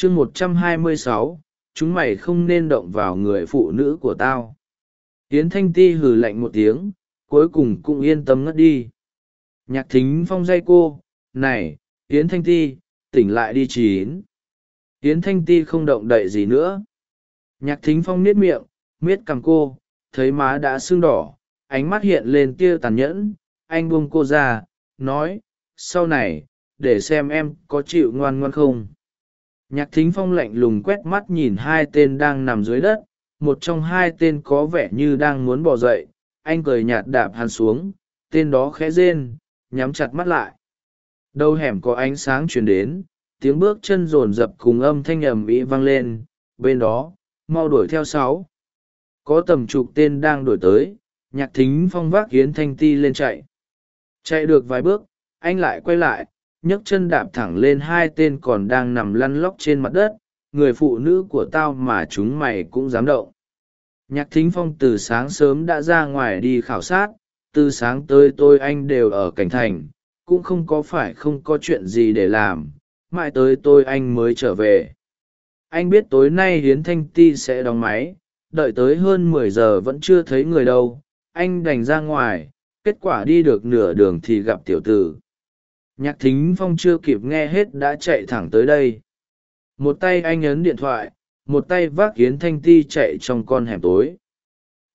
chương một trăm hai mươi sáu, chúng mày không nên động vào người phụ nữ của tao. Yến thanh ti hừ lạnh một tiếng, cuối cùng cũng yên tâm ngất đi. Nhạc thính phong dây cô, này, yến thanh ti, tỉnh lại đi chín. Yến thanh ti không động đậy gì nữa. Nhạc thính phong niết miệng, miết cằm cô, thấy má đã sưng đỏ, ánh mắt hiện lên tia tàn nhẫn. Anh buông cô ra, nói, sau này, để xem em có chịu ngoan ngoan không? Nhạc thính phong lạnh lùng quét mắt nhìn hai tên đang nằm dưới đất, một trong hai tên có vẻ như đang muốn bỏ dậy, anh cười nhạt đạp hắn xuống, tên đó khẽ rên, nhắm chặt mắt lại. Đâu hẻm có ánh sáng truyền đến, tiếng bước chân rồn rập cùng âm thanh ầm ĩ vang lên, bên đó, mau đuổi theo sáu. Có tầm chục tên đang đuổi tới, nhạc thính phong vác hiến thanh ti lên chạy. Chạy được vài bước, anh lại quay lại nhấc chân đạp thẳng lên hai tên còn đang nằm lăn lóc trên mặt đất, người phụ nữ của tao mà chúng mày cũng dám động. Nhạc thính phong từ sáng sớm đã ra ngoài đi khảo sát, từ sáng tới tôi anh đều ở cảnh thành, cũng không có phải không có chuyện gì để làm, mãi tới tôi anh mới trở về. Anh biết tối nay hiến thanh ti sẽ đóng máy, đợi tới hơn mười giờ vẫn chưa thấy người đâu, anh đành ra ngoài, kết quả đi được nửa đường thì gặp tiểu tử nhạc thính phong chưa kịp nghe hết đã chạy thẳng tới đây. Một tay anh ấn điện thoại, một tay vác yến thanh ti chạy trong con hẻm tối.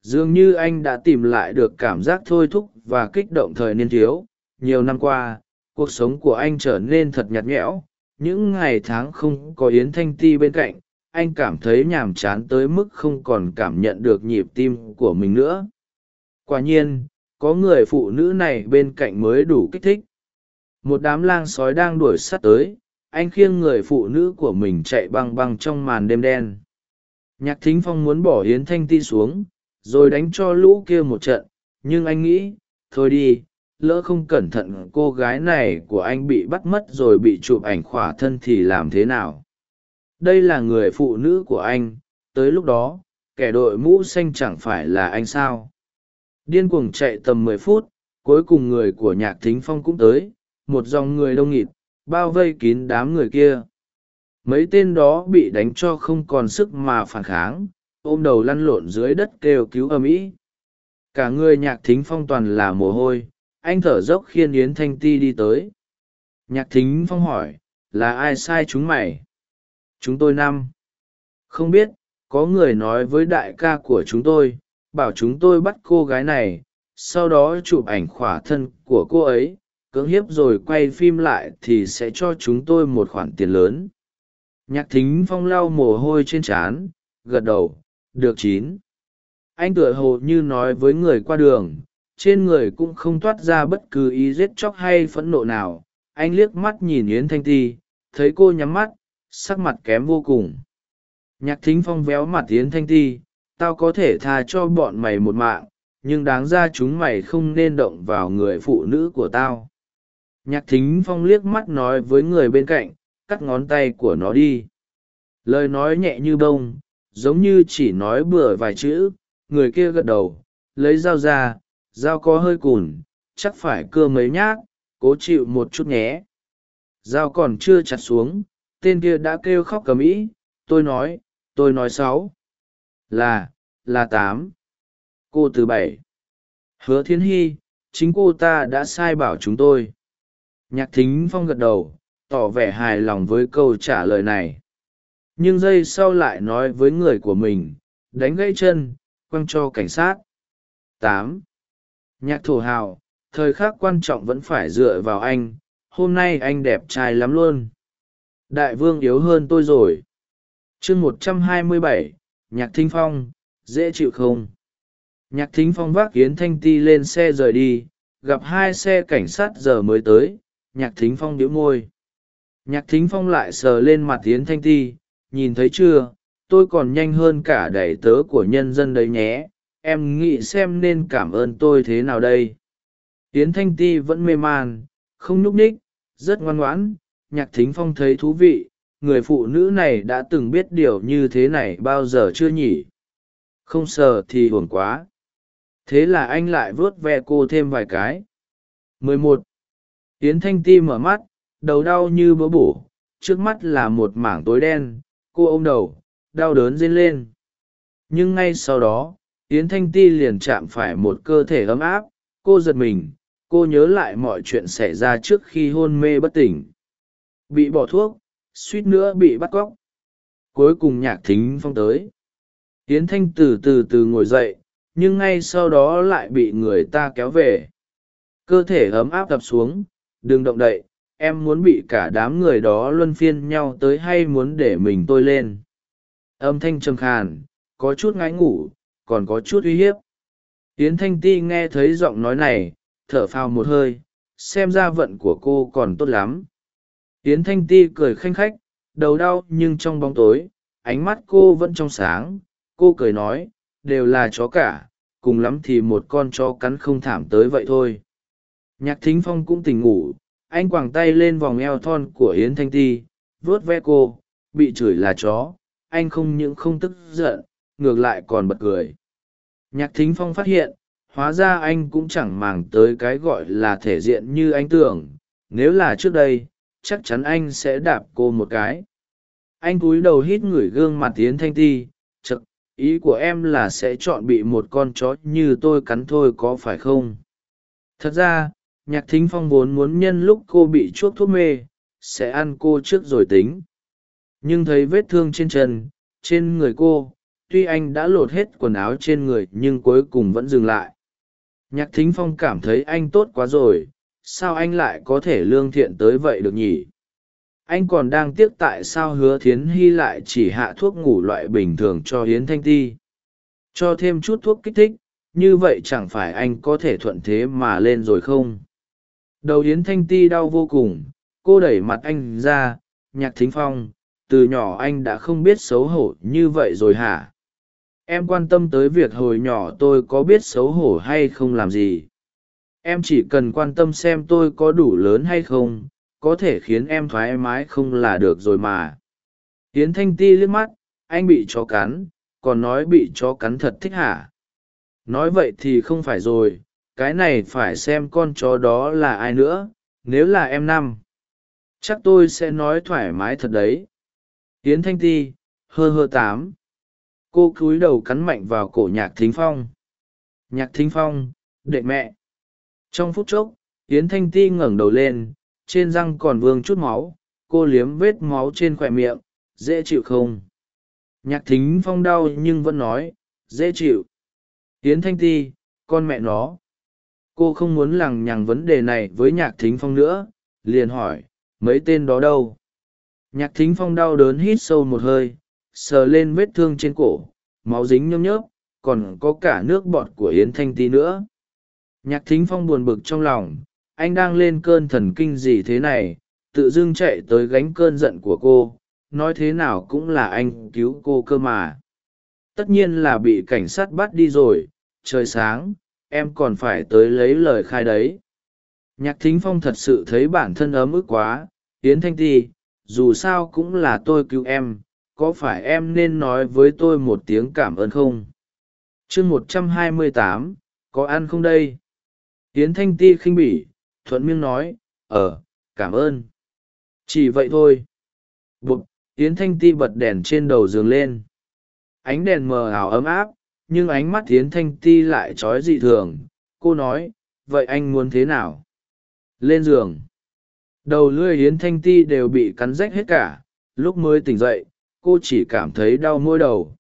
Dường như anh đã tìm lại được cảm giác thôi thúc và kích động thời niên thiếu. Nhiều năm qua, cuộc sống của anh trở nên thật nhạt nhẽo. Những ngày tháng không có yến thanh ti bên cạnh, anh cảm thấy nhàm chán tới mức không còn cảm nhận được nhịp tim của mình nữa. Quả nhiên, có người phụ nữ này bên cạnh mới đủ kích thích một đám lang sói đang đuổi sát tới, anh khiêng người phụ nữ của mình chạy băng băng trong màn đêm đen. Nhạc thính phong muốn bỏ hiến thanh ti xuống, rồi đánh cho lũ kia một trận, nhưng anh nghĩ, thôi đi, lỡ không cẩn thận, cô gái này của anh bị bắt mất rồi bị chụp ảnh khỏa thân thì làm thế nào? Đây là người phụ nữ của anh, tới lúc đó, kẻ đội mũ xanh chẳng phải là anh sao? Điên cuồng chạy tầm mười phút, cuối cùng người của nhạc thính phong cũng tới một dòng người đông nghịt, bao vây kín đám người kia. Mấy tên đó bị đánh cho không còn sức mà phản kháng, ôm đầu lăn lộn dưới đất kêu cứu ầm ĩ cả người nhạc thính phong toàn là mồ hôi, anh thở dốc khiên yến thanh ti đi tới. Nhạc thính phong hỏi, là ai sai chúng mày? Chúng tôi năm. Không biết, có người nói với đại ca của chúng tôi, bảo chúng tôi bắt cô gái này, sau đó chụp ảnh khỏa thân của cô ấy cưỡng hiếp rồi quay phim lại thì sẽ cho chúng tôi một khoản tiền lớn. Nhạc thính phong lau mồ hôi trên trán, gật đầu, được chín. Anh tựa hồ như nói với người qua đường, trên người cũng không toát ra bất cứ ý giết chóc hay phẫn nộ nào. Anh liếc mắt nhìn yến thanh ti, thấy cô nhắm mắt, sắc mặt kém vô cùng. Nhạc thính phong véo mặt yến thanh ti, tao có thể tha cho bọn mày một mạng, nhưng đáng ra chúng mày không nên động vào người phụ nữ của tao nhạc thính phong liếc mắt nói với người bên cạnh, cắt ngón tay của nó đi. Lời nói nhẹ như bông, giống như chỉ nói bừa vài chữ, người kia gật đầu, lấy dao ra, dao có hơi cùn, chắc phải cưa mấy nhát, cố chịu một chút nhé. Dao còn chưa chặt xuống, tên kia đã kêu khóc cầm ĩ, tôi nói tôi nói sáu. Là là tám. Cô từ bảy. Hứa thiên hy, chính cô ta đã sai bảo chúng tôi nhạc thính phong gật đầu, tỏ vẻ hài lòng với câu trả lời này. Nhưng giây sau lại nói với người của mình, đánh gãy chân, quăng cho cảnh sát. Tám. Nhạc thổ hào, thời khắc quan trọng vẫn phải dựa vào anh, hôm nay anh đẹp trai lắm luôn. Đại vương yếu hơn tôi rồi. Chương một trăm hai mươi bảy, nhạc thính phong, dễ chịu không? Nhạc thính phong vác kiến thanh ti lên xe rời đi, gặp hai xe cảnh sát giờ mới tới nhạc thính phong đĩu môi. Nhạc thính phong lại sờ lên mặt yến thanh ti, nhìn thấy chưa, tôi còn nhanh hơn cả đẩy tớ của nhân dân đấy nhé, em nghĩ xem nên cảm ơn tôi thế nào đây. Yến thanh ti vẫn mê man, không nhúc ních rất ngoan ngoãn, nhạc thính phong thấy thú vị, người phụ nữ này đã từng biết điều như thế này bao giờ chưa nhỉ? Không sờ thì buồn quá. Thế là anh lại vớt ve cô thêm vài cái. 11. Yến Thanh Ti mở mắt, đầu đau như bỡ bổ, trước mắt là một mảng tối đen cô ôm đầu đau đớn rên lên. Nhưng ngay sau đó yến thanh ti liền chạm phải một cơ thể ấm áp cô giật mình cô nhớ lại mọi chuyện xảy ra trước khi hôn mê bất tỉnh. Bị bỏ thuốc suýt nữa bị bắt cóc. Cuối cùng nhạc thính phong tới. Yến thanh từ từ từ ngồi dậy nhưng ngay sau đó lại bị người ta kéo về. Cơ thể ấm áp tập xuống đừng động đậy, em muốn bị cả đám người đó luân phiên nhau tới hay muốn để mình tôi lên? Âm thanh trầm khàn, có chút ngáy ngủ, còn có chút uy hiếp. Yến thanh ti nghe thấy giọng nói này, thở phào một hơi, xem ra vận của cô còn tốt lắm. Yến thanh ti cười khanh khách, đầu đau nhưng trong bóng tối, ánh mắt cô vẫn trong sáng. Cô cười nói, đều là chó cả, cùng lắm thì một con chó cắn không thảm tới vậy thôi nhạc thính phong cũng tỉnh ngủ, anh quàng tay lên vòng eo thon của yến thanh ti, vuốt ve cô, bị chửi là chó, anh không những không tức giận, ngược lại còn bật cười. Nhạc thính phong phát hiện, hóa ra anh cũng chẳng màng tới cái gọi là thể diện như anh tưởng, nếu là trước đây, chắc chắn anh sẽ đạp cô một cái. Anh cúi đầu hít ngửi gương mặt tiến thanh ti chực ý của em là sẽ chọn bị một con chó như tôi cắn thôi có phải không? Thật ra nhạc thính phong vốn muốn nhân lúc cô bị chuốc thuốc mê, sẽ ăn cô trước rồi tính. Nhưng thấy vết thương trên chân, trên người cô, tuy anh đã lột hết quần áo trên người nhưng cuối cùng vẫn dừng lại. Nhạc thính phong cảm thấy anh tốt quá rồi, sao anh lại có thể lương thiện tới vậy được nhỉ? Anh còn đang tiếc tại sao hứa thiến hy lại chỉ hạ thuốc ngủ loại bình thường cho hiến thanh ti? Cho thêm chút thuốc kích thích, như vậy chẳng phải anh có thể thuận thế mà lên rồi không? Đầu Yến thanh ti đau vô cùng, cô đẩy mặt anh ra, nhạc thính phong, từ nhỏ anh đã không biết xấu hổ như vậy rồi hả? Em quan tâm tới việc hồi nhỏ tôi có biết xấu hổ hay không làm gì? Em chỉ cần quan tâm xem tôi có đủ lớn hay không, có thể khiến em thoải mái không là được rồi mà. Hiến thanh ti liếc mắt, anh bị chó cắn, còn nói bị chó cắn thật thích hả? Nói vậy thì không phải rồi cái này phải xem con chó đó là ai nữa, nếu là em năm. Chắc tôi sẽ nói thoải mái thật đấy. Hiến thanh ti, hơ hơ tám. Cô cúi đầu cắn mạnh vào cổ nhạc thính phong. Nhạc thính phong, đệ mẹ. Trong phút chốc, yến thanh ti ngẩng đầu lên, trên răng còn vương chút máu. Cô liếm vết máu trên khoe miệng, dễ chịu không? Nhạc thính phong đau nhưng vẫn nói, dễ chịu. Yến thanh ti, con mẹ nó cô không muốn lằng nhằng vấn đề này với nhạc thính phong nữa, liền hỏi, mấy tên đó đâu? Nhạc thính phong đau đớn hít sâu một hơi, sờ lên vết thương trên cổ, máu dính nhôm nhớp, còn có cả nước bọt của yến thanh ti nữa. Nhạc thính phong buồn bực trong lòng, anh đang lên cơn thần kinh gì thế này, tự dưng chạy tới gánh cơn giận của cô, nói thế nào cũng là anh cứu cô cơ mà. Tất nhiên là bị cảnh sát bắt đi rồi, trời sáng em còn phải tới lấy lời khai đấy. Nhạc thính phong thật sự thấy bản thân ấm ức quá. Yến thanh ti, dù sao cũng là tôi cứu em, có phải em nên nói với tôi một tiếng cảm ơn không? Chương một trăm hai mươi tám, có ăn không đây? Yến thanh ti khinh bỉ, thuận miệng nói ờ cảm ơn. Chỉ vậy thôi. Bụp yến thanh ti bật đèn trên đầu giường lên. Ánh đèn mờ ảo ấm áp nhưng ánh mắt yến thanh ti lại trói dị thường. Cô nói, vậy anh muốn thế nào? Lên giường. Đầu lưỡi yến thanh ti đều bị cắn rách hết cả. Lúc mới tỉnh dậy, cô chỉ cảm thấy đau môi đầu.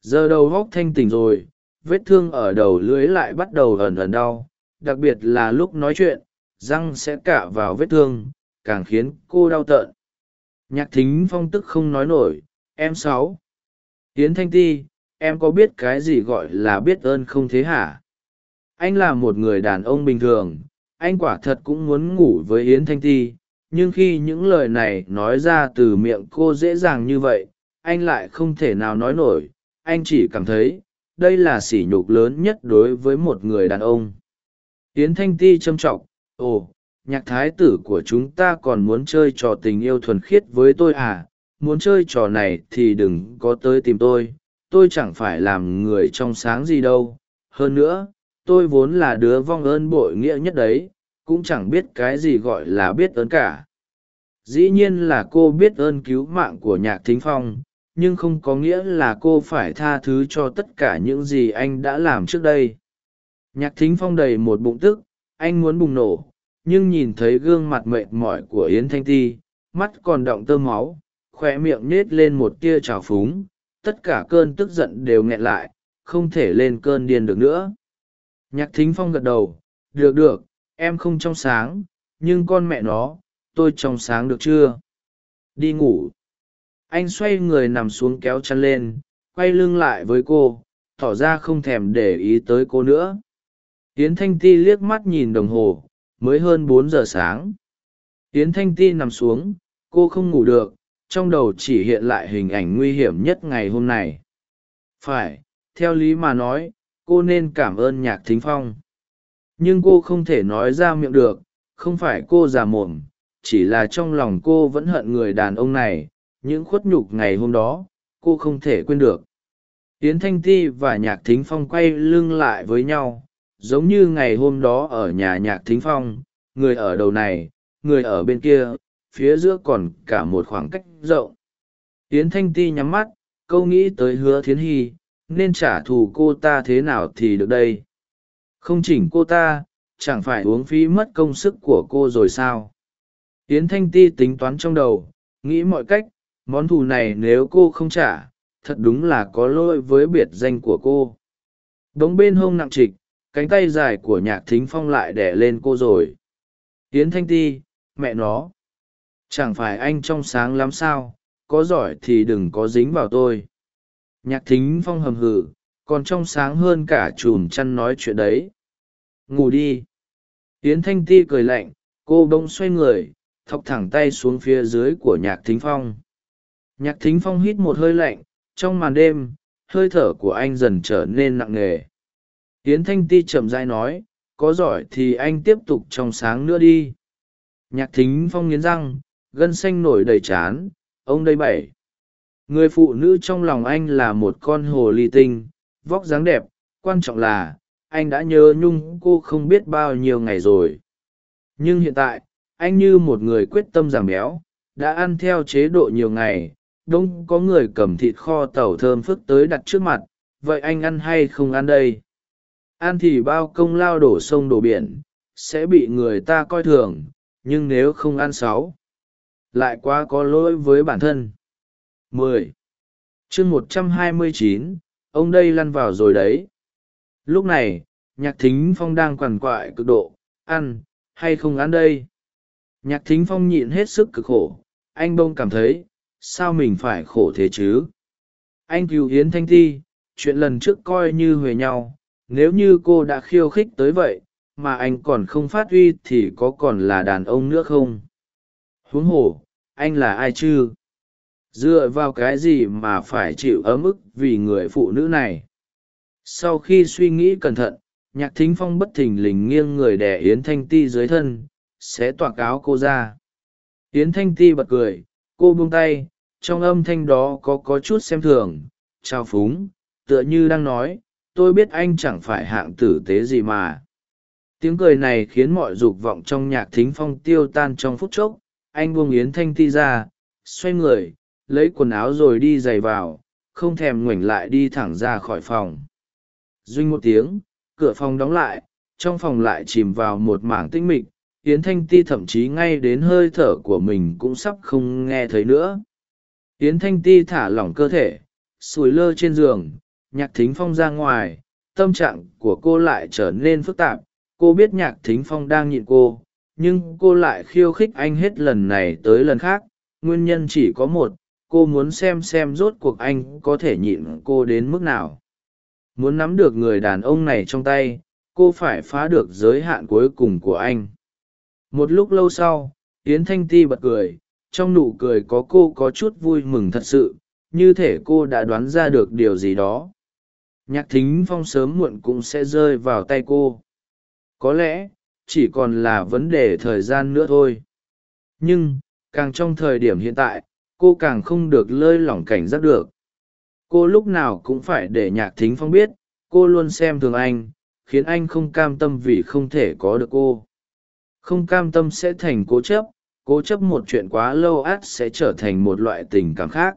Giờ đầu góc thanh tỉnh rồi, vết thương ở đầu lưỡi lại bắt đầu ẩn ẩn đau. Đặc biệt là lúc nói chuyện, răng sẽ cạ vào vết thương, càng khiến cô đau tợn. Nhạc thính phong tức không nói nổi, em sáu. Hiến thanh ti em có biết cái gì gọi là biết ơn không thế hả? Anh là một người đàn ông bình thường, anh quả thật cũng muốn ngủ với yến thanh ti, nhưng khi những lời này nói ra từ miệng cô dễ dàng như vậy, anh lại không thể nào nói nổi. Anh chỉ cảm thấy, đây là sỉ nhục lớn nhất đối với một người đàn ông. Yến thanh ti trâm trọng ồ, nhạc thái tử của chúng ta còn muốn chơi trò tình yêu thuần khiết với tôi à? Muốn chơi trò này thì đừng có tới tìm tôi tôi chẳng phải làm người trong sáng gì đâu. Hơn nữa, tôi vốn là đứa vong ơn bội nghĩa nhất đấy, cũng chẳng biết cái gì gọi là biết ơn cả. Dĩ nhiên là cô biết ơn cứu mạng của nhạc thính phong, nhưng không có nghĩa là cô phải tha thứ cho tất cả những gì anh đã làm trước đây. Nhạc thính phong đầy một bụng tức, anh muốn bùng nổ, nhưng nhìn thấy gương mặt mệt mỏi của yến thanh ti, mắt còn đọng tơ máu khoe miệng nết lên một tia trào phúng tất cả cơn tức giận đều nghẹn lại, không thể lên cơn điên được nữa. Nhạc thính phong gật đầu, được được, em không trong sáng, nhưng con mẹ nó, tôi trong sáng được chưa? Đi ngủ. Anh xoay người nằm xuống kéo chăn lên, quay lưng lại với cô, tỏ ra không thèm để ý tới cô nữa. Tiến thanh ti liếc mắt nhìn đồng hồ, mới hơn bốn giờ sáng. Tiến thanh ti nằm xuống, cô không ngủ được trong đầu chỉ hiện lại hình ảnh nguy hiểm nhất ngày hôm này phải, theo lý mà nói, cô nên cảm ơn nhạc thính phong. Nhưng cô không thể nói ra miệng được, không phải cô già mồm chỉ là trong lòng cô vẫn hận người đàn ông này, những khuất nhục ngày hôm đó, cô không thể quên được. Yến thanh ti và nhạc thính phong quay lưng lại với nhau, giống như ngày hôm đó ở nhà nhạc thính phong, người ở đầu này, người ở bên kia phía giữa còn cả một khoảng cách rộng. Yến thanh ti nhắm mắt, câu nghĩ tới hứa thiến hy, nên trả thù cô ta thế nào thì được đây? Không chỉnh cô ta, chẳng phải uống phí mất công sức của cô rồi sao? Yến thanh ti tính toán trong đầu, nghĩ mọi cách, món thù này nếu cô không trả, thật đúng là có lỗi với biệt danh của cô. Đống bên hông nặng trịch, cánh tay dài của nhạc thính phong lại đẻ lên cô rồi. Yến thanh ti, mẹ nó chẳng phải anh trong sáng lắm sao? Có giỏi thì đừng có dính vào tôi. Nhạc thính phong hầm hừ, còn trong sáng hơn cả chùm chăn nói chuyện đấy. Ngủ đi. Tiến thanh ti cười lạnh, cô bỗng xoay người, thọc thẳng tay xuống phía dưới của nhạc thính phong. Nhạc thính phong hít một hơi lạnh, trong màn đêm, hơi thở của anh dần trở nên nặng nề. Tiến thanh ti chậm dai nói, có giỏi thì anh tiếp tục trong sáng nữa đi. Nhạc thính phong nghiến răng gân xanh nổi đầy chán, ông đây bảy. Người phụ nữ trong lòng anh là một con hồ ly tinh, vóc dáng đẹp, quan trọng là, anh đã nhớ nhung cô không biết bao nhiêu ngày rồi. Nhưng hiện tại, anh như một người quyết tâm giảm béo, đã ăn theo chế độ nhiều ngày, đông có người cầm thịt kho tàu thơm phức tới đặt trước mặt, vậy anh ăn hay không ăn đây? Ăn thì bao công lao đổ sông đổ biển, sẽ bị người ta coi thường, nhưng nếu không ăn sáu lại quá có lỗi với bản thân. 10. chương 129, ông đây lăn vào rồi đấy. Lúc này nhạc thính phong đang quằn quại cực độ ăn hay không ăn đây? Nhạc thính phong nhịn hết sức cực khổ anh bông cảm thấy sao mình phải khổ thế chứ? Anh cứu hiến thanh thi chuyện lần trước coi như huề nhau nếu như cô đã khiêu khích tới vậy mà anh còn không phát huy thì có còn là đàn ông nữa không? Huống hồ, anh là ai chứ? Dựa vào cái gì mà phải chịu ấm ức vì người phụ nữ này? Sau khi suy nghĩ cẩn thận, nhạc thính phong bất thình lình nghiêng người đẻ yến thanh ti dưới thân, sẽ toạc áo cô ra. Yến thanh ti bật cười, cô buông tay, trong âm thanh đó có có chút xem thường, trao phúng, tựa như đang nói, tôi biết anh chẳng phải hạng tử tế gì mà. Tiếng cười này khiến mọi dục vọng trong nhạc thính phong tiêu tan trong phút chốc anh buông yến thanh ti ra, xoay người, lấy quần áo rồi đi giày vào, không thèm ngoảnh lại đi thẳng ra khỏi phòng. Duy một tiếng, cửa phòng đóng lại, trong phòng lại chìm vào một mảng tinh mịch, yến thanh ti thậm chí ngay đến hơi thở của mình cũng sắp không nghe thấy nữa. Yến thanh ti thả lỏng cơ thể sùi lơ trên giường, nhạc thính phong ra ngoài, tâm trạng của cô lại trở nên phức tạp. Cô biết nhạc thính phong đang nhịn cô nhưng cô lại khiêu khích anh hết lần này tới lần khác. Nguyên nhân chỉ có một, cô muốn xem xem rốt cuộc anh có thể nhịn cô đến mức nào. Muốn nắm được người đàn ông này trong tay, cô phải phá được giới hạn cuối cùng của anh. Một lúc lâu sau, yến thanh ti bật cười, trong nụ cười có cô có chút vui mừng thật sự, như thể cô đã đoán ra được điều gì đó. Nhạc thính phong sớm muộn cũng sẽ rơi vào tay cô. Có lẽ chỉ còn là vấn đề thời gian nữa thôi. Nhưng, càng trong thời điểm hiện tại, cô càng không được lơi lỏng cảnh giác được. Cô lúc nào cũng phải để nhạc thính phong biết, cô luôn xem thường anh, khiến anh không cam tâm vì không thể có được cô. Không cam tâm sẽ thành cố chấp cố chấp một chuyện quá lâu át sẽ trở thành một loại tình cảm khác.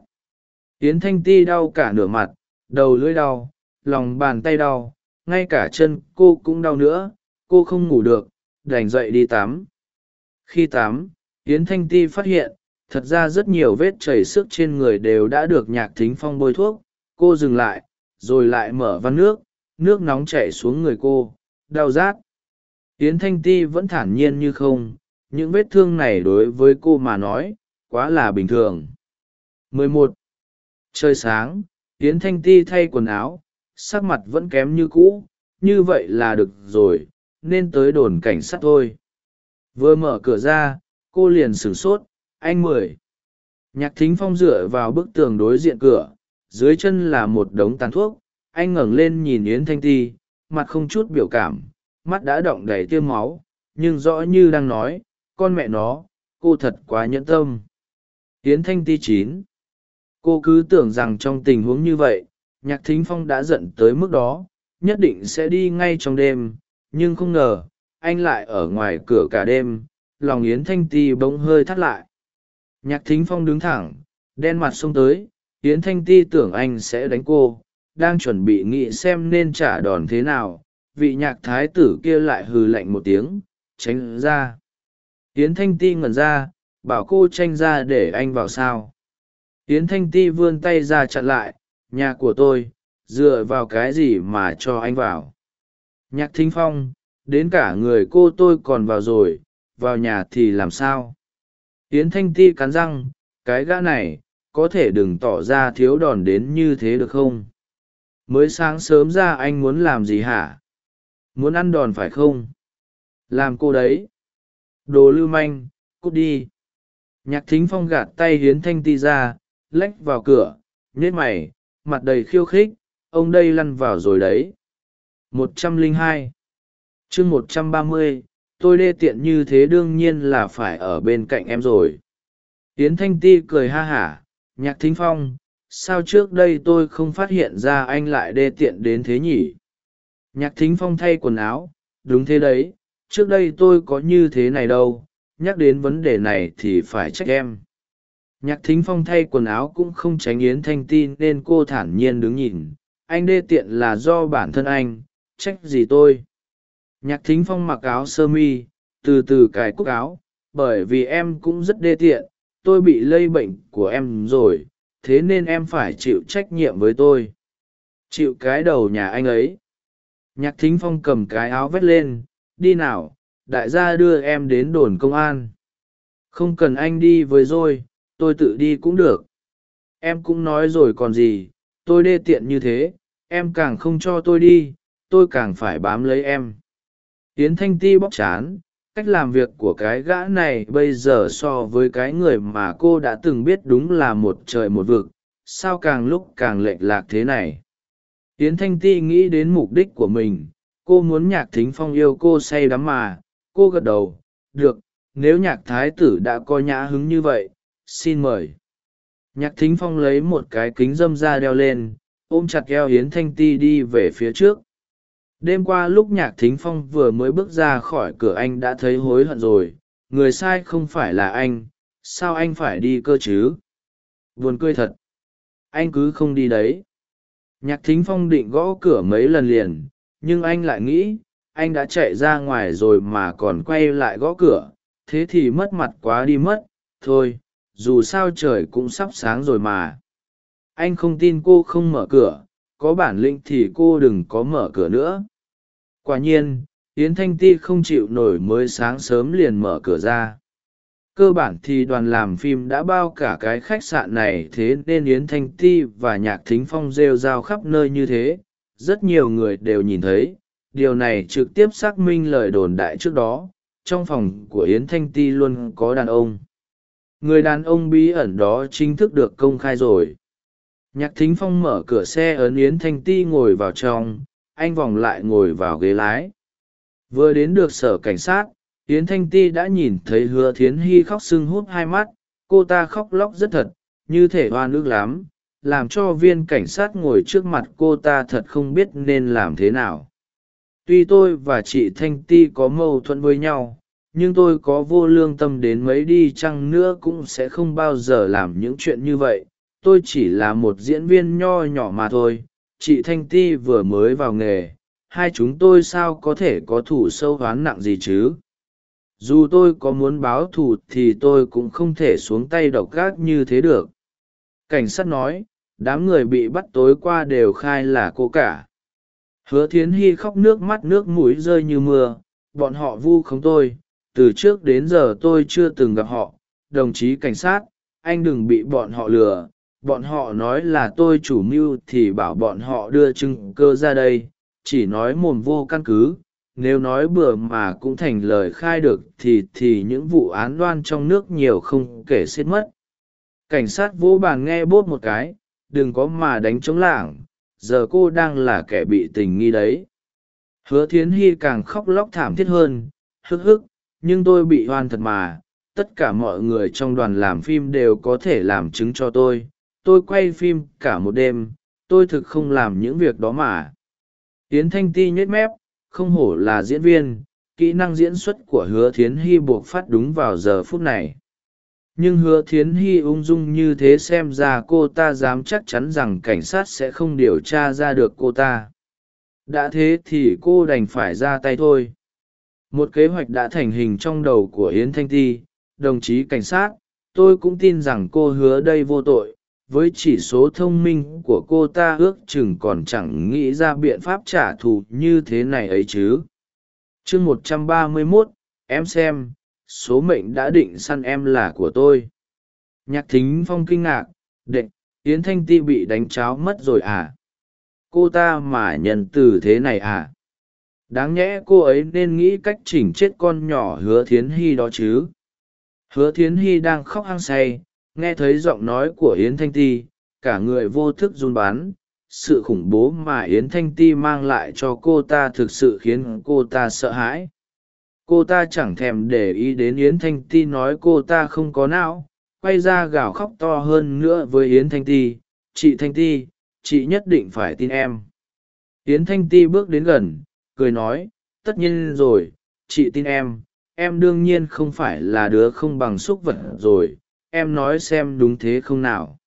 Yến thanh ti đau cả nửa mặt, đầu lưỡi đau, lòng bàn tay đau, ngay cả chân cô cũng đau nữa, cô không ngủ được đành dậy đi tắm. Khi tắm, yến thanh ti phát hiện, thật ra rất nhiều vết chảy xước trên người đều đã được nhạc thính phong bôi thuốc. Cô dừng lại, rồi lại mở văn nước nước nóng chảy xuống người cô, đau rát. Yến thanh ti vẫn thản nhiên như không, những vết thương này đối với cô mà nói, quá là bình thường. 11. trời sáng, yến thanh ti thay quần áo, sắc mặt vẫn kém như cũ, như vậy là được rồi nên tới đồn cảnh sát thôi. Vừa mở cửa ra, cô liền sửng sốt, anh mười. Nhạc thính phong dựa vào bức tường đối diện cửa, dưới chân là một đống tàn thuốc. Anh ngẩng lên nhìn yến thanh ti, mặt không chút biểu cảm, mắt đã đọng đầy tiêm máu, nhưng rõ như đang nói, con mẹ nó, cô thật quá nhẫn tâm. Yến thanh ti chín. Cô cứ tưởng rằng trong tình huống như vậy, nhạc thính phong đã giận tới mức đó, nhất định sẽ đi ngay trong đêm nhưng không ngờ, anh lại ở ngoài cửa cả đêm, lòng yến thanh ti bỗng hơi thắt lại. Nhạc thính phong đứng thẳng, đen mặt xông tới, yến thanh ti tưởng anh sẽ đánh cô, đang chuẩn bị nghĩ xem nên trả đòn thế nào. Vị nhạc thái tử kia lại hừ lạnh một tiếng, tránh ra. Yến thanh ti ngẩn ra, bảo cô tranh ra để anh vào sao? Yến thanh ti vươn tay ra chặn lại, nhà của tôi, dựa vào cái gì mà cho anh vào? Nhạc thính phong, đến cả người cô tôi còn vào rồi, vào nhà thì làm sao? Yến thanh ti cắn răng, cái gã này, có thể đừng tỏ ra thiếu đòn đến như thế được không? Mới sáng sớm ra anh muốn làm gì hả? Muốn ăn đòn phải không? Làm cô đấy. Đồ lưu manh, cút đi. Nhạc thính phong gạt tay hiến thanh ti ra, lách vào cửa nhết mày, mặt đầy khiêu khích, ông đây lăn vào rồi đấy một trăm lẻ hai. Chương một trăm ba mươi, tôi đê tiện như thế đương nhiên là phải ở bên cạnh em rồi. Yến thanh ti cười ha hả, nhạc thính phong, sao trước đây tôi không phát hiện ra anh lại đê tiện đến thế nhỉ? Nhạc thính phong thay quần áo, đúng thế đấy, trước đây tôi có như thế này đâu, nhắc đến vấn đề này thì phải trách em. Nhạc thính phong thay quần áo cũng không tránh yến thanh ti nên cô thản nhiên đứng nhìn, anh đê tiện là do bản thân anh trách gì tôi? Nhạc thính phong mặc áo sơ mi, từ từ cài cúc áo, bởi vì em cũng rất đê tiện, tôi bị lây bệnh của em rồi, thế nên em phải chịu trách nhiệm với tôi. Chịu cái đầu nhà anh ấy. Nhạc thính phong cầm cái áo vét lên, đi nào, đại gia đưa em đến đồn công an. Không cần anh đi với rồi, tôi tự đi cũng được. Em cũng nói rồi còn gì, tôi đê tiện như thế, em càng không cho tôi đi tôi càng phải bám lấy em. Yến thanh ti bóc chán, cách làm việc của cái gã này bây giờ so với cái người mà cô đã từng biết đúng là một trời một vực, sao càng lúc càng lệch lạc thế này? Yến thanh ti nghĩ đến mục đích của mình, cô muốn nhạc thính phong yêu cô say đắm mà, cô gật đầu, được, nếu nhạc thái tử đã có nhã hứng như vậy, xin mời. Nhạc thính phong lấy một cái kính dâm ra đeo lên, ôm chặt eo hiến thanh ti đi về phía trước đêm qua lúc nhạc thính phong vừa mới bước ra khỏi cửa anh đã thấy hối hận rồi. Người sai không phải là anh, sao anh phải đi cơ chứ? Buồn cười thật. Anh cứ không đi đấy. Nhạc thính phong định gõ cửa mấy lần liền, nhưng anh lại nghĩ, anh đã chạy ra ngoài rồi mà còn quay lại gõ cửa. Thế thì mất mặt quá đi mất. Thôi, dù sao trời cũng sắp sáng rồi mà. Anh không tin cô không mở cửa có bản lĩnh thì cô đừng có mở cửa nữa. Quả nhiên, yến thanh ti không chịu nổi mới sáng sớm liền mở cửa ra. Cơ bản thì đoàn làm phim đã bao cả cái khách sạn này, thế nên yến thanh ti và nhạc thính phong rêu rao khắp nơi như thế. Rất nhiều người đều nhìn thấy. Điều này trực tiếp xác minh lời đồn đại trước đó. Trong phòng của yến thanh ti luôn có đàn ông. Người đàn ông bí ẩn đó chính thức được công khai rồi nhạc thính phong mở cửa xe ấn yến thanh ti ngồi vào trong, anh vòng lại ngồi vào ghế lái. Vừa đến được sở cảnh sát, yến thanh ti đã nhìn thấy hứa thiến hy khóc sưng hút hai mắt. Cô ta khóc lóc rất thật, như thể oan ức lắm, làm cho viên cảnh sát ngồi trước mặt cô ta thật không biết nên làm thế nào. Tuy tôi và chị thanh ti có mâu thuẫn với nhau, nhưng tôi có vô lương tâm đến mấy đi chăng nữa cũng sẽ không bao giờ làm những chuyện như vậy tôi chỉ là một diễn viên nho nhỏ mà thôi. Chị thanh ti vừa mới vào nghề, hai chúng tôi sao có thể có thủ sâu hoán nặng gì chứ? Dù tôi có muốn báo thù thì tôi cũng không thể xuống tay độc gác như thế được. Cảnh sát nói, đám người bị bắt tối qua đều khai là cô cả. Hứa thiến hy khóc nước mắt nước mũi rơi như mưa, bọn họ vu khống tôi. Từ trước đến giờ tôi chưa từng gặp họ. Đồng chí cảnh sát, anh đừng bị bọn họ lừa bọn họ nói là tôi chủ mưu thì bảo bọn họ đưa chứng cơ ra đây, chỉ nói mồm vô căn cứ. Nếu nói bừa mà cũng thành lời khai được thì thì những vụ án đoan trong nước nhiều không kể xiết mất. Cảnh sát vỗ bàn nghe bốt một cái, đừng có mà đánh chống lảng, giờ cô đang là kẻ bị tình nghi đấy. Hứa thiến hy càng khóc lóc thảm thiết hơn, hức hức, nhưng tôi bị oan thật mà, tất cả mọi người trong đoàn làm phim đều có thể làm chứng cho tôi tôi quay phim cả một đêm, tôi thực không làm những việc đó mà. Tiến thanh ti nhếch mép, không hổ là diễn viên, kỹ năng diễn xuất của hứa thiến hy buộc phát đúng vào giờ phút này. Nhưng hứa thiến hy ung dung như thế xem ra cô ta dám chắc chắn rằng cảnh sát sẽ không điều tra ra được cô ta. Đã thế thì cô đành phải ra tay thôi. Một kế hoạch đã thành hình trong đầu của yến thanh ti. Đồng chí cảnh sát, tôi cũng tin rằng cô hứa đây vô tội với chỉ số thông minh của cô ta ước chừng còn chẳng nghĩ ra biện pháp trả thù như thế này ấy chứ. Chương một trăm ba mươi mốt, em xem, số mệnh đã định săn em là của tôi. Nhạc thính phong kinh ngạc đệ yến thanh ti bị đánh cháo mất rồi à? Cô ta mà nhận từ thế này à? Đáng nhẽ cô ấy nên nghĩ cách chỉnh chết con nhỏ hứa thiến hy đó chứ. Hứa thiến hy đang khóc hăng say nghe thấy giọng nói của yến thanh ti, cả người vô thức run bắn. Sự khủng bố mà yến thanh ti mang lại cho cô ta thực sự khiến cô ta sợ hãi. Cô ta chẳng thèm để ý đến yến thanh ti nói cô ta không có não, quay ra gào khóc to hơn nữa với yến thanh ti. Chị thanh ti, chị nhất định phải tin em. Yến thanh ti bước đến gần, cười nói, tất nhiên rồi, chị tin em. Em đương nhiên không phải là đứa không bằng xúc vật rồi em nói xem đúng thế không nào.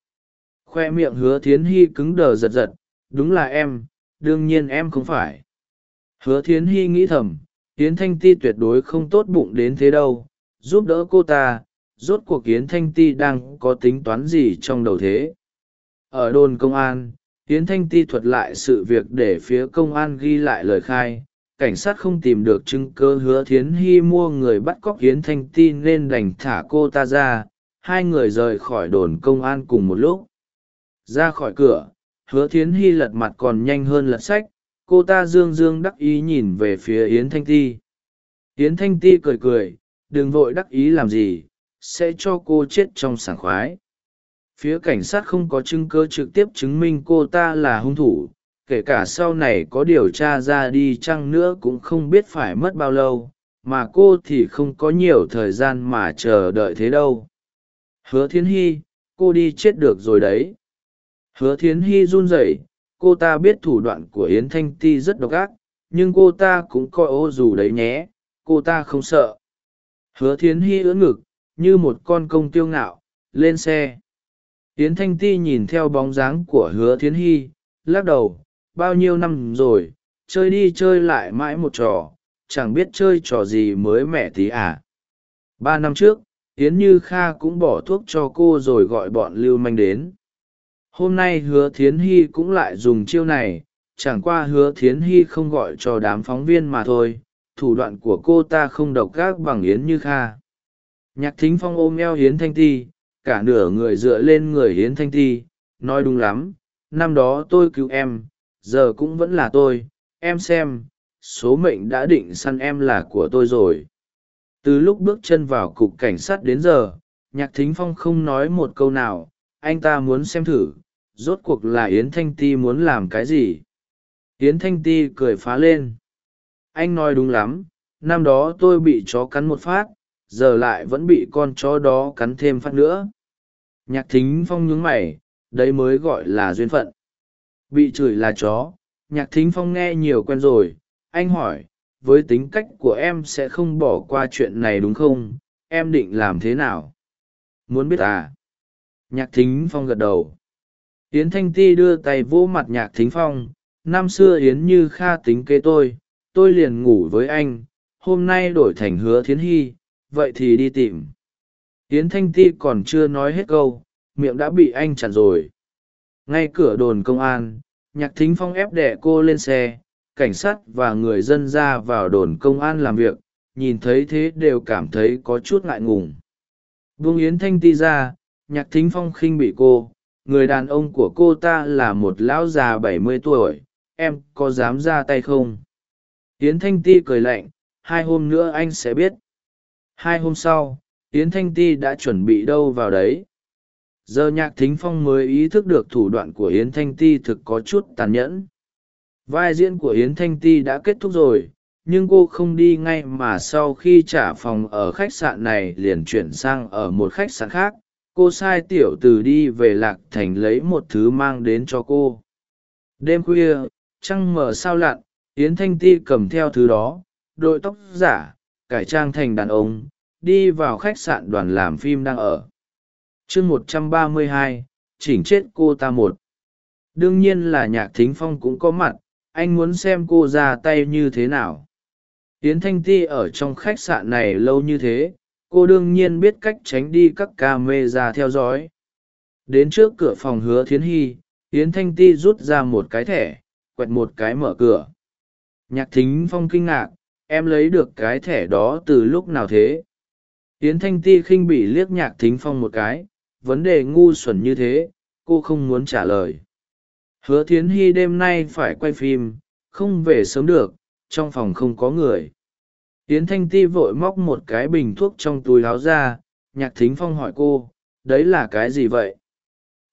Khoe miệng hứa thiến hy cứng đờ giật giật, đúng là em, đương nhiên em không phải. Hứa thiến hy nghĩ thầm, yến thanh ti tuyệt đối không tốt bụng đến thế đâu, giúp đỡ cô ta, rốt cuộc yến thanh ti đang có tính toán gì trong đầu thế. Ở đồn công an, yến thanh ti thuật lại sự việc để phía công an ghi lại lời khai, cảnh sát không tìm được chứng cơ hứa thiến hy mua người bắt cóc yến thanh ti nên đành thả cô ta ra hai người rời khỏi đồn công an cùng một lúc. Ra khỏi cửa, hứa thiến hy lật mặt còn nhanh hơn lật sách. Cô ta dương dương đắc ý nhìn về phía yến thanh ti. Yến thanh ti cười cười, đừng vội đắc ý làm gì, sẽ cho cô chết trong sảng khoái. Phía cảnh sát không có chứng cơ trực tiếp chứng minh cô ta là hung thủ, kể cả sau này có điều tra ra đi chăng nữa cũng không biết phải mất bao lâu, mà cô thì không có nhiều thời gian mà chờ đợi thế đâu hứa thiến hy, cô đi chết được rồi đấy. Hứa thiến hy run rẩy, cô ta biết thủ đoạn của yến thanh ti rất độc ác, nhưng cô ta cũng coi ô dù đấy nhé, cô ta không sợ. Hứa thiến hy ưỡn ngực, như một con công tiêu ngạo, lên xe. Yến thanh ti nhìn theo bóng dáng của hứa thiến hy, lắc đầu, bao nhiêu năm rồi, chơi đi chơi lại mãi một trò, chẳng biết chơi trò gì mới mẻ tí à? Ba năm trước yến như kha cũng bỏ thuốc cho cô rồi gọi bọn lưu manh đến. Hôm nay hứa thiến hy cũng lại dùng chiêu này, chẳng qua hứa thiến hy không gọi cho đám phóng viên mà thôi, thủ đoạn của cô ta không độc gác bằng yến như kha. Nhạc thính phong ôm eo hiến thanh ti, cả nửa người dựa lên người hiến thanh ti, nói đúng lắm, năm đó tôi cứu em, giờ cũng vẫn là tôi, em xem, số mệnh đã định săn em là của tôi rồi từ lúc bước chân vào cục cảnh sát đến giờ, nhạc thính phong không nói một câu nào, anh ta muốn xem thử, rốt cuộc là yến thanh ti muốn làm cái gì? Yến thanh ti cười phá lên. Anh nói đúng lắm, năm đó tôi bị chó cắn một phát, giờ lại vẫn bị con chó đó cắn thêm phát nữa. Nhạc thính phong nhúng mày, đấy mới gọi là duyên phận. Bị chửi là chó, nhạc thính phong nghe nhiều quen rồi, anh hỏi với tính cách của em sẽ không bỏ qua chuyện này đúng không? Em định làm thế nào? Muốn biết à? Nhạc thính phong gật đầu. Yến thanh ti đưa tay vỗ mặt nhạc thính phong. Năm xưa yến như kha tính kế tôi. Tôi liền ngủ với anh. Hôm nay đổi thành hứa thiến hy. Vậy thì đi tìm. Yến thanh ti còn chưa nói hết câu. Miệng đã bị anh chặn rồi. Ngay cửa đồn công an, nhạc thính phong ép đẻ cô lên xe cảnh sát và người dân ra vào đồn công an làm việc, nhìn thấy thế đều cảm thấy có chút ngại ngùng. Vương yến thanh ti ra, nhạc thính phong khinh bị cô, người đàn ông của cô ta là một lão già bảy mươi tuổi, em có dám ra tay không? Yến thanh ti cười lạnh, hai hôm nữa anh sẽ biết. Hai hôm sau, yến thanh ti đã chuẩn bị đâu vào đấy? Giờ nhạc thính phong mới ý thức được thủ đoạn của yến thanh ti thực có chút tàn nhẫn vai diễn của yến thanh ti đã kết thúc rồi, nhưng cô không đi ngay mà sau khi trả phòng ở khách sạn này liền chuyển sang ở một khách sạn khác. Cô sai tiểu từ đi về lạc thành lấy một thứ mang đến cho cô. Đêm khuya, trăng mờ sao lặn, yến thanh ti cầm theo thứ đó, đội tóc giả, cải trang thành đàn ông, đi vào khách sạn đoàn làm phim đang ở. Chương một trăm ba mươi hai, chỉnh chết cô ta một. Đương nhiên là nhạc thính phong cũng có mặt anh muốn xem cô ra tay như thế nào. Yến thanh ti ở trong khách sạn này lâu như thế, cô đương nhiên biết cách tránh đi các ca mê ra theo dõi. Đến trước cửa phòng hứa thiến hy, yến thanh ti rút ra một cái thẻ, quẹt một cái mở cửa. Nhạc thính phong kinh ngạc, em lấy được cái thẻ đó từ lúc nào thế? Yến thanh ti khinh bị liếc nhạc thính phong một cái, vấn đề ngu xuẩn như thế, cô không muốn trả lời hứa thiến hy đêm nay phải quay phim, không về sớm được, trong phòng không có người. Yến thanh ti vội móc một cái bình thuốc trong túi láo ra, nhạc thính phong hỏi cô, đấy là cái gì vậy?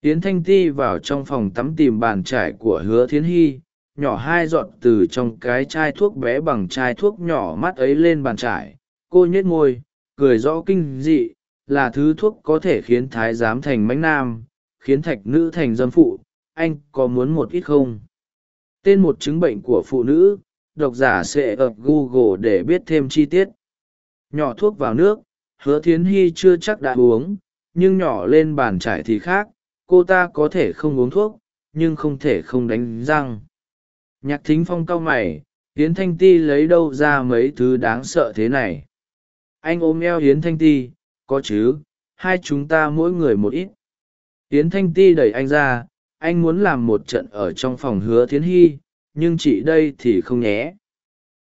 Yến thanh ti vào trong phòng tắm tìm bàn trải của hứa thiến hy, nhỏ hai giọt từ trong cái chai thuốc bé bằng chai thuốc nhỏ mắt ấy lên bàn trải cô nhếch môi, cười rõ kinh dị, là thứ thuốc có thể khiến thái giám thành mánh nam, khiến thạch nữ thành dâm phụ anh có muốn một ít không? Tên một chứng bệnh của phụ nữ, độc giả sẽ ập google để biết thêm chi tiết. Nhỏ thuốc vào nước, hứa thiến hy chưa chắc đã uống, nhưng nhỏ lên bàn trải thì khác, cô ta có thể không uống thuốc, nhưng không thể không đánh răng. Nhạc thính phong cau mày hiến thanh ti lấy đâu ra mấy thứ đáng sợ thế này? Anh ôm eo hiến thanh ti, có chứ, hai chúng ta mỗi người một ít. Hiến thanh ti đẩy anh ra anh muốn làm một trận ở trong phòng hứa thiến hy, nhưng chị đây thì không nhé.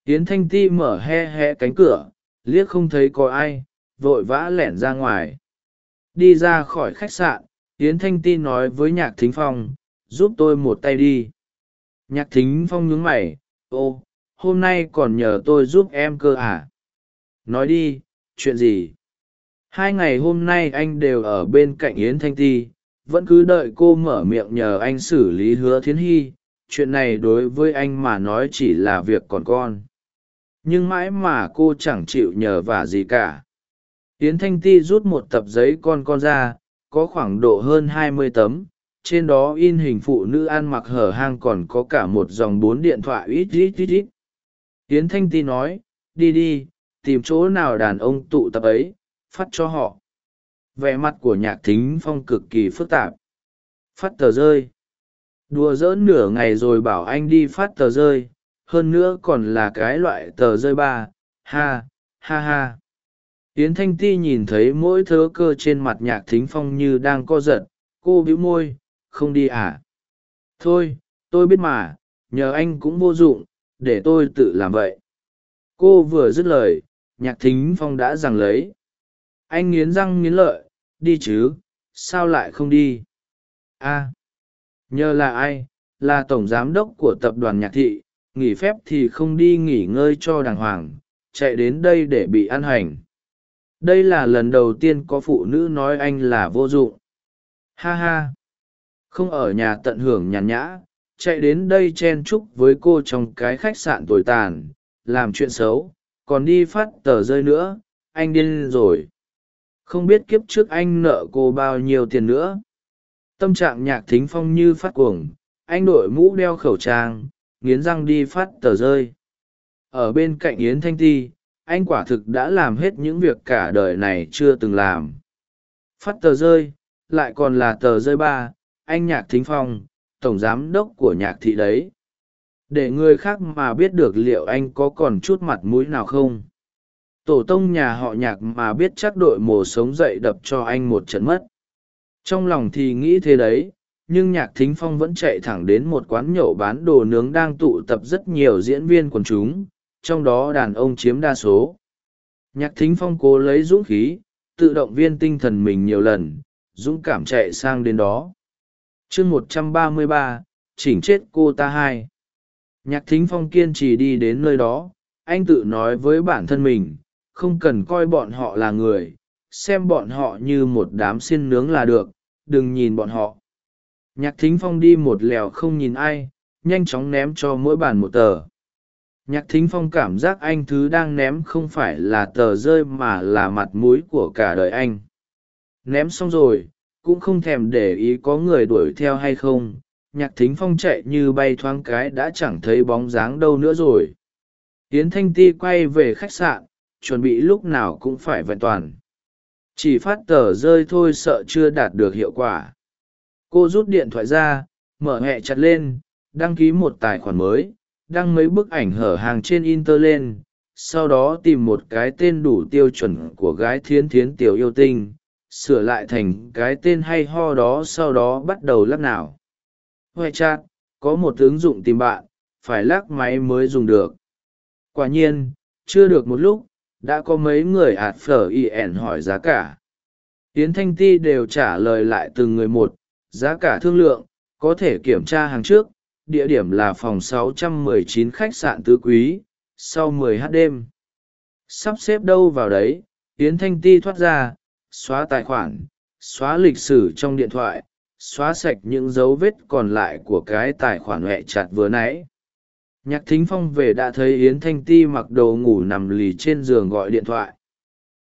Hiến thanh ti mở he he cánh cửa, liếc không thấy có ai, vội vã lẻn ra ngoài. Đi ra khỏi khách sạn hiến thanh ti nói với nhạc thính phong, giúp tôi một tay đi. Nhạc thính phong nhướng mày, ô, hôm nay còn nhờ tôi giúp em cơ à? Nói đi, chuyện gì? Hai ngày hôm nay anh đều ở bên cạnh yến thanh ti vẫn cứ đợi cô mở miệng nhờ anh xử lý hứa thiến hy, chuyện này đối với anh mà nói chỉ là việc còn con. Nhưng mãi mà cô chẳng chịu nhờ vả gì cả. Yến thanh ti rút một tập giấy con con ra, có khoảng độ hơn hai mươi tấm, trên đó in hình phụ nữ ăn mặc hở hang còn có cả một dòng bốn điện thoại ít ít ít ít. Yến thanh ti nói, đi đi, tìm chỗ nào đàn ông tụ tập ấy, phát cho họ vẻ mặt của nhạc thính phong cực kỳ phức tạp. Phát tờ rơi. Đùa giỡn nửa ngày rồi bảo anh đi phát tờ rơi. Hơn nữa còn là cái loại tờ rơi ba. Ha ha ha. Yến thanh ti nhìn thấy mỗi thớ cơ trên mặt nhạc thính phong như đang co giật. Cô bĩu môi, không đi à? Thôi, tôi biết mà, nhờ anh cũng vô dụng, để tôi tự làm vậy. Cô vừa dứt lời, nhạc thính phong đã rằng lấy. Anh nghiến răng nghiến lợi đi chứ, sao lại không đi? A, nhờ là ai? Là tổng giám đốc của tập đoàn nhạc thị, nghỉ phép thì không đi nghỉ ngơi cho đàng hoàng, chạy đến đây để bị ăn hành. Đây là lần đầu tiên có phụ nữ nói anh là vô dụng. Ha ha. Không ở nhà tận hưởng nhàn nhã, chạy đến đây chen chúc với cô trong cái khách sạn tồi tàn, làm chuyện xấu, còn đi phát tờ rơi nữa, anh điên rồi không biết kiếp trước anh nợ cô bao nhiêu tiền nữa. Tâm trạng nhạc thính phong như phát cuồng, anh đội mũ đeo khẩu trang, nghiến răng đi phát tờ rơi. Ở bên cạnh yến thanh ti, anh quả thực đã làm hết những việc cả đời này chưa từng làm. Phát tờ rơi, lại còn là tờ rơi ba, anh nhạc thính phong, tổng giám đốc của nhạc thị đấy. Để người khác mà biết được liệu anh có còn chút mặt mũi nào không? Tổ tông nhà họ nhạc mà biết chắc đội mồ sống dậy đập cho anh một trận mất. Trong lòng thì nghĩ thế đấy, nhưng nhạc thính phong vẫn chạy thẳng đến một quán nhậu bán đồ nướng đang tụ tập rất nhiều diễn viên quần chúng, trong đó đàn ông chiếm đa số. Nhạc thính phong cố lấy dũng khí, tự động viên tinh thần mình nhiều lần, dũng cảm chạy sang đến đó. Chương một trăm ba mươi ba, chỉnh chết cô ta hai. Nhạc thính phong kiên trì đi đến nơi đó, anh tự nói với bản thân mình không cần coi bọn họ là người, xem bọn họ như một đám xiên nướng là được, đừng nhìn bọn họ. Nhạc thính phong đi một lèo không nhìn ai, nhanh chóng ném cho mỗi bàn một tờ. Nhạc thính phong cảm giác anh thứ đang ném không phải là tờ rơi mà là mặt mũi của cả đời anh. Ném xong rồi, cũng không thèm để ý có người đuổi theo hay không, nhạc thính phong chạy như bay thoáng cái đã chẳng thấy bóng dáng đâu nữa rồi. Tiến thanh ti quay về khách sạn chuẩn bị lúc nào cũng phải vẹn toàn. Chỉ phát tờ rơi thôi sợ chưa đạt được hiệu quả. Cô rút điện thoại ra, mở hẹ chặt lên, đăng ký một tài khoản mới, đăng mấy bức ảnh hở hàng trên inter lên, sau đó tìm một cái tên đủ tiêu chuẩn của gái thiến thiến tiểu yêu tinh, sửa lại thành cái tên hay ho đó sau đó bắt đầu lắc nào. Huệ chat, có một ứng dụng tìm bạn, phải lắc máy mới dùng được. Quả nhiên, chưa được một lúc đã có mấy người ạt phở yen hỏi giá cả. Tiến thanh ti đều trả lời lại từng người một, giá cả thương lượng, có thể kiểm tra hàng trước, địa điểm là phòng 619 khách sạn tứ quý, sau 10 h đêm. Sắp xếp đâu vào đấy tiến thanh ti thoát ra, xóa tài khoản, xóa lịch sử trong điện thoại, xóa sạch những dấu vết còn lại của cái tài khoản huệ chặt vừa nãy nhạc thính phong về đã thấy yến thanh ti mặc đồ ngủ nằm lì trên giường gọi điện thoại.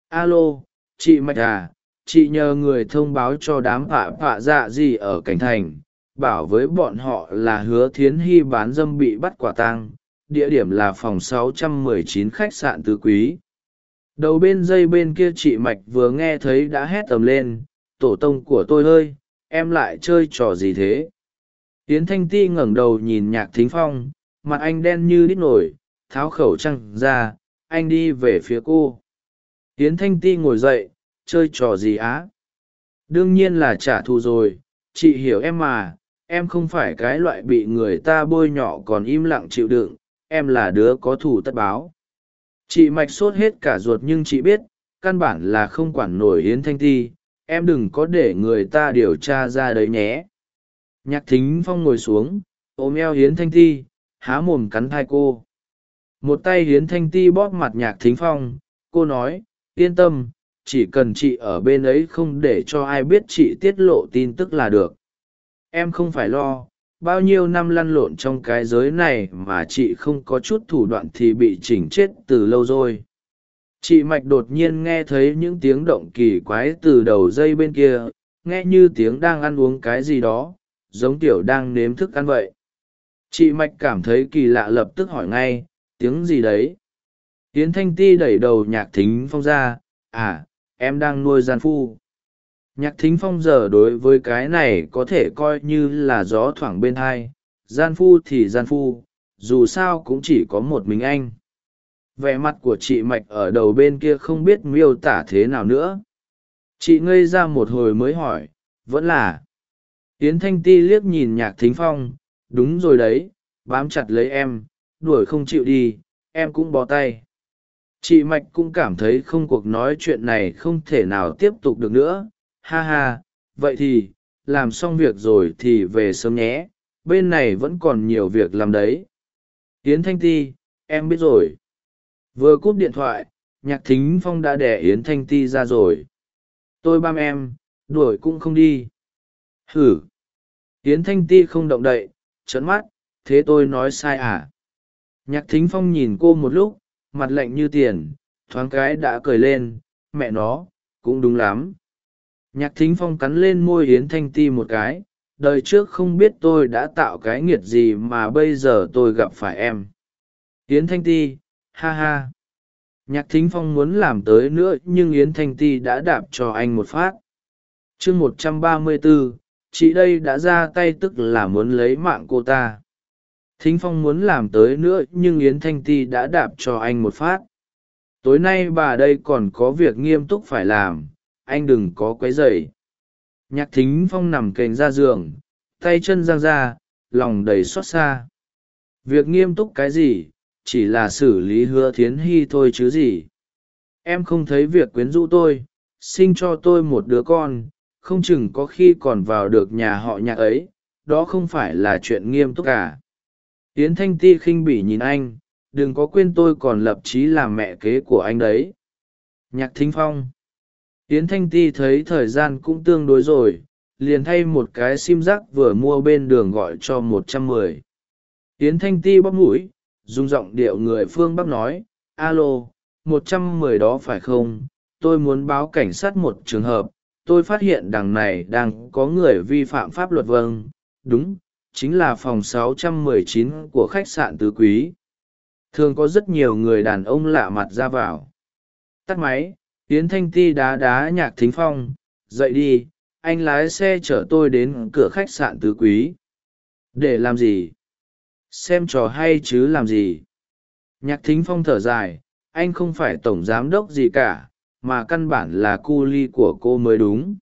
Alo, chị mạch à chị nhờ người thông báo cho đám phạ phạ dạ gì ở cảnh thành, bảo với bọn họ là hứa thiến hy bán dâm bị bắt quả tang, địa điểm là phòng 619 khách sạn tứ quý. Đầu bên dây bên kia chị mạch vừa nghe thấy đã hét tầm lên, tổ tông của tôi ơi, em lại chơi trò gì thế? Tiến thanh ti ngẩng đầu nhìn nhạc thính phong mặt anh đen như đít nổi, tháo khẩu trăng ra, anh đi về phía cô. Tiến thanh ti ngồi dậy, chơi trò gì á? Đương nhiên là trả thù rồi, chị hiểu em mà, em không phải cái loại bị người ta bôi nhọ còn im lặng chịu đựng, em là đứa có thù tất báo. Chị mạch sốt hết cả ruột nhưng chị biết, căn bản là không quản nổi yến thanh ti, em đừng có để người ta điều tra ra đấy nhé. Nhạc thính phong ngồi xuống, ôm eo hiến thanh ti há mồm cắn thai cô. Một tay hiến thanh ti bóp mặt nhạc thính phong, cô nói, yên tâm, chỉ cần chị ở bên ấy không để cho ai biết chị tiết lộ tin tức là được. Em không phải lo, bao nhiêu năm lăn lộn trong cái giới này mà chị không có chút thủ đoạn thì bị chỉnh chết từ lâu rồi. Chị mạch đột nhiên nghe thấy những tiếng động kỳ quái từ đầu dây bên kia, nghe như tiếng đang ăn uống cái gì đó, giống tiểu đang nếm thức ăn vậy chị mạch cảm thấy kỳ lạ lập tức hỏi ngay, tiếng gì đấy? Yến thanh ti đẩy đầu nhạc thính phong ra à em đang nuôi gian phu. Nhạc thính phong giờ đối với cái này có thể coi như là gió thoảng bên hai, gian phu thì gian phu, dù sao cũng chỉ có một mình anh. Vẻ mặt của chị mạch ở đầu bên kia không biết miêu tả thế nào nữa. Chị ngây ra một hồi mới hỏi, vẫn là? Yến thanh ti liếc nhìn nhạc thính phong đúng rồi đấy, bám chặt lấy em, đuổi không chịu đi, em cũng bó tay. Chị mạch cũng cảm thấy không cuộc nói chuyện này không thể nào tiếp tục được nữa. Ha ha, vậy thì, làm xong việc rồi thì về sớm nhé. Bên này vẫn còn nhiều việc làm đấy. Yến thanh ti, em biết rồi. Vừa cúp điện thoại, nhạc thính phong đã đẻ yến thanh ti ra rồi. Tôi băm em, đuổi cũng không đi. Hử? Yến thanh ti không động đậy trấn mắt, thế tôi nói sai à? Nhạc thính phong nhìn cô một lúc, mặt lạnh như tiền, thoáng cái đã cười lên, mẹ nó, cũng đúng lắm. Nhạc thính phong cắn lên môi yến thanh ti một cái, đời trước không biết tôi đã tạo cái nghiệt gì mà bây giờ tôi gặp phải em. Yến thanh ti, ha ha. Nhạc thính phong muốn làm tới nữa nhưng yến thanh ti đã đạp cho anh một phát. Chương một trăm ba mươi bốn chị đây đã ra tay tức là muốn lấy mạng cô ta. Thính phong muốn làm tới nữa nhưng yến thanh ti đã đạp cho anh một phát. Tối nay bà đây còn có việc nghiêm túc phải làm, anh đừng có quấy rầy. Nhạc thính phong nằm kềnh ra giường, tay chân giang ra, lòng đầy xót xa. Việc nghiêm túc cái gì, chỉ là xử lý hứa thiến hy thôi chứ gì. Em không thấy việc quyến rũ tôi, sinh cho tôi một đứa con không chừng có khi còn vào được nhà họ nhạc ấy, đó không phải là chuyện nghiêm túc cả. Yến thanh ti khinh bỉ nhìn anh, đừng có quên tôi còn lập trí làm mẹ kế của anh đấy. Nhạc thính phong. Yến thanh ti thấy thời gian cũng tương đối rồi, liền thay một cái sim rác vừa mua bên đường gọi cho một trăm mười. Yến thanh ti bóp mũi, dùng giọng điệu người phương bắc nói, alo, một trăm mười đó phải không? Tôi muốn báo cảnh sát một trường hợp tôi phát hiện đằng này đang có người vi phạm pháp luật vâng. Đúng, chính là phòng 619 của khách sạn tứ quý. Thường có rất nhiều người đàn ông lạ mặt ra vào. Tắt máy tiến thanh ti đá đá nhạc thính phong. Dậy đi, anh lái xe chở tôi đến cửa khách sạn tứ quý. Để làm gì? Xem trò hay chứ làm gì? Nhạc thính phong thở dài, anh không phải tổng giám đốc gì cả mà căn bản là cu ly của cô mới đúng.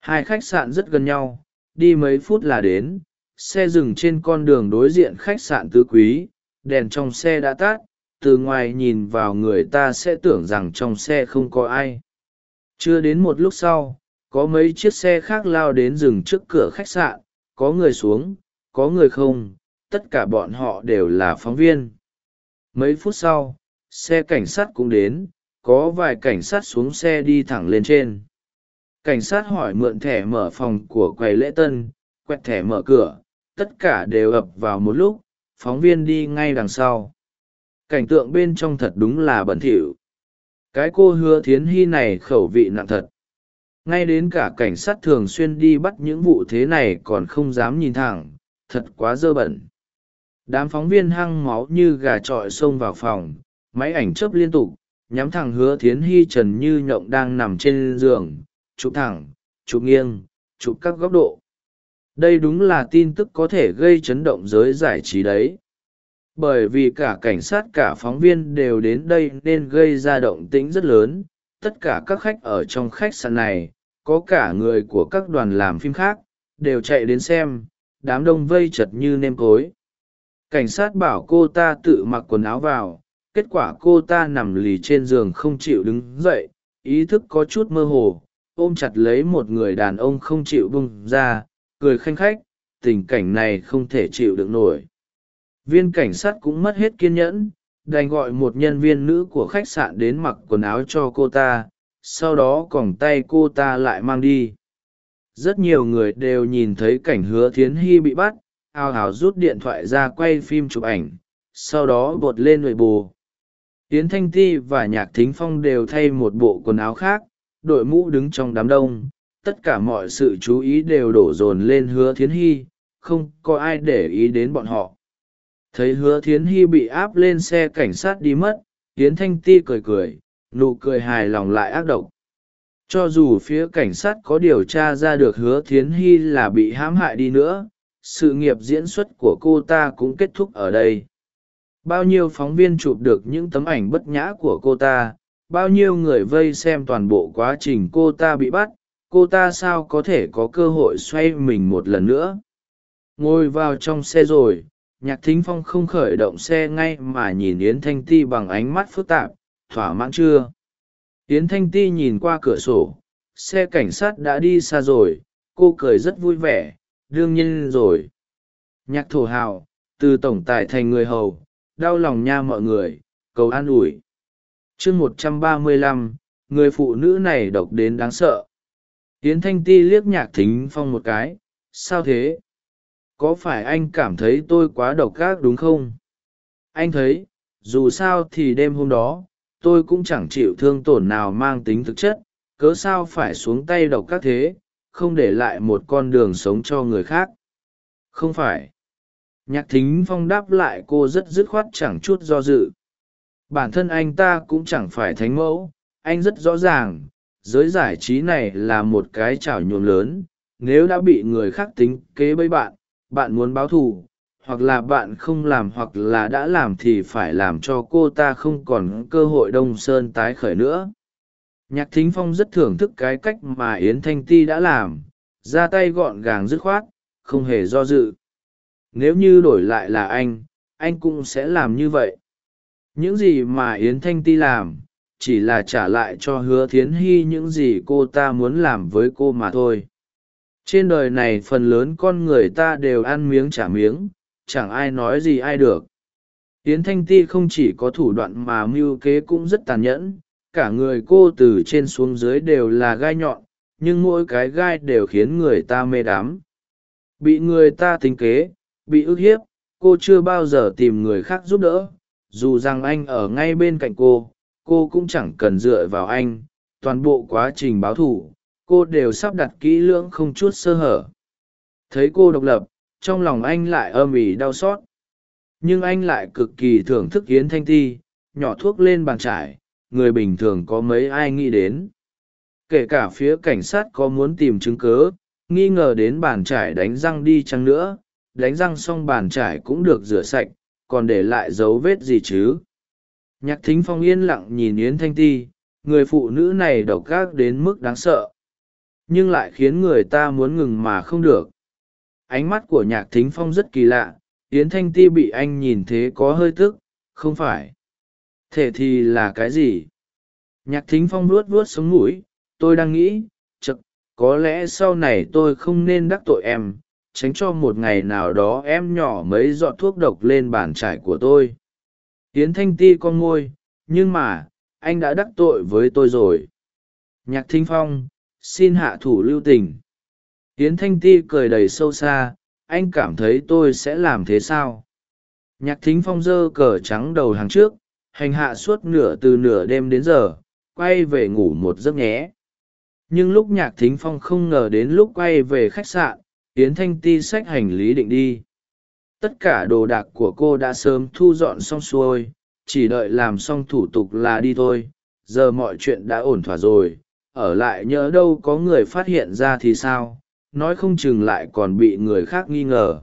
Hai khách sạn rất gần nhau, đi mấy phút là đến, xe dừng trên con đường đối diện khách sạn tứ quý, đèn trong xe đã tắt, từ ngoài nhìn vào người ta sẽ tưởng rằng trong xe không có ai. Chưa đến một lúc sau, có mấy chiếc xe khác lao đến dừng trước cửa khách sạn, có người xuống, có người không, tất cả bọn họ đều là phóng viên. Mấy phút sau, xe cảnh sát cũng đến có vài cảnh sát xuống xe đi thẳng lên trên. Cảnh sát hỏi mượn thẻ mở phòng của quầy lễ tân, quẹt thẻ mở cửa, tất cả đều ập vào một lúc, phóng viên đi ngay đằng sau. Cảnh tượng bên trong thật đúng là bẩn thỉu. Cái cô hứa thiến hy này khẩu vị nặng thật. Ngay đến cả cảnh sát thường xuyên đi bắt những vụ thế này còn không dám nhìn thẳng, thật quá dơ bẩn. Đám phóng viên hăng máu như gà trọi xông vào phòng, máy ảnh chớp liên tục nhắm thẳng hứa thiến hy trần như nhộng đang nằm trên giường, chụp thẳng, chụp nghiêng, chụp các góc độ. Đây đúng là tin tức có thể gây chấn động giới giải trí đấy. Bởi vì cả cảnh sát cả phóng viên đều đến đây nên gây ra động tĩnh rất lớn. Tất cả các khách ở trong khách sạn này, có cả người của các đoàn làm phim khác, đều chạy đến xem, đám đông vây chật như nêm cối. Cảnh sát bảo cô ta tự mặc quần áo vào kết quả cô ta nằm lì trên giường không chịu đứng dậy, ý thức có chút mơ hồ, ôm chặt lấy một người đàn ông không chịu bung ra, cười khanh khách, tình cảnh này không thể chịu được nổi. Viên cảnh sát cũng mất hết kiên nhẫn, đành gọi một nhân viên nữ của khách sạn đến mặc quần áo cho cô ta, sau đó còng tay cô ta lại mang đi. Rất nhiều người đều nhìn thấy cảnh hứa thiến hy bị bắt ao ào rút điện thoại ra quay phim chụp ảnh, sau đó bột lên nội bù yến thanh ti và nhạc thính phong đều thay một bộ quần áo khác, đội mũ đứng trong đám đông. Tất cả mọi sự chú ý đều đổ dồn lên hứa thiến hy, không có ai để ý đến bọn họ. Thấy hứa thiến hy bị áp lên xe cảnh sát đi mất, yến thanh ti cười cười, nụ cười hài lòng lại ác độc. Cho dù phía cảnh sát có điều tra ra được hứa thiến hy là bị hãm hại đi nữa, sự nghiệp diễn xuất của cô ta cũng kết thúc ở đây bao nhiêu phóng viên chụp được những tấm ảnh bất nhã của cô ta, bao nhiêu người vây xem toàn bộ quá trình cô ta bị bắt, cô ta sao có thể có cơ hội xoay mình một lần nữa? Ngồi vào trong xe rồi, nhạc thính phong không khởi động xe ngay mà nhìn yến thanh ti bằng ánh mắt phức tạp, thỏa mãn chưa? Yến thanh ti nhìn qua cửa sổ, xe cảnh sát đã đi xa rồi, cô cười rất vui vẻ, đương nhiên rồi. Nhạc thổ hào, từ tổng tài thành người hầu đau lòng nha mọi người, cầu an ủi. Chương một trăm ba mươi lăm, người phụ nữ này độc đến đáng sợ. Tiến thanh ti liếc nhạc thính phong một cái, sao thế? Có phải anh cảm thấy tôi quá độc ác đúng không? Anh thấy, dù sao thì đêm hôm đó, tôi cũng chẳng chịu thương tổn nào mang tính thực chất, cớ sao phải xuống tay độc các thế, không để lại một con đường sống cho người khác? Không phải nhạc thính phong đáp lại cô rất dứt khoát chẳng chút do dự. Bản thân anh ta cũng chẳng phải thánh mẫu, anh rất rõ ràng, giới giải trí này là một cái chảo nhuộm lớn. Nếu đã bị người khác tính kế bấy bạn bạn muốn báo thù, hoặc là bạn không làm hoặc là đã làm thì phải làm cho cô ta không còn cơ hội đông sơn tái khởi nữa. Nhạc thính phong rất thưởng thức cái cách mà yến thanh ti đã làm, ra tay gọn gàng dứt khoát, không hề do dự nếu như đổi lại là anh anh cũng sẽ làm như vậy. Những gì mà yến thanh ti làm, chỉ là trả lại cho hứa thiến hy những gì cô ta muốn làm với cô mà thôi. Trên đời này phần lớn con người ta đều ăn miếng trả miếng, chẳng ai nói gì ai được. Yến thanh ti không chỉ có thủ đoạn mà mưu kế cũng rất tàn nhẫn, cả người cô từ trên xuống dưới đều là gai nhọn, nhưng mỗi cái gai đều khiến người ta mê đắm. Bị người ta tính kế bị ức hiếp, cô chưa bao giờ tìm người khác giúp đỡ, dù rằng anh ở ngay bên cạnh cô cô cũng chẳng cần dựa vào anh, toàn bộ quá trình báo thù, cô đều sắp đặt kỹ lưỡng không chút sơ hở. Thấy cô độc lập, trong lòng anh lại âm ỉ đau xót. Nhưng anh lại cực kỳ thưởng thức yến thanh ti, nhỏ thuốc lên bàn trải, người bình thường có mấy ai nghĩ đến. Kể cả phía cảnh sát có muốn tìm chứng cớ nghi ngờ đến bàn trải đánh răng đi chăng nữa đánh răng xong bàn trải cũng được rửa sạch, còn để lại dấu vết gì chứ? Nhạc thính phong yên lặng nhìn yến thanh ti, người phụ nữ này độc gác đến mức đáng sợ. Nhưng lại khiến người ta muốn ngừng mà không được. Ánh mắt của nhạc thính phong rất kỳ lạ, yến thanh ti bị anh nhìn thế có hơi tức, không phải. Thể thì là cái gì? Nhạc thính phong luốt vuốt sống mũi, tôi đang nghĩ chật có lẽ sau này tôi không nên đắc tội em tránh cho một ngày nào đó em nhỏ mấy giọt thuốc độc lên bàn trải của tôi. Tiến thanh ti con ngôi, nhưng mà, anh đã đắc tội với tôi rồi. Nhạc thính phong, xin hạ thủ lưu tình. Tiến thanh ti cười đầy sâu xa, anh cảm thấy tôi sẽ làm thế sao? Nhạc thính phong giơ cờ trắng đầu hàng trước, hành hạ suốt nửa từ nửa đêm đến giờ, quay về ngủ một giấc nhé. Nhưng lúc nhạc thính phong không ngờ đến lúc quay về khách sạn yến thanh ti xách hành lý định đi. Tất cả đồ đạc của cô đã sớm thu dọn xong xuôi, chỉ đợi làm xong thủ tục là đi thôi. Giờ mọi chuyện đã ổn thỏa rồi. Ở lại nhỡ đâu có người phát hiện ra thì sao? Nói không chừng lại còn bị người khác nghi ngờ.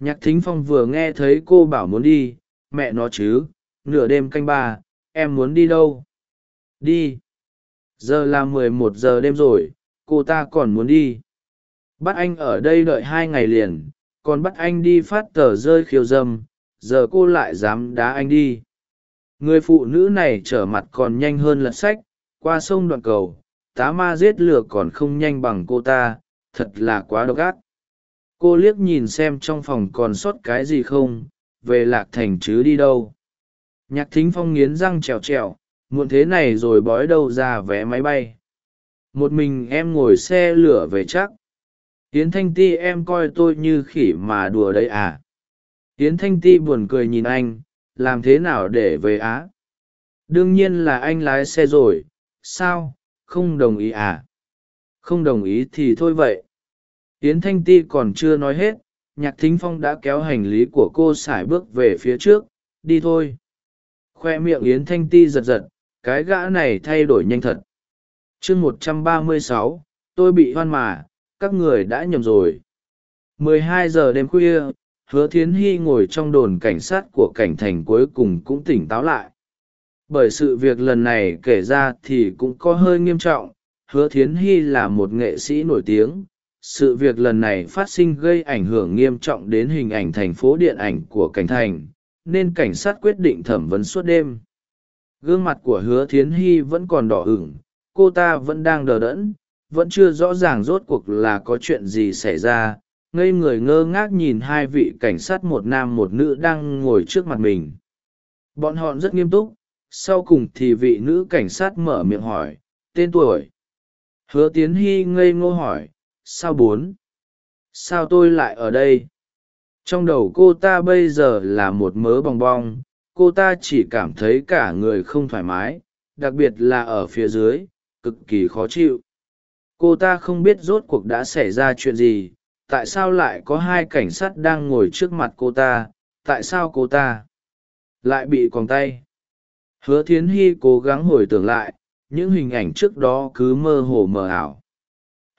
Nhạc thính phong vừa nghe thấy cô bảo muốn đi. Mẹ nó chứ, nửa đêm canh ba, em muốn đi đâu? Đi. Giờ là mười một giờ đêm rồi, cô ta còn muốn đi bắt anh ở đây đợi hai ngày liền, còn bắt anh đi phát tờ rơi khiêu dâm, giờ cô lại dám đá anh đi. Người phụ nữ này trở mặt còn nhanh hơn lật sách, qua sông đoạn cầu, tá ma giết lửa còn không nhanh bằng cô ta, thật là quá độc ác. Cô liếc nhìn xem trong phòng còn sót cái gì không, về lạc thành chứ đi đâu. Nhạc thính phong nghiến răng trèo trèo, muộn thế này rồi bói đâu ra vé máy bay. Một mình em ngồi xe lửa về chắc tiến thanh ti em coi tôi như khỉ mà đùa đấy à? Tiến thanh ti buồn cười nhìn anh, làm thế nào để về á? Đương nhiên là anh lái xe rồi, sao? Không đồng ý à? Không đồng ý thì thôi vậy. Tiến thanh ti còn chưa nói hết, nhạc thính phong đã kéo hành lý của cô x ả i bước về phía trước, đi thôi. Khoe miệng yến thanh ti giật giật, cái gã này thay đổi nhanh thật. Chương một trăm ba mươi sáu, tôi bị hoan mà các người đã nhầm rồi. Mười hai giờ đêm khuya, hứa thiến hy ngồi trong đồn cảnh sát của cảnh thành cuối cùng cũng tỉnh táo lại. Bởi sự việc lần này kể ra thì cũng có hơi nghiêm trọng. Hứa thiến hy là một nghệ sĩ nổi tiếng. Sự việc lần này phát sinh gây ảnh hưởng nghiêm trọng đến hình ảnh thành phố điện ảnh của cảnh thành, nên cảnh sát quyết định thẩm vấn suốt đêm. Gương mặt của hứa thiến hy vẫn còn đỏ ửng, cô ta vẫn đang đờ đẫn vẫn chưa rõ ràng rốt cuộc là có chuyện gì xảy ra, ngây người ngơ ngác nhìn hai vị cảnh sát một nam một nữ đang ngồi trước mặt mình. Bọn họ rất nghiêm túc, sau cùng thì vị nữ cảnh sát mở miệng hỏi, tên tuổi? Hứa tiến hy ngây ngô hỏi, sao bốn? Sao tôi lại ở đây? Trong đầu cô ta bây giờ là một mớ bong bong, cô ta chỉ cảm thấy cả người không thoải mái, đặc biệt là ở phía dưới, cực kỳ khó chịu cô ta không biết rốt cuộc đã xảy ra chuyện gì, tại sao lại có hai cảnh sát đang ngồi trước mặt cô ta, tại sao cô ta lại bị còng tay? Hứa thiến hy cố gắng hồi tưởng lại, những hình ảnh trước đó cứ mơ hồ mờ ảo.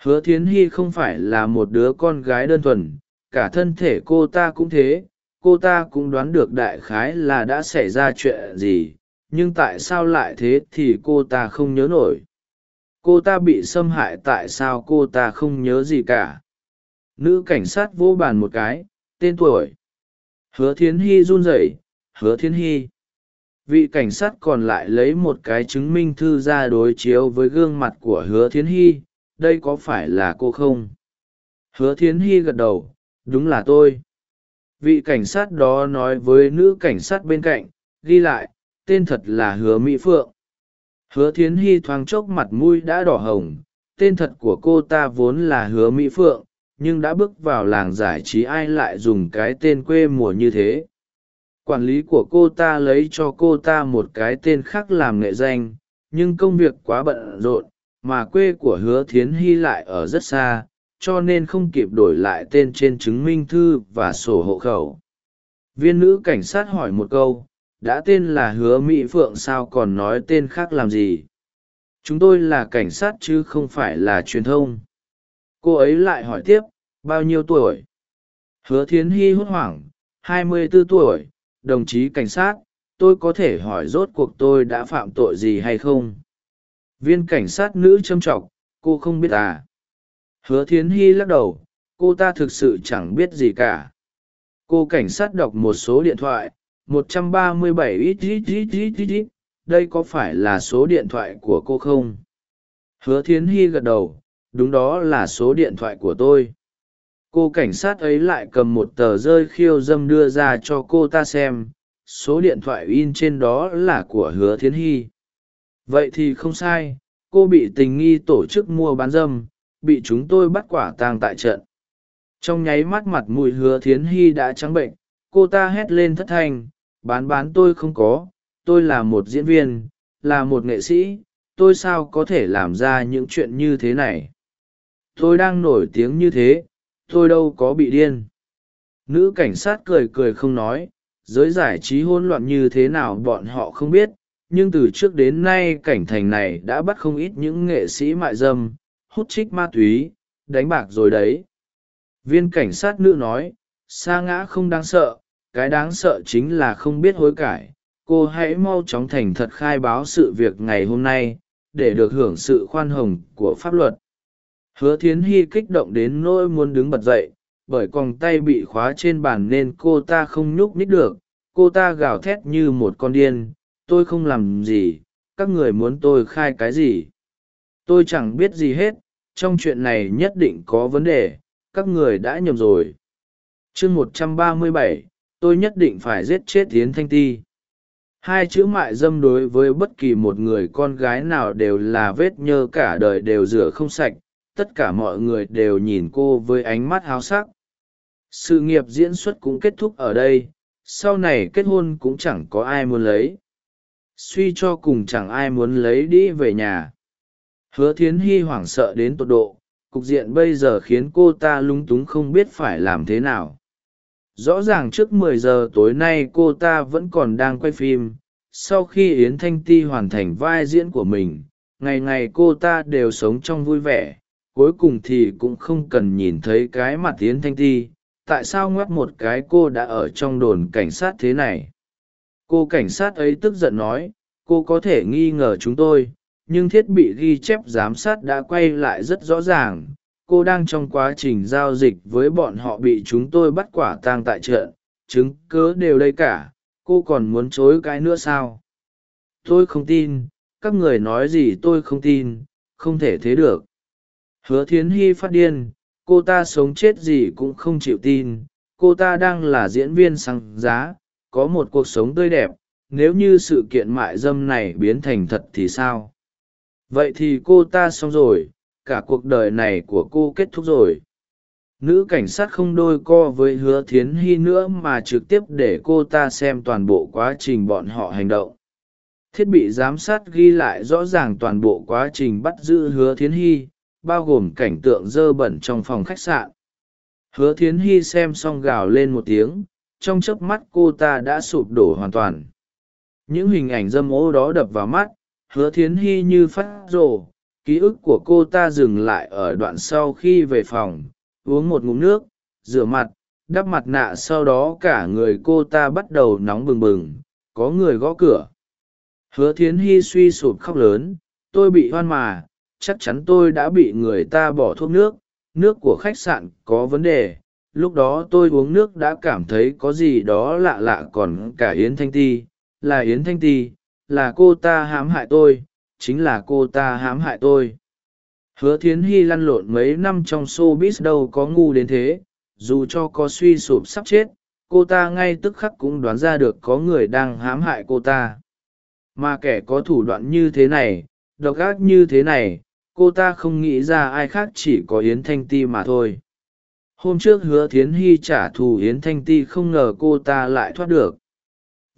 Hứa thiến hy không phải là một đứa con gái đơn thuần, cả thân thể cô ta cũng thế, cô ta cũng đoán được đại khái là đã xảy ra chuyện gì, nhưng tại sao lại thế thì cô ta không nhớ nổi cô ta bị xâm hại tại sao cô ta không nhớ gì cả? Nữ cảnh sát vô bàn một cái, tên tuổi. Hứa thiến hy run rẩy, hứa thiến hy. Vị cảnh sát còn lại lấy một cái chứng minh thư ra đối chiếu với gương mặt của hứa thiến hy, đây có phải là cô không? Hứa thiến hy gật đầu, đúng là tôi. Vị cảnh sát đó nói với nữ cảnh sát bên cạnh, ghi lại, tên thật là hứa mỹ phượng hứa thiến hy thoáng chốc mặt mũi đã đỏ hồng, tên thật của cô ta vốn là hứa mỹ phượng, nhưng đã bước vào làng giải trí ai lại dùng cái tên quê mùa như thế? Quản lý của cô ta lấy cho cô ta một cái tên khác làm nghệ danh, nhưng công việc quá bận rộn, mà quê của hứa thiến hy lại ở rất xa, cho nên không kịp đổi lại tên trên chứng minh thư và sổ hộ khẩu. Viên nữ cảnh sát hỏi một câu đã tên là hứa mỹ phượng sao còn nói tên khác làm gì? Chúng tôi là cảnh sát chứ không phải là truyền thông. Cô ấy lại hỏi tiếp, bao nhiêu tuổi? Hứa thiến hy hốt hoảng, hai mươi b ố tuổi, đồng chí cảnh sát, tôi có thể hỏi rốt cuộc tôi đã phạm tội gì hay không? Viên cảnh sát nữ châm t r ọ c cô không biết à? Hứa thiến hy lắc đầu, cô ta thực sự chẳng biết gì cả. Cô cảnh sát đọc một số điện thoại 137 ít ít ít ít ít ít. Đây có phải là số điện thoại của cô không? Hứa thiến hy gật đầu. Đúng đó là số điện thoại của tôi. Cô cảnh sát ấy lại cầm một tờ rơi khiêu dâm đưa ra cho cô ta xem. Số điện thoại in trên đó là của hứa thiến hy. Vậy thì không sai. Cô bị tình nghi tổ chức mua bán dâm. Bị chúng tôi bắt quả tang tại trận. Trong nháy mắt mặt mùi hứa thiến hy đã trắng bệnh. Cô ta hét lên thất thanh bán bán tôi không có, tôi là một diễn viên, là một nghệ sĩ, tôi sao có thể làm ra những chuyện như thế này? Tôi đang nổi tiếng như thế, tôi đâu có bị điên. Nữ cảnh sát cười cười không nói, giới giải trí hỗn loạn như thế nào bọn họ không biết, nhưng từ trước đến nay cảnh thành này đã bắt không ít những nghệ sĩ mại dâm, hút trích ma túy, đánh bạc rồi đấy. Viên cảnh sát nữ nói, sa ngã không đáng sợ cái đáng sợ chính là không biết hối cải. Cô hãy mau chóng thành thật khai báo sự việc ngày hôm nay, để được hưởng sự khoan hồng của pháp luật. Hứa thiến hy kích động đến nỗi muốn đứng bật dậy, bởi còng tay bị khóa trên bàn nên cô ta không nhúc nhích được. Cô ta gào thét như một con điên, tôi không làm gì, các người muốn tôi khai cái gì? Tôi chẳng biết gì hết, trong chuyện này nhất định có vấn đề, các người đã nhầm rồi. Chương một trăm ba mươi bảy tôi nhất định phải giết chết tiến thanh ti. Hai chữ mại dâm đối với bất kỳ một người con gái nào đều là vết nhơ cả đời đều rửa không sạch, tất cả mọi người đều nhìn cô với ánh mắt háo sắc. Sự nghiệp diễn xuất cũng kết thúc ở đây, sau này kết hôn cũng chẳng có ai muốn lấy. Suy cho cùng chẳng ai muốn lấy đi về nhà. Hứa thiến hy hoảng sợ đến tột độ, cục diện bây giờ khiến cô ta lúng túng không biết phải làm thế nào rõ ràng trước 10 giờ tối nay cô ta vẫn còn đang quay phim. Sau khi yến thanh ti hoàn thành vai diễn của mình, ngày ngày cô ta đều sống trong vui vẻ. Cuối cùng thì cũng không cần nhìn thấy cái mặt yến thanh ti. Tại sao ngoắc một cái cô đã ở trong đồn cảnh sát thế này? Cô cảnh sát ấy tức giận nói, cô có thể nghi ngờ chúng tôi, nhưng thiết bị ghi chép giám sát đã quay lại rất rõ ràng cô đang trong quá trình giao dịch với bọn họ bị chúng tôi bắt quả tang tại trận chứng cớ đều đây cả. Cô còn muốn chối cái nữa sao? Tôi không tin. Các người nói gì tôi không tin. Không thể thế được. Hứa thiến hy phát điên. Cô ta sống chết gì cũng không chịu tin. Cô ta đang là diễn viên sáng giá. Có một cuộc sống tươi đẹp. Nếu như sự kiện mại dâm này biến thành thật thì sao? Vậy thì cô ta xong rồi cả cuộc đời này của cô kết thúc rồi. Nữ cảnh sát không đôi co với hứa thiến hy nữa mà trực tiếp để cô ta xem toàn bộ quá trình bọn họ hành động. Thiết bị giám sát ghi lại rõ ràng toàn bộ quá trình bắt giữ hứa thiến hy, bao gồm cảnh tượng dơ bẩn trong phòng khách sạn. Hứa thiến hy xem xong gào lên một tiếng, trong chớp mắt cô ta đã sụp đổ hoàn toàn. Những hình ảnh dâm ô đó đập vào mắt, hứa thiến hy như phát rồ ký ức của cô ta dừng lại ở đoạn sau khi về phòng, uống một ngụm nước, rửa mặt, đắp mặt nạ sau đó cả người cô ta bắt đầu nóng bừng bừng, có người gõ cửa. Hứa thiến hy suy sụp khóc lớn, tôi bị hoan mà, chắc chắn tôi đã bị người ta bỏ thuốc nước nước của khách sạn có vấn đề, lúc đó tôi uống nước đã cảm thấy có gì đó lạ lạ còn cả yến thanh ti, là yến thanh ti, là cô ta hãm hại tôi chính là cô ta hãm hại tôi. Hứa thiến hy lăn lộn mấy năm trong showbiz đâu có ngu đến thế, dù cho có suy sụp sắp chết, cô ta ngay tức khắc cũng đoán ra được có người đang hãm hại cô ta. Mà kẻ có thủ đoạn như thế này, độc ác như thế này, cô ta không nghĩ ra ai khác chỉ có yến thanh ti mà thôi. Hôm trước hứa thiến hy trả thù yến thanh ti không ngờ cô ta lại thoát được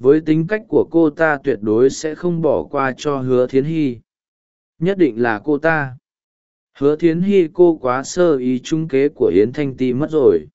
với tính cách của cô ta tuyệt đối sẽ không bỏ qua cho hứa thiến hy. Nhất định là cô ta. Hứa thiến hy cô quá sơ ý trung kế của yến thanh ti mất rồi.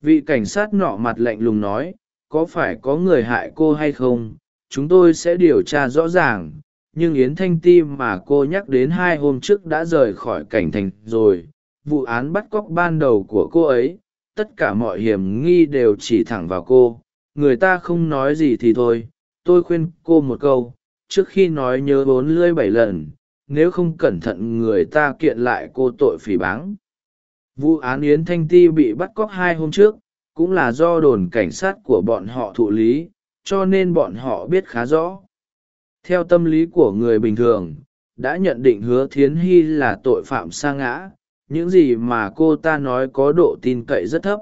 Vị cảnh sát nọ mặt lạnh lùng nói, có phải có người hại cô hay không? Chúng tôi sẽ điều tra rõ ràng. Nhưng yến thanh ti mà cô nhắc đến hai hôm trước đã rời khỏi cảnh thành rồi. Vụ án bắt cóc ban đầu của cô ấy, tất cả mọi hiểm nghi đều chỉ thẳng vào cô người ta không nói gì thì thôi. Tôi khuyên cô một câu, trước khi nói nhớ bốn lưỡi bảy lần, nếu không cẩn thận người ta kiện lại cô tội phỉ báng. Vụ án yến thanh ti bị bắt cóc hai hôm trước, cũng là do đồn cảnh sát của bọn họ thụ lý, cho nên bọn họ biết khá rõ. Theo tâm lý của người bình thường, đã nhận định hứa thiến hy là tội phạm sa ngã, những gì mà cô ta nói có độ tin cậy rất thấp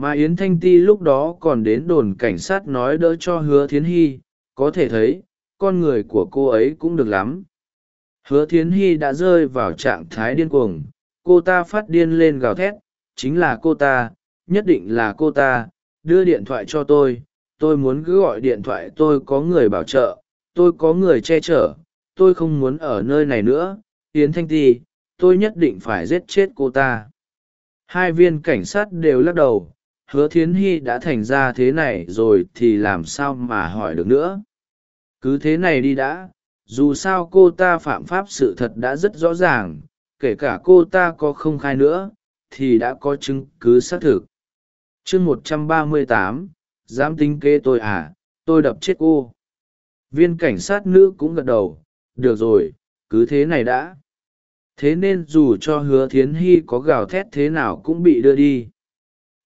mà yến thanh ti lúc đó còn đến đồn cảnh sát nói đỡ cho hứa thiến hy, có thể thấy, con người của cô ấy cũng được lắm. Hứa thiến hy đã rơi vào trạng thái điên cuồng, cô ta phát điên lên gào thét, chính là cô ta, nhất định là cô ta, đưa điện thoại cho tôi tôi muốn cứ gọi điện thoại tôi có người bảo trợ, tôi có người che chở, tôi không muốn ở nơi này nữa, yến thanh ti, tôi nhất định phải giết chết cô ta. Hai viên cảnh sát đều lắc đầu hứa thiến hy đã thành ra thế này rồi thì làm sao mà hỏi được nữa? Cứ thế này đi đã, dù sao cô ta phạm pháp sự thật đã rất rõ ràng, kể cả cô ta có không khai nữa, thì đã có chứng cứ xác thực. Chương một trăm ba mươi tám, dám tính kế tôi à tôi đập chết cô. Viên cảnh sát nữ cũng gật đầu, được rồi, cứ thế này đã. Thế nên dù cho hứa thiến hy có gào thét thế nào cũng bị đưa đi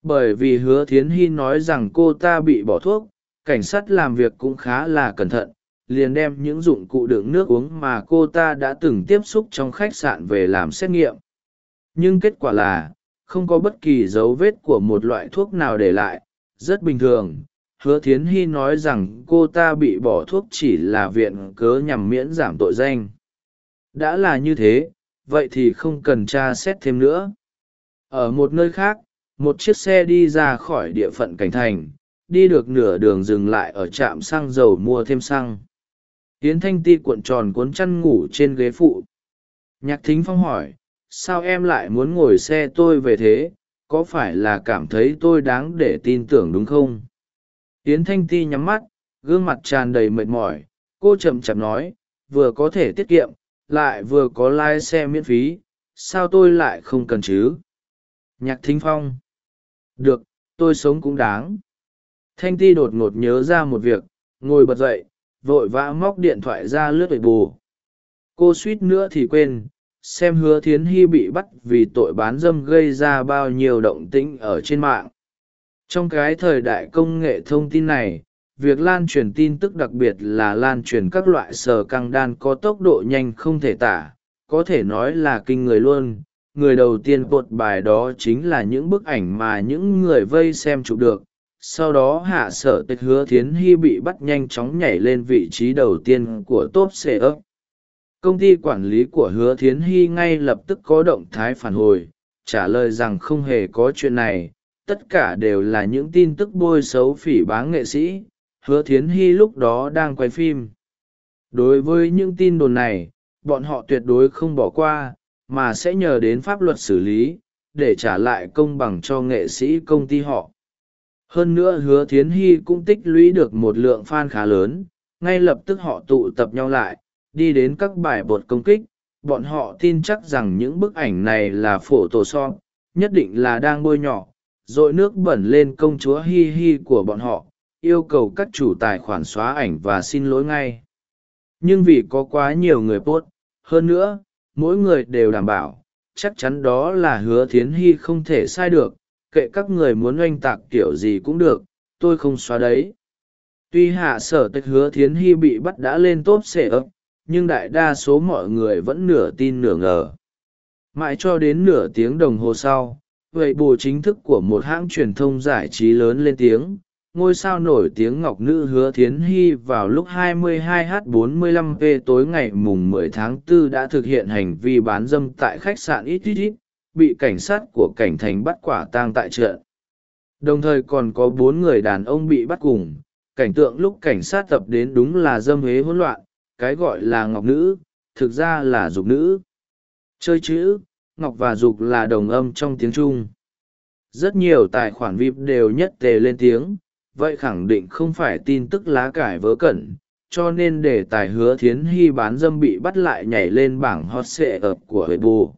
bởi vì hứa thiến hy nói rằng cô ta bị bỏ thuốc, cảnh sát làm việc cũng khá là cẩn thận, liền đem những dụng cụ đựng nước uống mà cô ta đã từng tiếp xúc trong khách sạn về làm xét nghiệm. Nhưng kết quả là, không có bất kỳ dấu vết của một loại thuốc nào để lại, rất bình thường. Hứa thiến hy nói rằng cô ta bị bỏ thuốc chỉ là viện cớ nhằm miễn giảm tội danh. Đã là như thế, vậy thì không cần tra xét thêm nữa. Ở một nơi khác một chiếc xe đi ra khỏi địa phận cảnh thành, đi được nửa đường dừng lại ở trạm xăng dầu mua thêm xăng. Tiến thanh ti cuộn tròn cuốn chăn ngủ trên ghế phụ. Nhạc thính phong hỏi, sao em lại muốn ngồi xe tôi về thế? Có phải là cảm thấy tôi đáng để tin tưởng đúng không? Tiến thanh ti nhắm mắt, gương mặt tràn đầy mệt mỏi. Cô chậm chậm nói, vừa có thể tiết kiệm, lại vừa có lái xe miễn phí, sao tôi lại không cần chứ? Nhạc thính phong được, tôi sống cũng đáng. Thanh ti đột ngột nhớ ra một việc, ngồi bật dậy, vội vã móc điện thoại ra lướt ệ bù cô suýt nữa thì quên, xem hứa thiến hy bị bắt vì tội bán dâm gây ra bao nhiêu động tĩnh ở trên mạng. Trong cái thời đại công nghệ thông tin này, việc lan truyền tin tức đặc biệt là lan truyền các loại sờ căng đan có tốc độ nhanh không thể tả, có thể nói là kinh người luôn người đầu tiên cột bài đó chính là những bức ảnh mà những người vây xem chụp được. Sau đó hạ sở tịch hứa thiến hy bị bắt nhanh chóng nhảy lên vị trí đầu tiên của top xe ấp. Công ty quản lý của hứa thiến hy ngay lập tức có động thái phản hồi, trả lời rằng không hề có chuyện này, tất cả đều là những tin tức bôi xấu phỉ báng nghệ sĩ, hứa thiến hy lúc đó đang quay phim. Đối với những tin đồn này, bọn họ tuyệt đối không bỏ qua mà sẽ nhờ đến pháp luật xử lý, để trả lại công bằng cho nghệ sĩ công ty họ. Hơn nữa hứa thiến hy cũng tích lũy được một lượng f a n khá lớn, ngay lập tức họ tụ tập nhau lại, đi đến các bài bột công kích. Bọn họ tin chắc rằng những bức ảnh này là phổ tổ so nhất định là đang bôi nhọ r ồ i nước bẩn lên công chúa hi hi của bọn họ, yêu cầu các chủ tài khoản xóa ảnh và xin lỗi ngay. Nhưng vì có quá nhiều người post, hơn nữa mỗi người đều đảm bảo, chắc chắn đó là hứa thiến hy không thể sai được, kệ các người muốn oanh tạc kiểu gì cũng được, tôi không xóa đấy. Tuy hạ sở tịch hứa thiến hy bị bắt đã lên tốp xệ ấp, nhưng đại đa số mọi người vẫn nửa tin nửa ngờ. Mãi cho đến nửa tiếng đồng hồ sau, vậy bù chính thức của một hãng truyền thông giải trí lớn lên tiếng ngôi sao nổi tiếng ngọc nữ hứa thiến hy vào lúc 22h45 p tối ngày mùng 10 tháng 4 đã thực hiện hành vi bán dâm tại khách sạn ít ít ít, bị cảnh sát của cảnh thành bắt quả tang tại chợ. đồng thời còn có bốn người đàn ông bị bắt cùng, cảnh tượng lúc cảnh sát tập đến đúng là dâm huế hỗn loạn, cái gọi là ngọc nữ, thực ra là dục nữ chơi chữ, ngọc và dục là đồng âm trong tiếng trung rất nhiều tài khoản vip đều nhất tề lên tiếng vậy khẳng định không phải tin tức lá cải vớ cẩn, cho nên đề tài hứa thiến hy bán dâm bị bắt lại nhảy lên bảng hot sệ ập của huệ bù.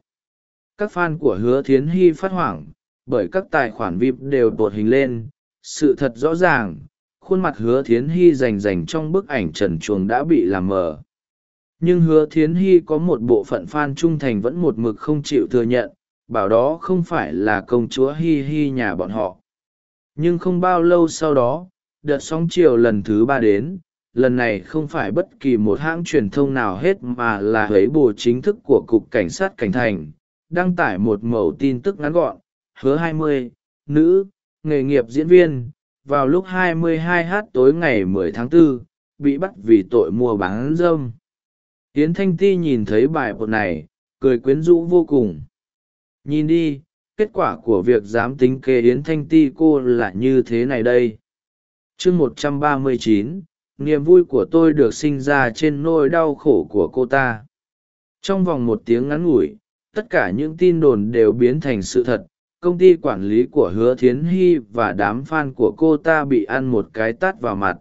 Các fan của hứa thiến hy phát hoảng, bởi các tài khoản vip đều tột hình lên, sự thật rõ ràng, khuôn mặt hứa thiến hy rành rành trong bức ảnh trần chuồng đã bị làm mờ. Nhưng hứa thiến hy có một bộ phận f a n trung thành vẫn một mực không chịu thừa nhận, bảo đó không phải là công chúa hi hi nhà bọn họ nhưng không bao lâu sau đó đợt sóng chiều lần thứ ba đến lần này không phải bất kỳ một hãng truyền thông nào hết mà là huế bồ chính thức của cục cảnh sát cảnh thành đăng tải một mẩu tin tức ngắn gọn hứa 20, nữ nghề nghiệp diễn viên vào lúc 22h tối ngày 10 tháng 4, bị bắt vì tội mua bán dâm. Hiến thanh ti nhìn thấy bài bột này cười quyến rũ vô cùng. Nhìn đi kết quả của việc dám tính kê yến thanh ti cô là như thế này đây. Chương một trăm ba mươi chín, niềm vui của tôi được sinh ra trên nỗi đau khổ của cô ta. Trong vòng một tiếng ngắn ngủi, tất cả những tin đồn đều biến thành sự thật. Công ty quản lý của hứa thiến hy và đám f a n của cô ta bị ăn một cái tát vào mặt.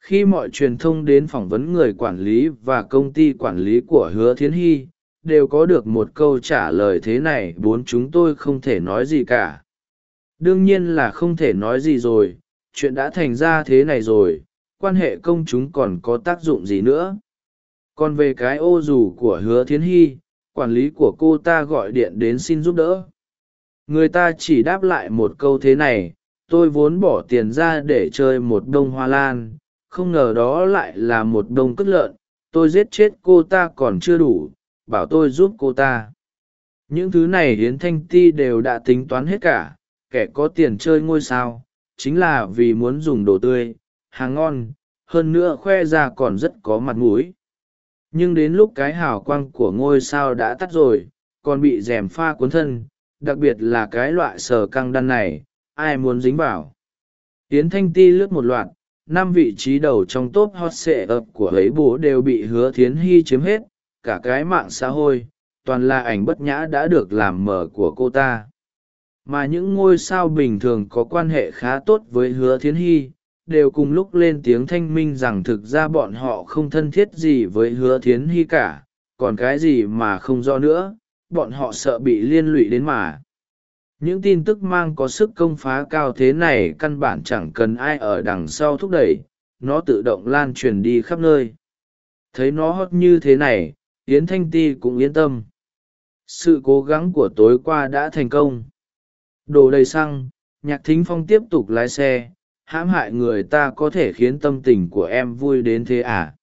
Khi mọi truyền thông đến phỏng vấn người quản lý và công ty quản lý của hứa thiến hy đều có được một câu trả lời thế này, bốn chúng tôi không thể nói gì cả. Đương nhiên là không thể nói gì rồi, chuyện đã thành ra thế này rồi, quan hệ công chúng còn có tác dụng gì nữa? Còn về cái ô dù của hứa thiến hy, quản lý của cô ta gọi điện đến xin giúp đỡ. Người ta chỉ đáp lại một câu thế này, tôi vốn bỏ tiền ra để chơi một đ ô n g hoa lan, không ngờ đó lại là một đ ô n g cất lợn, tôi giết chết cô ta còn chưa đủ bảo tôi giúp cô ta. Những thứ này hiến thanh ti đều đã tính toán hết cả, kẻ có tiền chơi ngôi sao, chính là vì muốn dùng đồ tươi, hàng ngon, hơn nữa khoe ra còn rất có mặt mũi. Nhưng đến lúc cái hào quang của ngôi sao đã tắt rồi, còn bị rèm pha cuốn thân, đặc biệt là cái loại sờ căng đan này, ai muốn dính vào? Tiến thanh ti lướt một loạt, năm vị trí đầu trong top hot sệ ập của ấy bố đều bị hứa thiến hy chiếm hết cả cái mạng xã hội, toàn là ảnh bất nhã đã được làm mở của cô ta. Mà những ngôi sao bình thường có quan hệ khá tốt với hứa thiến hy, đều cùng lúc lên tiếng thanh minh rằng thực ra bọn họ không thân thiết gì với hứa thiến hy cả, còn cái gì mà không do nữa, bọn họ sợ bị liên lụy đến mà. Những tin tức mang có sức công phá cao thế này căn bản chẳng cần ai ở đằng sau thúc đẩy, nó tự động lan truyền đi khắp nơi. Thấy nó hot như thế này yến thanh ti cũng yên tâm. Sự cố gắng của tối qua đã thành công. Đổ đầy xăng, nhạc thính phong tiếp tục lái xe. Hãm hại người ta có thể khiến tâm tình của em vui đến thế à?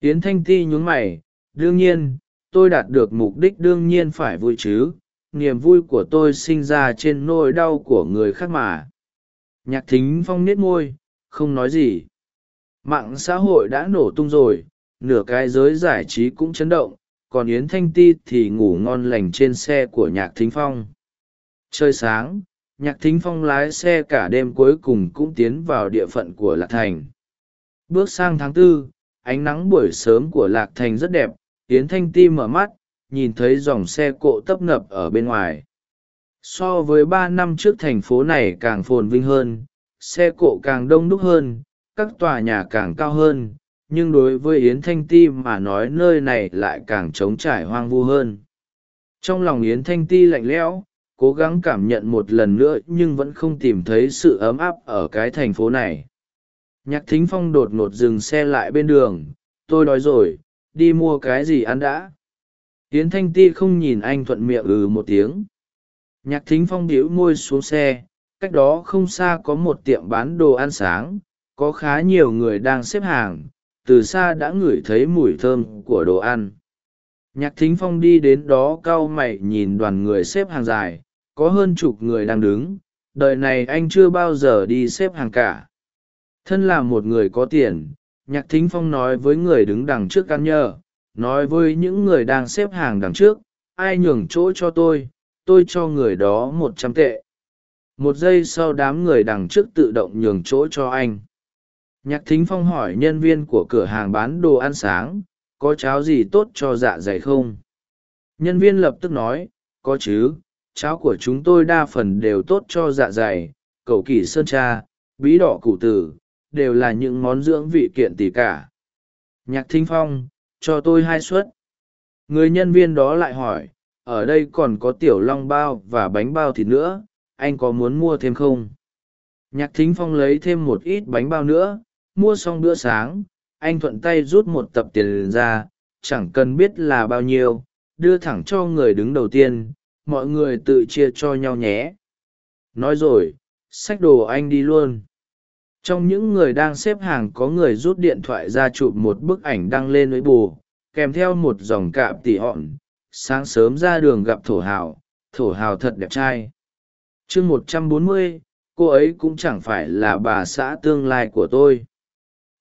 Yến thanh ti nhún mày. Đương nhiên, tôi đạt được mục đích đương nhiên phải vui chứ. Niềm vui của tôi sinh ra trên nỗi đau của người khác mà. Nhạc thính phong nết môi, không nói gì. Mạng xã hội đã nổ tung rồi nửa cái giới giải trí cũng chấn động, còn yến thanh ti thì ngủ ngon lành trên xe của nhạc thính phong. Trời sáng, nhạc thính phong lái xe cả đêm cuối cùng cũng tiến vào địa phận của lạc thành. Bước sang tháng tư, ánh nắng buổi sớm của lạc thành rất đẹp, yến thanh ti mở mắt, nhìn thấy dòng xe cộ tấp nập ở bên ngoài. So với ba năm trước thành phố này càng phồn vinh hơn, xe cộ càng đông đúc hơn, các tòa nhà càng cao hơn nhưng đối với yến thanh ti mà nói nơi này lại càng trống trải hoang vu hơn. Trong lòng yến thanh ti lạnh lẽo, cố gắng cảm nhận một lần nữa nhưng vẫn không tìm thấy sự ấm áp ở cái thành phố này. Nhạc thính phong đột ngột dừng xe lại bên đường, tôi đói rồi, đi mua cái gì ăn đã? Yến thanh ti không nhìn anh thuận miệng ừ một tiếng. Nhạc thính phong bĩu môi xuống xe, cách đó không xa có một tiệm bán đồ ăn sáng, có khá nhiều người đang xếp hàng từ xa đã ngửi thấy mùi thơm của đồ ăn. Nhạc thính phong đi đến đó cau mày nhìn đoàn người xếp hàng dài, có hơn chục người đang đứng, đời này anh chưa bao giờ đi xếp hàng cả. Thân là một người có tiền, nhạc thính phong nói với người đứng đằng trước căn nhờ, nói với những người đang xếp hàng đằng trước, ai nhường chỗ cho tôi tôi cho người đó một trăm tệ. Một giây sau đám người đằng trước tự động nhường chỗ cho anh nhạc thính phong hỏi nhân viên của cửa hàng bán đồ ăn sáng, có cháo gì tốt cho dạ dày không? Nhân viên lập tức nói, có chứ, cháo của chúng tôi đa phần đều tốt cho dạ dày cầu kỳ sơn cha, bí đỏ củ tử, đều là những món dưỡng vị kiện tỷ cả. Nhạc thính phong, cho tôi hai suất. Người nhân viên đó lại hỏi, ở đây còn có tiểu long bao và bánh bao thịt nữa, anh có muốn mua thêm không? Nhạc thính phong lấy thêm một ít bánh bao nữa mua xong bữa sáng, anh thuận tay rút một tập tiền ra, chẳng cần biết là bao nhiêu, đưa thẳng cho người đứng đầu tiên, mọi người tự chia cho nhau nhé. Nói rồi, xách đồ anh đi luôn. Trong những người đang xếp hàng có người rút điện thoại ra chụp một bức ảnh đăng lên với bù, kèm theo một dòng cạm tỉ họn, sáng sớm ra đường gặp thổ hào thổ hào thật đẹp trai. Chương một trăm bốn mươi, cô ấy cũng chẳng phải là bà xã tương lai của tôi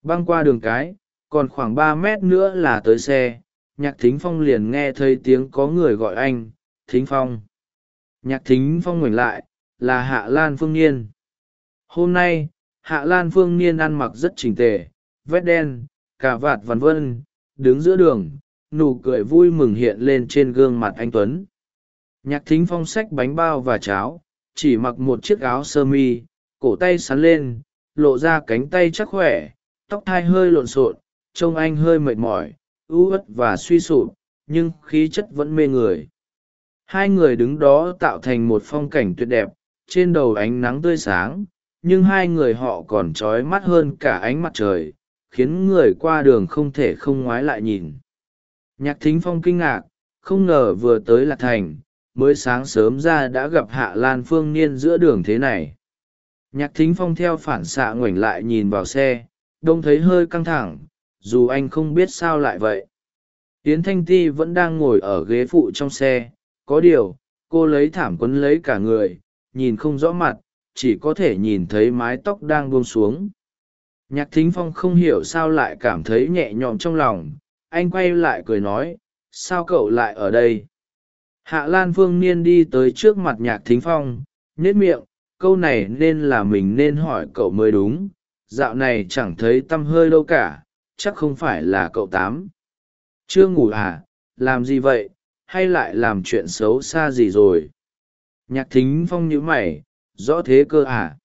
băng qua đường cái, còn khoảng ba mét nữa là tới xe. Nhạc thính phong liền nghe thấy tiếng có người gọi anh, thính phong. Nhạc thính phong ngoảnh lại, là hạ lan phương niên. Hôm nay, hạ lan phương niên ăn mặc rất chỉnh tề, vét đen, cà vạt vằn vân, đứng giữa đường, nụ cười vui mừng hiện lên trên gương mặt anh tuấn. Nhạc thính phong xách bánh bao và cháo, chỉ mặc một chiếc áo sơ mi, cổ tay sắn lên, lộ ra cánh tay chắc khỏe tóc thai hơi lộn xộn, trông anh hơi mệt mỏi, ưu ất và suy sụp, nhưng khí chất vẫn mê người. Hai người đứng đó tạo thành một phong cảnh tuyệt đẹp, trên đầu ánh nắng tươi sáng, nhưng hai người họ còn trói mắt hơn cả ánh mặt trời, khiến người qua đường không thể không ngoái lại nhìn. Nhạc thính phong kinh ngạc, không ngờ vừa tới lạc thành, mới sáng sớm ra đã gặp hạ lan phương niên giữa đường thế này. Nhạc thính phong theo phản xạ ngoảnh lại nhìn vào xe đông thấy hơi căng thẳng, dù anh không biết sao lại vậy. Yến thanh ti vẫn đang ngồi ở ghế phụ trong xe, có điều, cô lấy thảm quấn lấy cả người, nhìn không rõ mặt, chỉ có thể nhìn thấy mái tóc đang buông xuống. Nhạc thính phong không hiểu sao lại cảm thấy nhẹ nhõm trong lòng, anh quay lại cười nói, sao cậu lại ở đây? Hạ lan phương niên đi tới trước mặt nhạc thính phong nết miệng, câu này nên là mình nên hỏi cậu mới đúng dạo này chẳng thấy t â m hơi đâu cả, chắc không phải là cậu tám. Chưa ngủ à làm gì vậy, hay lại làm chuyện xấu xa gì rồi? Nhạc thính phong nhíu mày, rõ thế cơ à?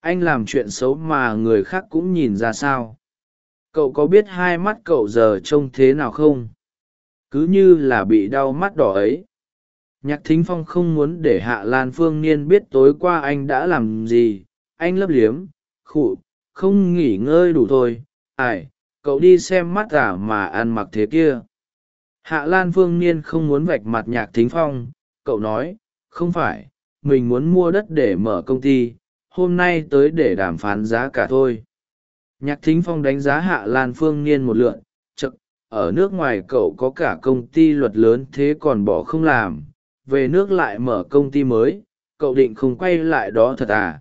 Anh làm chuyện xấu mà người khác cũng nhìn ra sao? Cậu có biết hai mắt cậu giờ trông thế nào không? Cứ như là bị đau mắt đỏ ấy. Nhạc thính phong không muốn để hạ lan phương niên biết tối qua anh đã làm gì. Anh lấp liếm, khụ không nghỉ ngơi đủ thôi. Ải, cậu đi xem mắt à mà ăn mặc thế kia. Hạ lan phương niên không muốn vạch mặt nhạc thính phong. Cậu nói không phải mình muốn mua đất để mở công ty hôm nay tới để đàm phán giá cả thôi. Nhạc thính phong đánh giá hạ lan phương niên một lượn chật ở nước ngoài cậu có cả công ty luật lớn thế còn bỏ không làm về nước lại mở công ty mới cậu định không quay lại đó thật à?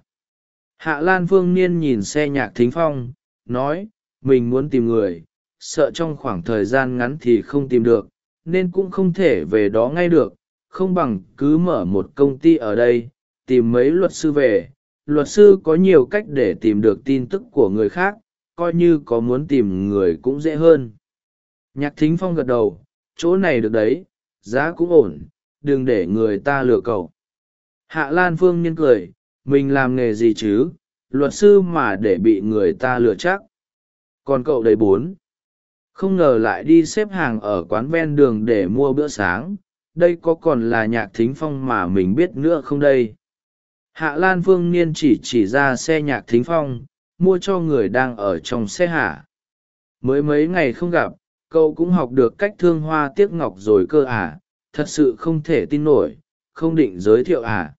Hạ lan phương niên nhìn xe nhạc thính phong, nói, mình muốn tìm người, sợ trong khoảng thời gian ngắn thì không tìm được, nên cũng không thể về đó ngay được, không bằng cứ mở một công ty ở đây, tìm mấy luật sư về. Luật sư có nhiều cách để tìm được tin tức của người khác, coi như có muốn tìm người cũng dễ hơn. Nhạc thính phong gật đầu, chỗ này được đấy, giá cũng ổn, đừng để người ta lừa cậu. Hạ lan phương nhiên cười mình làm nghề gì chứ? Luật sư mà để bị người ta lừa chắc. Còn cậu đầy bốn. Không ngờ lại đi xếp hàng ở quán ven đường để mua bữa sáng. Đây có còn là nhạc thính phong mà mình biết nữa không đây? Hạ lan phương niên chỉ chỉ ra xe nhạc thính phong, mua cho người đang ở trong xe hả? Mới mấy ngày không gặp, cậu cũng học được cách thương hoa tiếc ngọc rồi cơ à? Thật sự không thể tin nổi, không định giới thiệu à?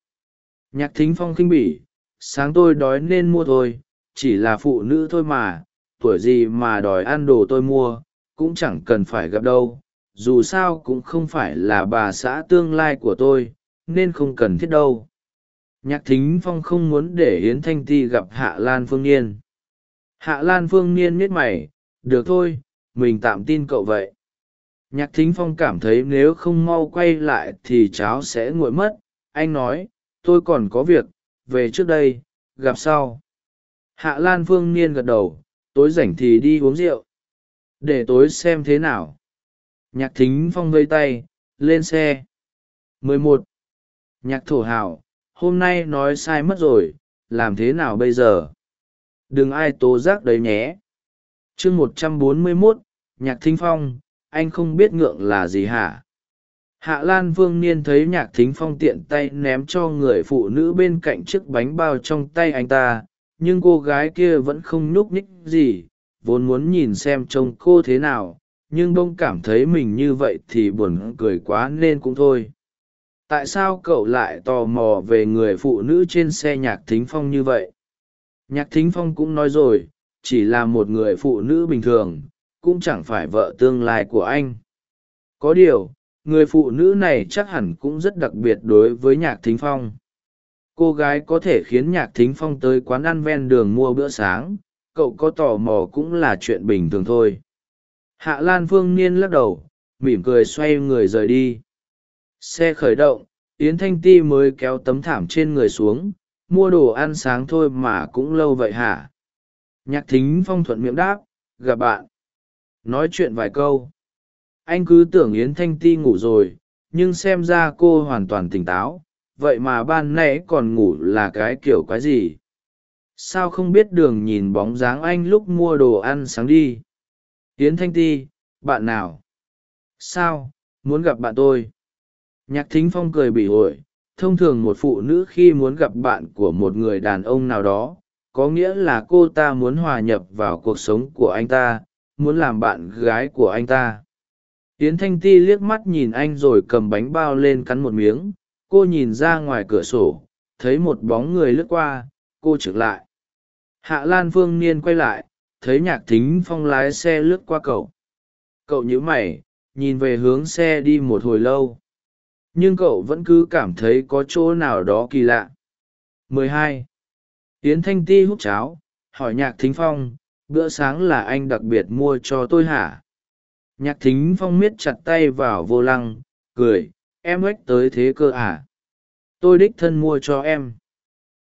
Nhạc thính phong khinh bỉ, sáng tôi đói nên mua thôi, chỉ là phụ nữ thôi mà, tuổi gì mà đòi ăn đồ tôi mua, cũng chẳng cần phải gặp đâu, dù sao cũng không phải là bà xã tương lai của tôi, nên không cần thiết đâu. Nhạc thính phong không muốn để yến thanh ti gặp hạ lan phương niên. Hạ lan phương niên miết mày, được thôi, mình tạm tin cậu vậy. Nhạc thính phong cảm thấy nếu không mau quay lại thì cháu sẽ nguội mất, anh nói tôi còn có việc, về trước đây, gặp sau. Hạ lan phương niên gật đầu, tối rảnh thì đi uống rượu. Để tối xem thế nào. Nhạc thính phong vây tay, lên xe. 11. nhạc thổ hào hôm nay nói sai mất rồi, làm thế nào bây giờ? Đừng ai tố giác đấy nhé. Chương một trăm bốn mươi mốt, nhạc thính phong, anh không biết ngượng là gì hả? Hạ lan vương niên thấy nhạc thính phong tiện tay ném cho người phụ nữ bên cạnh chiếc bánh bao trong tay anh ta, nhưng cô gái kia vẫn không nhúc nhích gì, vốn muốn nhìn xem trông cô thế nào, nhưng bông cảm thấy mình như vậy thì buồn cười quá nên cũng thôi. Tại sao cậu lại tò mò về người phụ nữ trên xe nhạc thính phong như vậy? Nhạc thính phong cũng nói rồi, chỉ là một người phụ nữ bình thường, cũng chẳng phải vợ tương lai của anh. Có điều người phụ nữ này chắc hẳn cũng rất đặc biệt đối với nhạc thính phong. Cô gái có thể khiến nhạc thính phong tới quán ăn ven đường mua bữa sáng, cậu có tò mò cũng là chuyện bình thường thôi. Hạ lan phương niên lắc đầu, mỉm cười xoay người rời đi. Xe khởi động, yến thanh ti mới kéo tấm thảm trên người xuống, mua đồ ăn sáng thôi mà cũng lâu vậy hả? Nhạc thính phong thuận miệng đáp, gặp bạn. Nói chuyện vài câu anh cứ tưởng yến thanh ti ngủ rồi, nhưng xem ra cô hoàn toàn tỉnh táo. Vậy mà ban nãy còn ngủ là cái kiểu quái gì? Sao không biết đường nhìn bóng dáng anh lúc mua đồ ăn sáng đi? Yến thanh ti, bạn nào? Sao, muốn gặp bạn tôi? Nhạc thính phong cười bỉ ổi. Thông thường một phụ nữ khi muốn gặp bạn của một người đàn ông nào đó, có nghĩa là cô ta muốn hòa nhập vào cuộc sống của anh ta, muốn làm bạn gái của anh ta yến thanh ti liếc mắt nhìn anh rồi cầm bánh bao lên cắn một miếng. Cô nhìn ra ngoài cửa sổ, thấy một bóng người lướt qua, cô trực lại. Hạ lan phương niên quay lại, thấy nhạc thính phong lái xe lướt qua cậu. Cậu nhíu mày, nhìn về hướng xe đi một hồi lâu. Nhưng cậu vẫn cứ cảm thấy có chỗ nào đó kỳ lạ. 12. yến thanh ti hút cháo, hỏi nhạc thính phong, bữa sáng là anh đặc biệt mua cho tôi hả? Nhạc thính phong miết chặt tay vào vô lăng, cười, em ếch tới thế cơ à? Tôi đích thân mua cho em.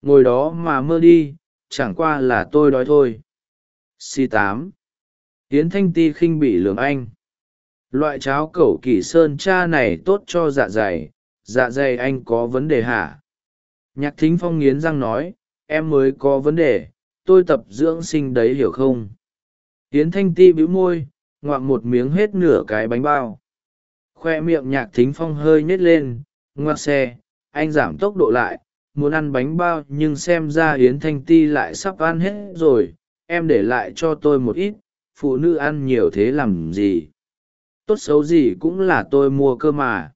Ngồi đó mà mơ đi, chẳng qua là tôi đói thôi. C tám. Yến thanh ti khinh bỉ lường anh. Loại cháo cẩu kỷ sơn cha này tốt cho dạ dày dạ dày anh có vấn đề hả? Nhạc thính phong nghiến răng nói, em mới có vấn đề, tôi tập dưỡng sinh đấy hiểu không? Yến thanh ti bĩu môi ngoạm một miếng hết nửa cái bánh bao. Khoe miệng nhạc thính phong hơi nhét lên ngoặc xe, anh giảm tốc độ lại, muốn ăn bánh bao nhưng xem ra yến thanh ti lại sắp ăn hết rồi, em để lại cho tôi một ít, phụ nữ ăn nhiều thế làm gì? Tốt xấu gì cũng là tôi mua cơ mà.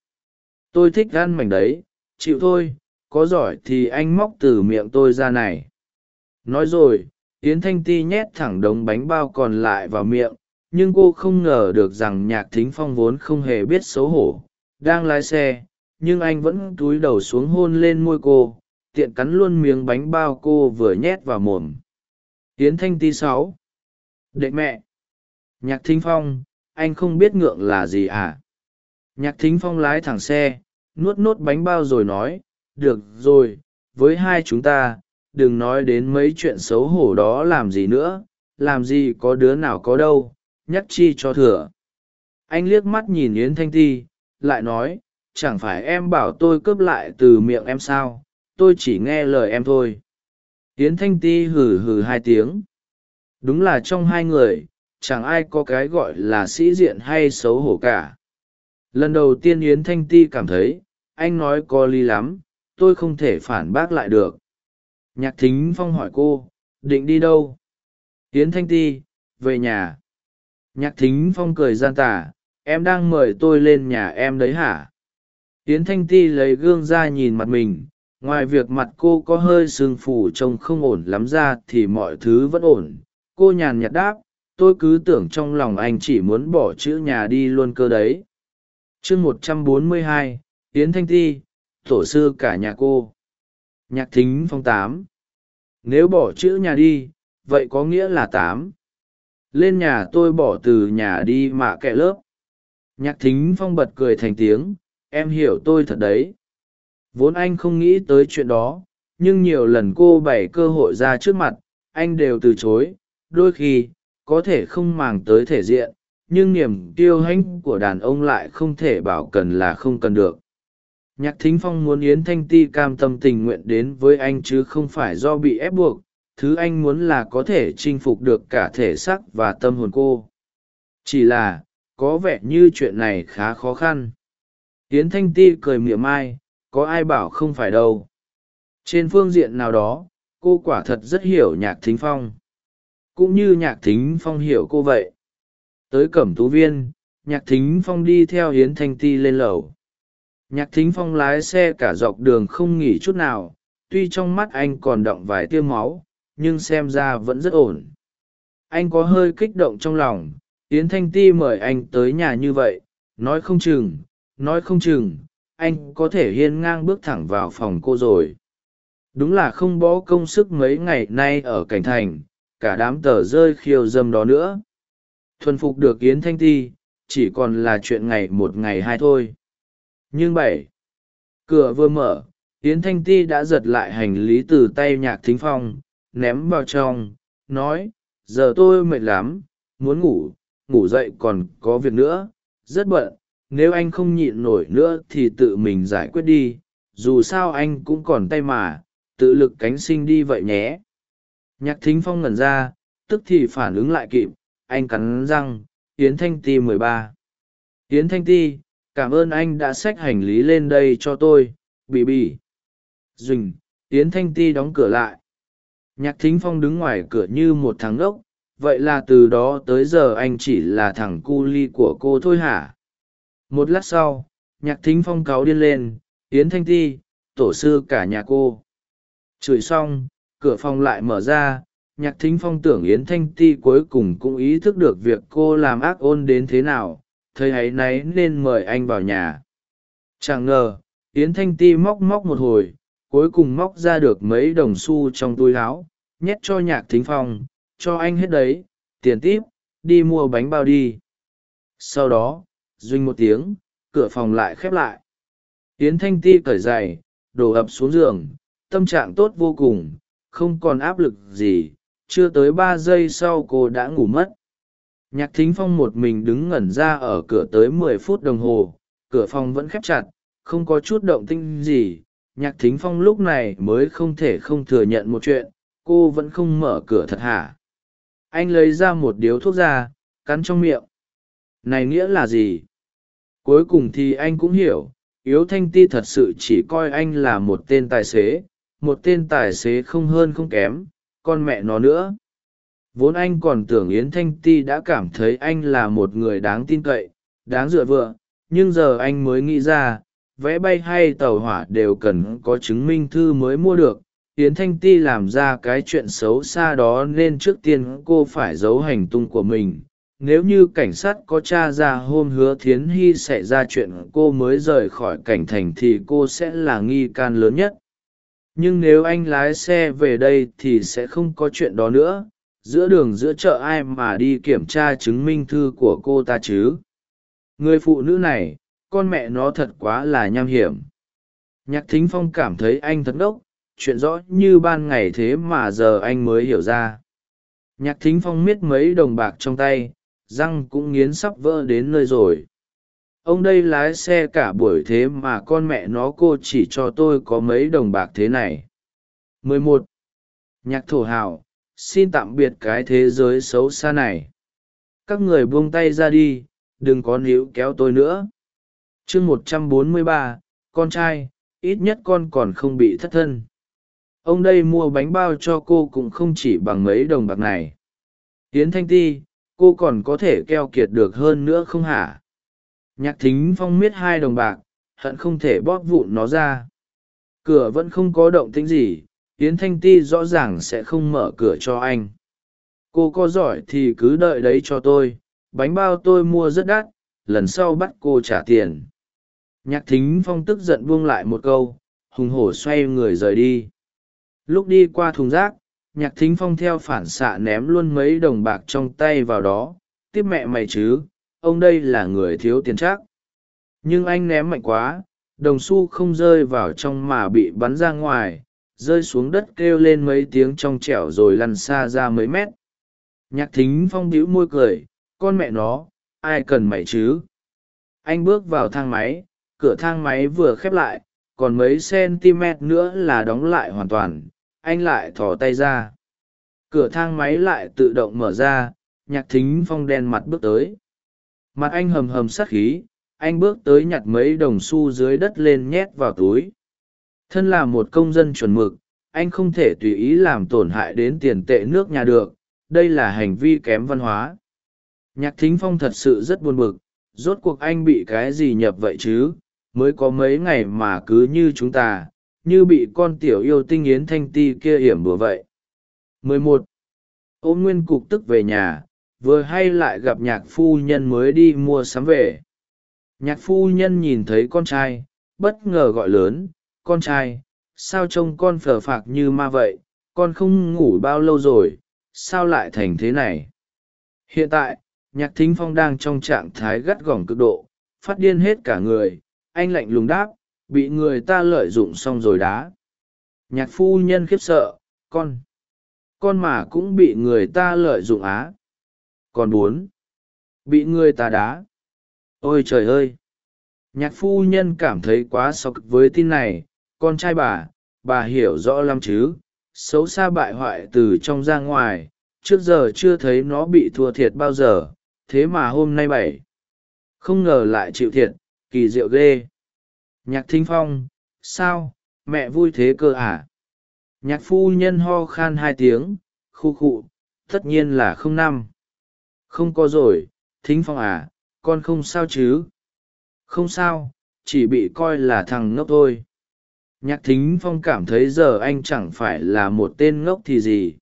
Tôi thích ăn mảnh đấy, chịu thôi, có giỏi thì anh móc từ miệng tôi ra này. Nói rồi, yến thanh ti nhét thẳng đống bánh bao còn lại vào miệng nhưng cô không ngờ được rằng nhạc thính phong vốn không hề biết xấu hổ, đang lái xe, nhưng anh vẫn túi đầu xuống hôn lên môi cô, tiện cắn luôn miếng bánh bao cô vừa nhét vào mồm. Yến thanh ti sáu. Đệ mẹ. Nhạc thính phong, anh không biết ngượng là gì à? Nhạc thính phong lái thẳng xe, nuốt nốt bánh bao rồi nói, được rồi, với hai chúng ta, đừng nói đến mấy chuyện xấu hổ đó làm gì nữa, làm gì có đứa nào có đâu nhắc chi cho thừa. Anh liếc mắt nhìn yến thanh ti, lại nói, chẳng phải em bảo tôi cướp lại từ miệng em sao? Tôi chỉ nghe lời em thôi. Yến thanh ti hừ hừ hai tiếng. Đúng là trong hai người, chẳng ai có cái gọi là sĩ diện hay xấu hổ cả. Lần đầu tiên yến thanh ti cảm thấy, anh nói có lý lắm, tôi không thể phản bác lại được. Nhạc thính phong hỏi cô, định đi đâu? Yến thanh ti, về nhà nhạc thính phong cười gian tả, em đang mời tôi lên nhà em đấy hả? Yến thanh ti lấy gương ra nhìn mặt mình, ngoài việc mặt cô có hơi sưng phù trông không ổn lắm ra thì mọi thứ vẫn ổn. Cô nhàn nhạt đáp, tôi cứ tưởng trong lòng anh chỉ muốn bỏ chữ nhà đi luôn cơ đấy. Chương một trăm bốn mươi hai, yến thanh ti, tổ sư cả nhà cô. Nhạc thính phong tám. Nếu bỏ chữ nhà đi, vậy có nghĩa là tám lên nhà tôi bỏ từ nhà đi mà kệ lớp. Nhạc thính phong bật cười thành tiếng, em hiểu tôi thật đấy. Vốn anh không nghĩ tới chuyện đó, nhưng nhiều lần cô bày cơ hội ra trước mặt, anh đều từ chối. Đôi khi, có thể không màng tới thể diện, nhưng niềm kiêu hãnh của đàn ông lại không thể bảo cần là không cần được. Nhạc thính phong muốn yến thanh ti cam tâm tình nguyện đến với anh chứ không phải do bị ép buộc thứ anh muốn là có thể chinh phục được cả thể xác và tâm hồn cô. Chỉ là, có vẻ như chuyện này khá khó khăn. Tiến thanh ti cười mỉa mai, có ai bảo không phải đâu. Trên phương diện nào đó, cô quả thật rất hiểu nhạc thính phong. Cũng như nhạc thính phong hiểu cô vậy. Tới cẩm tú viên, nhạc thính phong đi theo hiến thanh ti lên lầu. Nhạc thính phong lái xe cả dọc đường không nghỉ chút nào, tuy trong mắt anh còn đọng vài tia máu nhưng xem ra vẫn rất ổn. Anh có hơi kích động trong lòng, yến thanh ti mời anh tới nhà như vậy, nói không chừng, nói không chừng, anh có thể hiên ngang bước thẳng vào phòng cô rồi. Đúng là không bó công sức mấy ngày nay ở cảnh thành, cả đám tờ rơi khiêu dâm đó nữa. Thuần phục được yến thanh ti, chỉ còn là chuyện ngày một ngày hai thôi. Nhưng bảy, cửa vừa mở, yến thanh ti đã giật lại hành lý từ tay nhạc thính phong ném vào trong, nói, giờ tôi mệt lắm, muốn ngủ ngủ dậy còn có việc nữa, rất bận, nếu anh không nhịn nổi nữa thì tự mình giải quyết đi, dù sao anh cũng còn tay mà, tự lực cánh sinh đi vậy nhé. Nhạc thính phong ngẩn ra, tức thì phản ứng lại kịp, anh cắn răng, yến thanh ti mười ba. Yến thanh ti, cảm ơn anh đã xách hành lý lên đây cho tôi, bì bì. Dùnh yến thanh ti đóng cửa lại nhạc thính phong đứng ngoài cửa như một thằng ốc vậy là từ đó tới giờ anh chỉ là thằng cu ly của cô thôi hả? Một lát sau, nhạc thính phong cáu điên lên, yến thanh ti, tổ sư cả nhà cô. Chửi xong, cửa phòng lại mở ra, nhạc thính phong tưởng yến thanh ti cuối cùng cũng ý thức được việc cô làm ác ôn đến thế nào, thấy áy náy nên mời anh vào nhà. Chẳng ngờ, yến thanh ti móc móc một hồi cuối cùng móc ra được mấy đồng xu trong túi áo nhét cho nhạc thính phong, cho anh hết đấy, tiền típ đi mua bánh bao đi. Sau đó duinh một tiếng, cửa phòng lại khép lại. Tiến thanh ti cởi giày, đổ ập xuống giường, tâm trạng tốt vô cùng, không còn áp lực gì, chưa tới ba giây sau cô đã ngủ mất. Nhạc thính phong một mình đứng ngẩn ra ở cửa tới mười phút đồng hồ, cửa phòng vẫn khép chặt, không có chút động tinh gì nhạc thính phong lúc này mới không thể không thừa nhận một chuyện, cô vẫn không mở cửa thật hả? Anh lấy ra một điếu thuốc ra, cắn trong miệng. Này nghĩa là gì? Cuối cùng thì anh cũng hiểu, yếu thanh ti thật sự chỉ coi anh là một tên tài xế, một tên tài xế không hơn không kém, con mẹ nó nữa. Vốn anh còn tưởng yến thanh ti đã cảm thấy anh là một người đáng tin cậy, đáng dựa vựa, nhưng giờ anh mới nghĩ ra vé bay hay tàu hỏa đều cần có chứng minh thư mới mua được. Yến thanh ti làm ra cái chuyện xấu xa đó nên trước tiên cô phải giấu hành tung của mình. Nếu như cảnh sát có t r a ra hôm hứa thiến hy xảy ra chuyện cô mới rời khỏi cảnh thành thì cô sẽ là nghi can lớn nhất. Nhưng nếu anh lái xe về đây thì sẽ không có chuyện đó nữa. Giữa đường giữa chợ ai mà đi kiểm tra chứng minh thư của cô ta chứ? Người phụ nữ này con mẹ nó thật quá là nham hiểm. Nhạc thính phong cảm thấy anh thật đốc chuyện rõ như ban ngày thế mà giờ anh mới hiểu ra. Nhạc thính phong miết mấy đồng bạc trong tay, răng cũng nghiến sắp vỡ đến nơi rồi. Ông đây lái xe cả buổi thế mà con mẹ nó cô chỉ cho tôi có mấy đồng bạc thế này. 11. nhạc thổ hào xin tạm biệt cái thế giới xấu xa này. Các người buông tay ra đi, đừng có níu kéo tôi nữa chương một trăm bốn mươi ba, con trai, ít nhất con còn không bị thất thân. Ông đây mua bánh bao cho cô cũng không chỉ bằng mấy đồng bạc này. Tiến thanh ti, cô còn có thể keo kiệt được hơn nữa không hả? Nhạc thính phong miết hai đồng bạc, hận không thể bóp vụn nó ra. Cửa vẫn không có động tĩnh gì, yến thanh ti rõ ràng sẽ không mở cửa cho anh. Cô có giỏi thì cứ đợi đấy cho tôi, bánh bao tôi mua rất đắt, lần sau bắt cô trả tiền nhạc thính phong tức giận buông lại một câu, hùng hổ xoay người rời đi. Lúc đi qua thùng rác, nhạc thính phong theo phản xạ ném luôn mấy đồng bạc trong tay vào đó. Tiếp mẹ mày chứ, ông đây là người thiếu tiền chắc. Nhưng anh ném mạnh quá, đồng xu không rơi vào trong mà bị bắn ra ngoài, rơi xuống đất kêu lên mấy tiếng trong trẻo rồi lăn xa ra mấy mét. Nhạc thính phong bĩu môi cười, con mẹ nó, ai cần mày chứ? Anh bước vào thang máy cửa thang máy vừa khép lại, còn mấy cm nữa là đóng lại hoàn toàn, anh lại thò tay ra. Cửa thang máy lại tự động mở ra, nhạc thính phong đen mặt bước tới. Mặt anh hầm hầm sát khí, anh bước tới nhặt mấy đồng xu dưới đất lên nhét vào túi. Thân là một công dân chuẩn mực, anh không thể tùy ý làm tổn hại đến tiền tệ nước nhà được, đây là hành vi kém văn hóa. Nhạc thính phong thật sự rất buồn bực, rốt cuộc anh bị cái gì nhập vậy chứ? Mới có mấy ngày mà cứ như chúng ta, như bị con tiểu yêu tinh yến thanh ti kia hiểm bừa vậy. 11. ôm nguyên cục tức về nhà, vừa hay lại gặp nhạc phu nhân mới đi mua sắm về. Nhạc phu nhân nhìn thấy con trai, bất ngờ gọi lớn, con trai, sao trông con phờ phạc như ma vậy? Con không ngủ bao lâu rồi, sao lại thành thế này? Hiện tại, nhạc thính phong đang trong trạng thái gắt gỏng cực độ, phát điên hết cả người anh lạnh lùng đáp, bị người ta lợi dụng xong rồi đá. Nhạc phu nhân khiếp sợ, con con mà cũng bị người ta lợi dụng á. Còn bốn, bị người ta đá. Ôi trời ơi! Nhạc phu nhân cảm thấy quá sọc với tin này, con trai bà bà hiểu rõ lắm chứ, xấu xa bại hoại từ trong ra ngoài, trước giờ chưa thấy nó bị thua thiệt bao giờ, thế mà hôm nay bảy. Không ngờ lại chịu thiệt kỳ diệu ghê. Nhạc thính phong, sao? Mẹ vui thế cơ à? Nhạc phu nhân ho khan hai tiếng, khu khụ tất nhiên là không năm. Không có rồi, thính phong à con không sao chứ? Không sao, chỉ bị coi là thằng ngốc thôi. Nhạc thính phong cảm thấy giờ anh chẳng phải là một tên ngốc thì gì.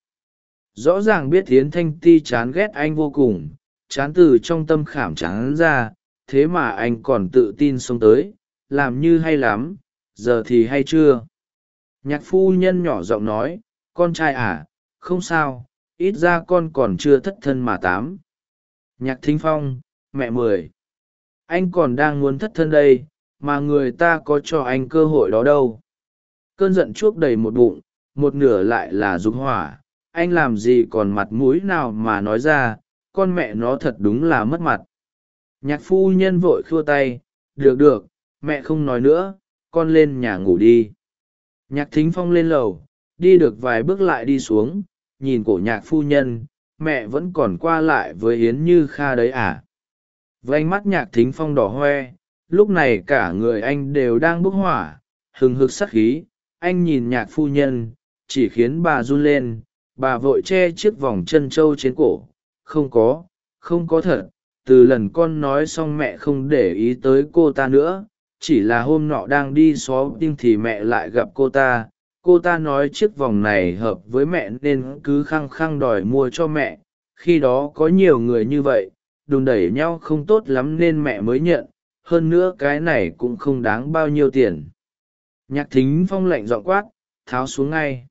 Rõ ràng biết tiến thanh ti chán ghét anh vô cùng, chán từ trong tâm khảm chán ra thế mà anh còn tự tin xông tới, làm như hay lắm, giờ thì hay chưa? Nhạc phu nhân nhỏ giọng nói, con trai à không sao, ít ra con còn chưa thất thân mà tám. Nhạc thính phong, mẹ mười. Anh còn đang muốn thất thân đây, mà người ta có cho anh cơ hội đó đâu. Cơn giận chuốc đầy một bụng, một nửa lại là dục hỏa. Anh làm gì còn mặt mũi nào mà nói ra, con mẹ nó thật đúng là mất mặt nhạc phu nhân vội khua tay, được được, mẹ không nói nữa, con lên nhà ngủ đi. Nhạc thính phong lên lầu, đi được vài bước lại đi xuống, nhìn cổ nhạc phu nhân, mẹ vẫn còn qua lại với yến như kha đấy à? Vánh mắt nhạc thính phong đỏ hoe, lúc này cả người anh đều đang bốc hỏa, hừng hực sắc khí. Anh nhìn nhạc phu nhân, chỉ khiến bà run lên, bà vội che chiếc vòng chân trâu trên cổ. Không có không có thật từ lần con nói xong mẹ không để ý tới cô ta nữa, chỉ là hôm nọ đang đi xó tim thì mẹ lại gặp cô ta. Cô ta nói chiếc vòng này hợp với mẹ nên cứ khăng khăng đòi mua cho mẹ. Khi đó có nhiều người như vậy, đùn đẩy nhau không tốt lắm nên mẹ mới nhận. Hơn nữa cái này cũng không đáng bao nhiêu tiền. Nhạc thính phong lạnh dọn quát, tháo xuống ngay.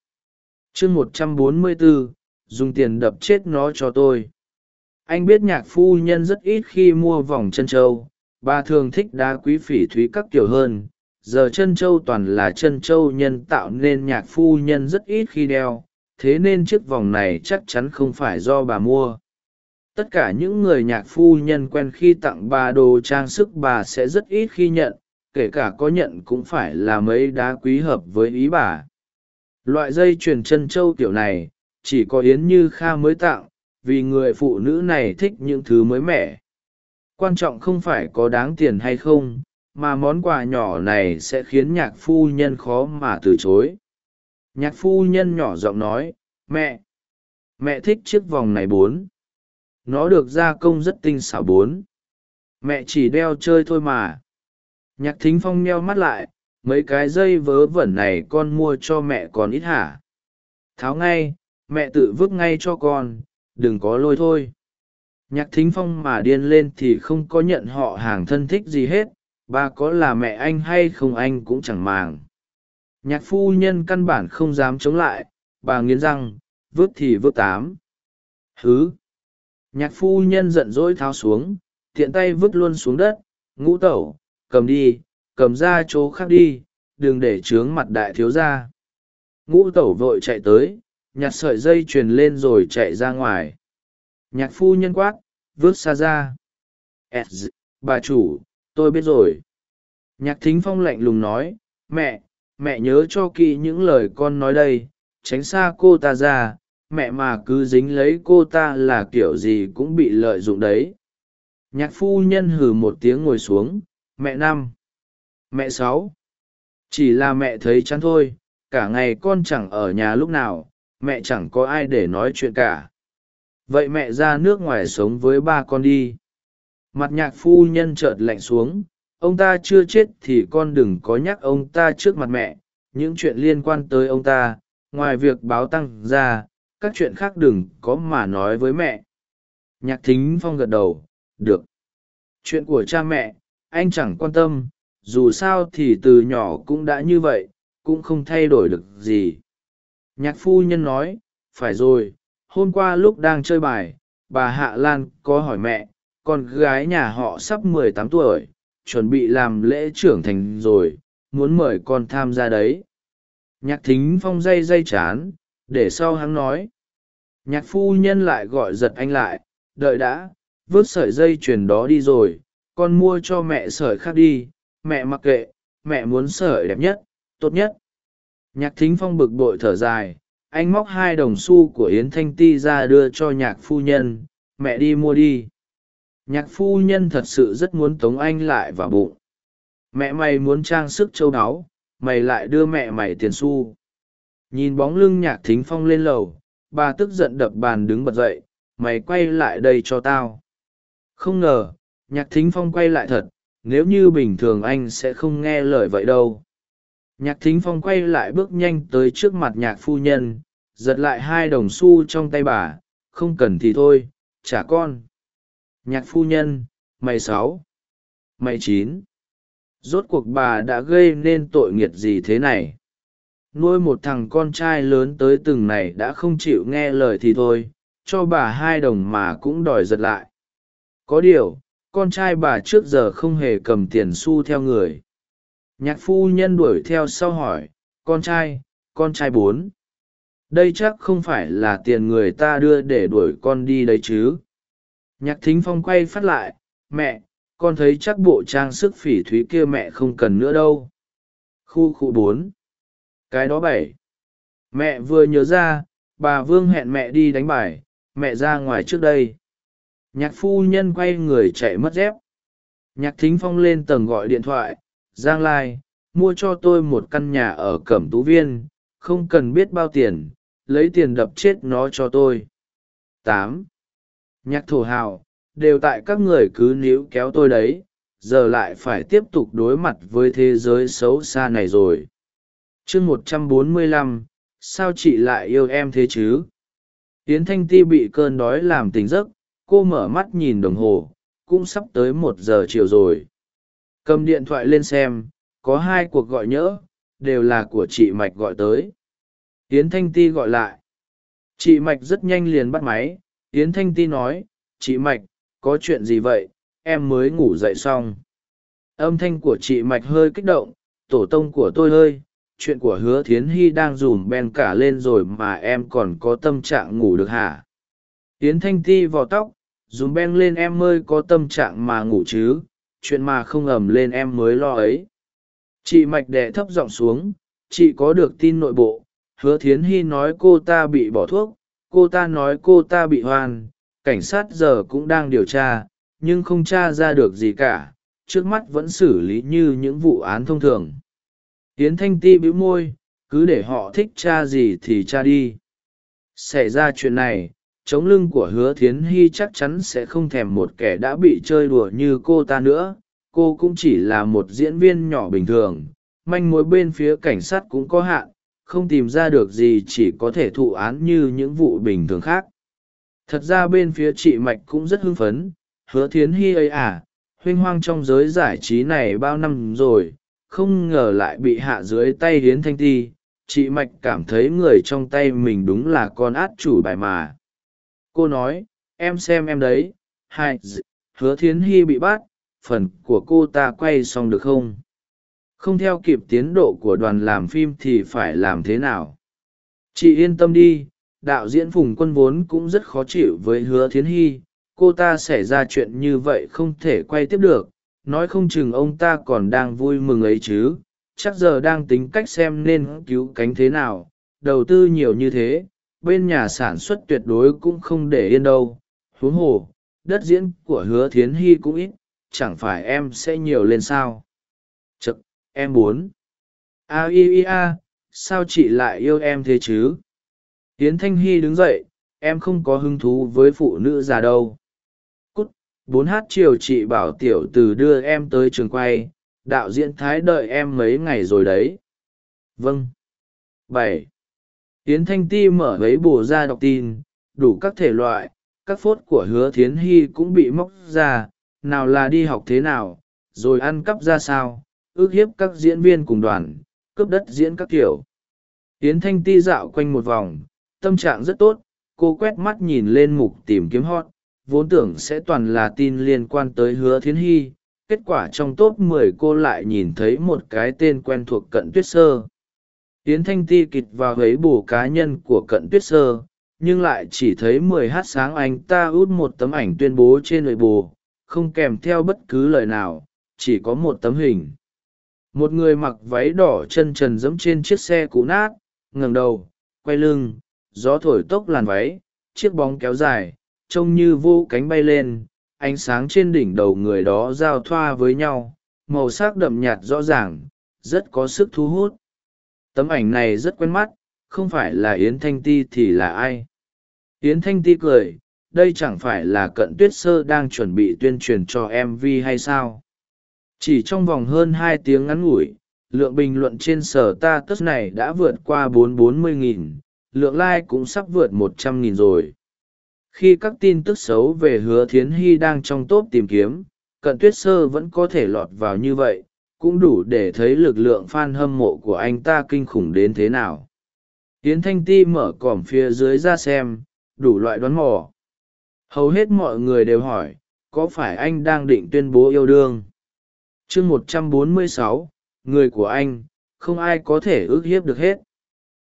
Chương một trăm bốn mươi bốn dùng tiền đập chết nó cho tôi anh biết nhạc phu nhân rất ít khi mua vòng chân trâu bà thường thích đá quý phỉ thúy các kiểu hơn. Giờ chân trâu toàn là chân trâu nhân tạo nên nhạc phu nhân rất ít khi đeo. Thế nên chiếc vòng này chắc chắn không phải do bà mua. Tất cả những người nhạc phu nhân quen khi tặng bà đồ trang sức bà sẽ rất ít khi nhận. Kể cả có nhận cũng phải là mấy đá quý hợp với ý bà. Loại dây chuyền chân trâu kiểu này, chỉ có yến như kha mới tặng vì người phụ nữ này thích những thứ mới mẻ. Quan trọng không phải có đáng tiền hay không, mà món quà nhỏ này sẽ khiến nhạc phu nhân khó mà từ chối. Nhạc phu nhân nhỏ giọng nói, mẹ mẹ thích chiếc vòng này bốn. Nó được gia công rất tinh xảo bốn. Mẹ chỉ đeo chơi thôi mà. Nhạc thính phong meo mắt lại, mấy cái dây vớ vẩn này con mua cho mẹ còn ít hả? Tháo ngay, mẹ tự vứt ngay cho con đừng có lôi thôi. Nhạc thính phong mà điên lên thì không có nhận họ hàng thân thích gì hết, bà có là mẹ anh hay không anh cũng chẳng màng. Nhạc phu nhân căn bản không dám chống lại, bà nghiến răng, vứt thì vứt tám. Hứ! Nhạc phu nhân giận dỗi tháo xuống, tiện tay vứt luôn xuống đất, ngũ tẩu, cầm đi, cầm ra chỗ khác đi, đừng để trướng mặt đại thiếu ra ngũ tẩu vội chạy tới nhặt sợi dây truyền lên rồi chạy ra ngoài. Nhạc phu nhân quát, vứt xa ra. S bà chủ, tôi biết rồi. Nhạc thính phong lạnh lùng nói, mẹ mẹ nhớ cho kỹ những lời con nói đây, tránh xa cô ta ra. Mẹ mà cứ dính lấy cô ta là kiểu gì cũng bị lợi dụng đấy. Nhạc phu nhân hừ một tiếng ngồi xuống, mẹ năm, mẹ sáu. Chỉ là mẹ thấy chán thôi, cả ngày con chẳng ở nhà lúc nào mẹ chẳng có ai để nói chuyện cả. Vậy mẹ ra nước ngoài sống với ba con đi. Mặt nhạc phu nhân chợt lạnh xuống, ông ta chưa chết thì con đừng có nhắc ông ta trước mặt mẹ, những chuyện liên quan tới ông ta, ngoài việc báo tăng ra, các chuyện khác đừng có mà nói với mẹ. Nhạc thính phong gật đầu, được. Chuyện của cha mẹ, anh chẳng quan tâm, dù sao thì từ nhỏ cũng đã như vậy, cũng không thay đổi được gì nhạc phu nhân nói, phải rồi, hôm qua lúc đang chơi bài, bà hạ lan có hỏi mẹ, con gái nhà họ sắp mười tám tuổi, chuẩn bị làm lễ trưởng thành rồi, muốn mời con tham gia đấy. Nhạc thính phong dây dây chán, để sau hắn nói. Nhạc phu nhân lại gọi giật anh lại, đợi đã, vớt sợi dây chuyền đó đi rồi, con mua cho mẹ sợi khác đi, mẹ mặc kệ, mẹ muốn sợi đẹp nhất, tốt nhất nhạc thính phong bực bội thở dài, anh móc hai đồng xu của yến thanh ti ra đưa cho nhạc phu nhân, mẹ đi mua đi. Nhạc phu nhân thật sự rất muốn tống anh lại vào bụng. Mẹ mày muốn trang sức châu báu mày lại đưa mẹ mày tiền xu. Nhìn bóng lưng nhạc thính phong lên lầu, bà tức giận đập bàn đứng bật dậy, mày quay lại đây cho tao. Không ngờ, nhạc thính phong quay lại thật, nếu như bình thường anh sẽ không nghe lời vậy đâu nhạc thính phong quay lại bước nhanh tới trước mặt nhạc phu nhân, giật lại hai đồng xu trong tay bà, không cần thì thôi, trả con. Nhạc phu nhân, mày sáu, mày chín. Rốt cuộc bà đã gây nên tội nghiệt gì thế này? Nuôi một thằng con trai lớn tới từng này đã không chịu nghe lời thì thôi, cho bà hai đồng mà cũng đòi giật lại. Có điều, con trai bà trước giờ không hề cầm tiền xu theo người nhạc phu nhân đuổi theo sau hỏi, con trai con trai bốn? Đây chắc không phải là tiền người ta đưa để đuổi con đi đấy chứ? Nhạc thính phong quay phát lại, mẹ, con thấy chắc bộ trang sức phỉ thúy kia mẹ không cần nữa đâu. Khu khu bốn. Cái đó bảy. Mẹ vừa nhớ ra, bà vương hẹn mẹ đi đánh bài, mẹ ra ngoài trước đây. Nhạc phu nhân quay người chạy mất dép. Nhạc thính phong lên tầng gọi điện thoại giang lai, mua cho tôi một căn nhà ở cẩm tú viên, không cần biết bao tiền, lấy tiền đập chết nó cho tôi. Tám. Nhạc thổ hào, đều tại các người cứ níu kéo tôi đấy, giờ lại phải tiếp tục đối mặt với thế giới xấu xa này rồi. Chương một trăm bốn mươi lăm, sao chị lại yêu em thế chứ? Yến thanh ti bị cơn đói làm tỉnh giấc, cô mở mắt nhìn đồng hồ, cũng sắp tới một giờ chiều rồi cầm điện thoại lên xem, có hai cuộc gọi nhỡ, đều là của chị mạch gọi tới. Yến thanh ti gọi lại. Chị mạch rất nhanh liền bắt máy. Yến thanh ti nói, chị mạch, có chuyện gì vậy? Em mới ngủ dậy xong. Âm thanh của chị mạch hơi kích động, tổ tông của tôi hơi chuyện của hứa thiến hy đang dùm ben cả lên rồi mà em còn có tâm trạng ngủ được hả? Yến thanh ti vò tóc, dùm ben lên em ơi, có tâm trạng mà ngủ chứ? Chuyện mà không ầm lên em mới lo ấy. Chị mạch đẻ thấp giọng xuống, chị có được tin nội bộ, hứa thiến hy nói cô ta bị bỏ thuốc, cô ta nói cô ta bị hoan, cảnh sát giờ cũng đang điều tra, nhưng không t r a ra được gì cả, trước mắt vẫn xử lý như những vụ án thông thường. Tiến thanh ti bĩu môi, cứ để họ thích cha gì thì cha đi. Xảy ra chuyện này chống lưng của hứa thiến hy chắc chắn sẽ không thèm một kẻ đã bị chơi đùa như cô ta nữa. Cô cũng chỉ là một diễn viên nhỏ bình thường. Manh mối bên phía cảnh sát cũng có hạn, không tìm ra được gì chỉ có thể thụ án như những vụ bình thường khác. Thật ra bên phía chị mạch cũng rất hưng phấn. Hứa thiến hy ấy à huênh hoang trong giới giải trí này bao năm rồi, không ngờ lại bị hạ dưới tay hiến thanh ti. Chị mạch cảm thấy người trong tay mình đúng là con át chủ bài mà cô nói, em xem em đấy, hai hứa thiến hy bị bắt, phần của cô ta quay xong được không? Không theo kịp tiến độ của đoàn làm phim thì phải làm thế nào? Chị yên tâm đi, đạo diễn phùng quân vốn cũng rất khó chịu với hứa thiến hy, cô ta xảy ra chuyện như vậy không thể quay tiếp được, nói không chừng ông ta còn đang vui mừng ấy chứ, chắc giờ đang tính cách xem nên cứu cánh thế nào, đầu tư nhiều như thế bên nhà sản xuất tuyệt đối cũng không để yên đâu. Huống hồ, đất diễn của hứa thiến hy cũng ít, chẳng phải em sẽ nhiều lên sao? Chực, em muốn. A, i i, a, sao chị lại yêu em thế chứ? Tiến thanh hy đứng dậy, em không có hứng thú với phụ nữ già đâu. Cút, bốn h chiều chị bảo tiểu từ đưa em tới trường quay, đạo diễn thái đợi em mấy ngày rồi đấy. Vâng. Bảy tiến thanh ti mở lấy bồ ra đọc tin, đủ các thể loại, các phốt của hứa thiến hy cũng bị móc ra, nào là đi học thế nào, rồi ăn cắp ra sao, ước hiếp các diễn viên cùng đoàn, cướp đất diễn các kiểu. Yến thanh ti dạo quanh một vòng, tâm trạng rất tốt, cô quét mắt nhìn lên mục tìm kiếm hot, vốn tưởng sẽ toàn là tin liên quan tới hứa thiến hy, kết quả trong top 10 cô lại nhìn thấy một cái tên quen thuộc cận tuyết sơ yến thanh ti kịt vào ấy bù cá nhân của cận tuyết sơ, nhưng lại chỉ thấy 10 h sáng anh ta út một tấm ảnh tuyên bố trên nội bù, không kèm theo bất cứ lời nào, chỉ có một tấm hình. Một người mặc váy đỏ chân trần dẫm trên chiếc xe cũ nát, ngẩng đầu, quay lưng, gió thổi tốc làn váy, chiếc bóng kéo dài, trông như vô cánh bay lên, ánh sáng trên đỉnh đầu người đó giao thoa với nhau, màu sắc đậm nhạt rõ ràng, rất có sức thu hút tấm ảnh này rất quen mắt, không phải là yến thanh ti thì là ai? Yến thanh ti cười, đây chẳng phải là cận tuyết sơ đang chuẩn bị tuyên truyền cho mv hay sao? Chỉ trong vòng hơn hai tiếng ngắn ngủi, lượng bình luận trên sở ta tất này đã vượt qua bốn bốn mươi nghìn, lượng like cũng sắp vượt một trăm nghìn rồi. Khi các tin tức xấu về hứa thiến hy đang trong tốp tìm kiếm, cận tuyết sơ vẫn có thể lọt vào như vậy cũng đủ để thấy lực lượng f a n hâm mộ của anh ta kinh khủng đến thế nào. Hiến thanh ti mở cỏm phía dưới ra xem, đủ loại đoán mò. Hầu hết mọi người đều hỏi, có phải anh đang định tuyên bố yêu đương? Chương một trăm bốn mươi sáu, người của anh, không ai có thể ước hiếp được hết.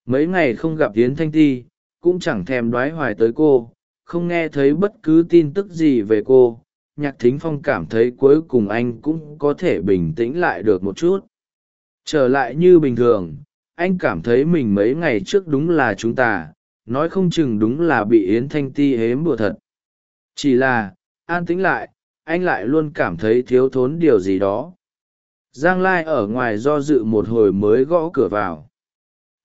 Mấy ngày không gặp hiến thanh ti, cũng chẳng thèm đoái hoài tới cô, không nghe thấy bất cứ tin tức gì về cô nhạc thính phong cảm thấy cuối cùng anh cũng có thể bình tĩnh lại được một chút. Trở lại như bình thường, anh cảm thấy mình mấy ngày trước đúng là chúng ta, nói không chừng đúng là bị yến thanh ti hếm bùa thật. Chỉ là, an tĩnh lại, anh lại luôn cảm thấy thiếu thốn điều gì đó. Giang lai ở ngoài do dự một hồi mới gõ cửa vào.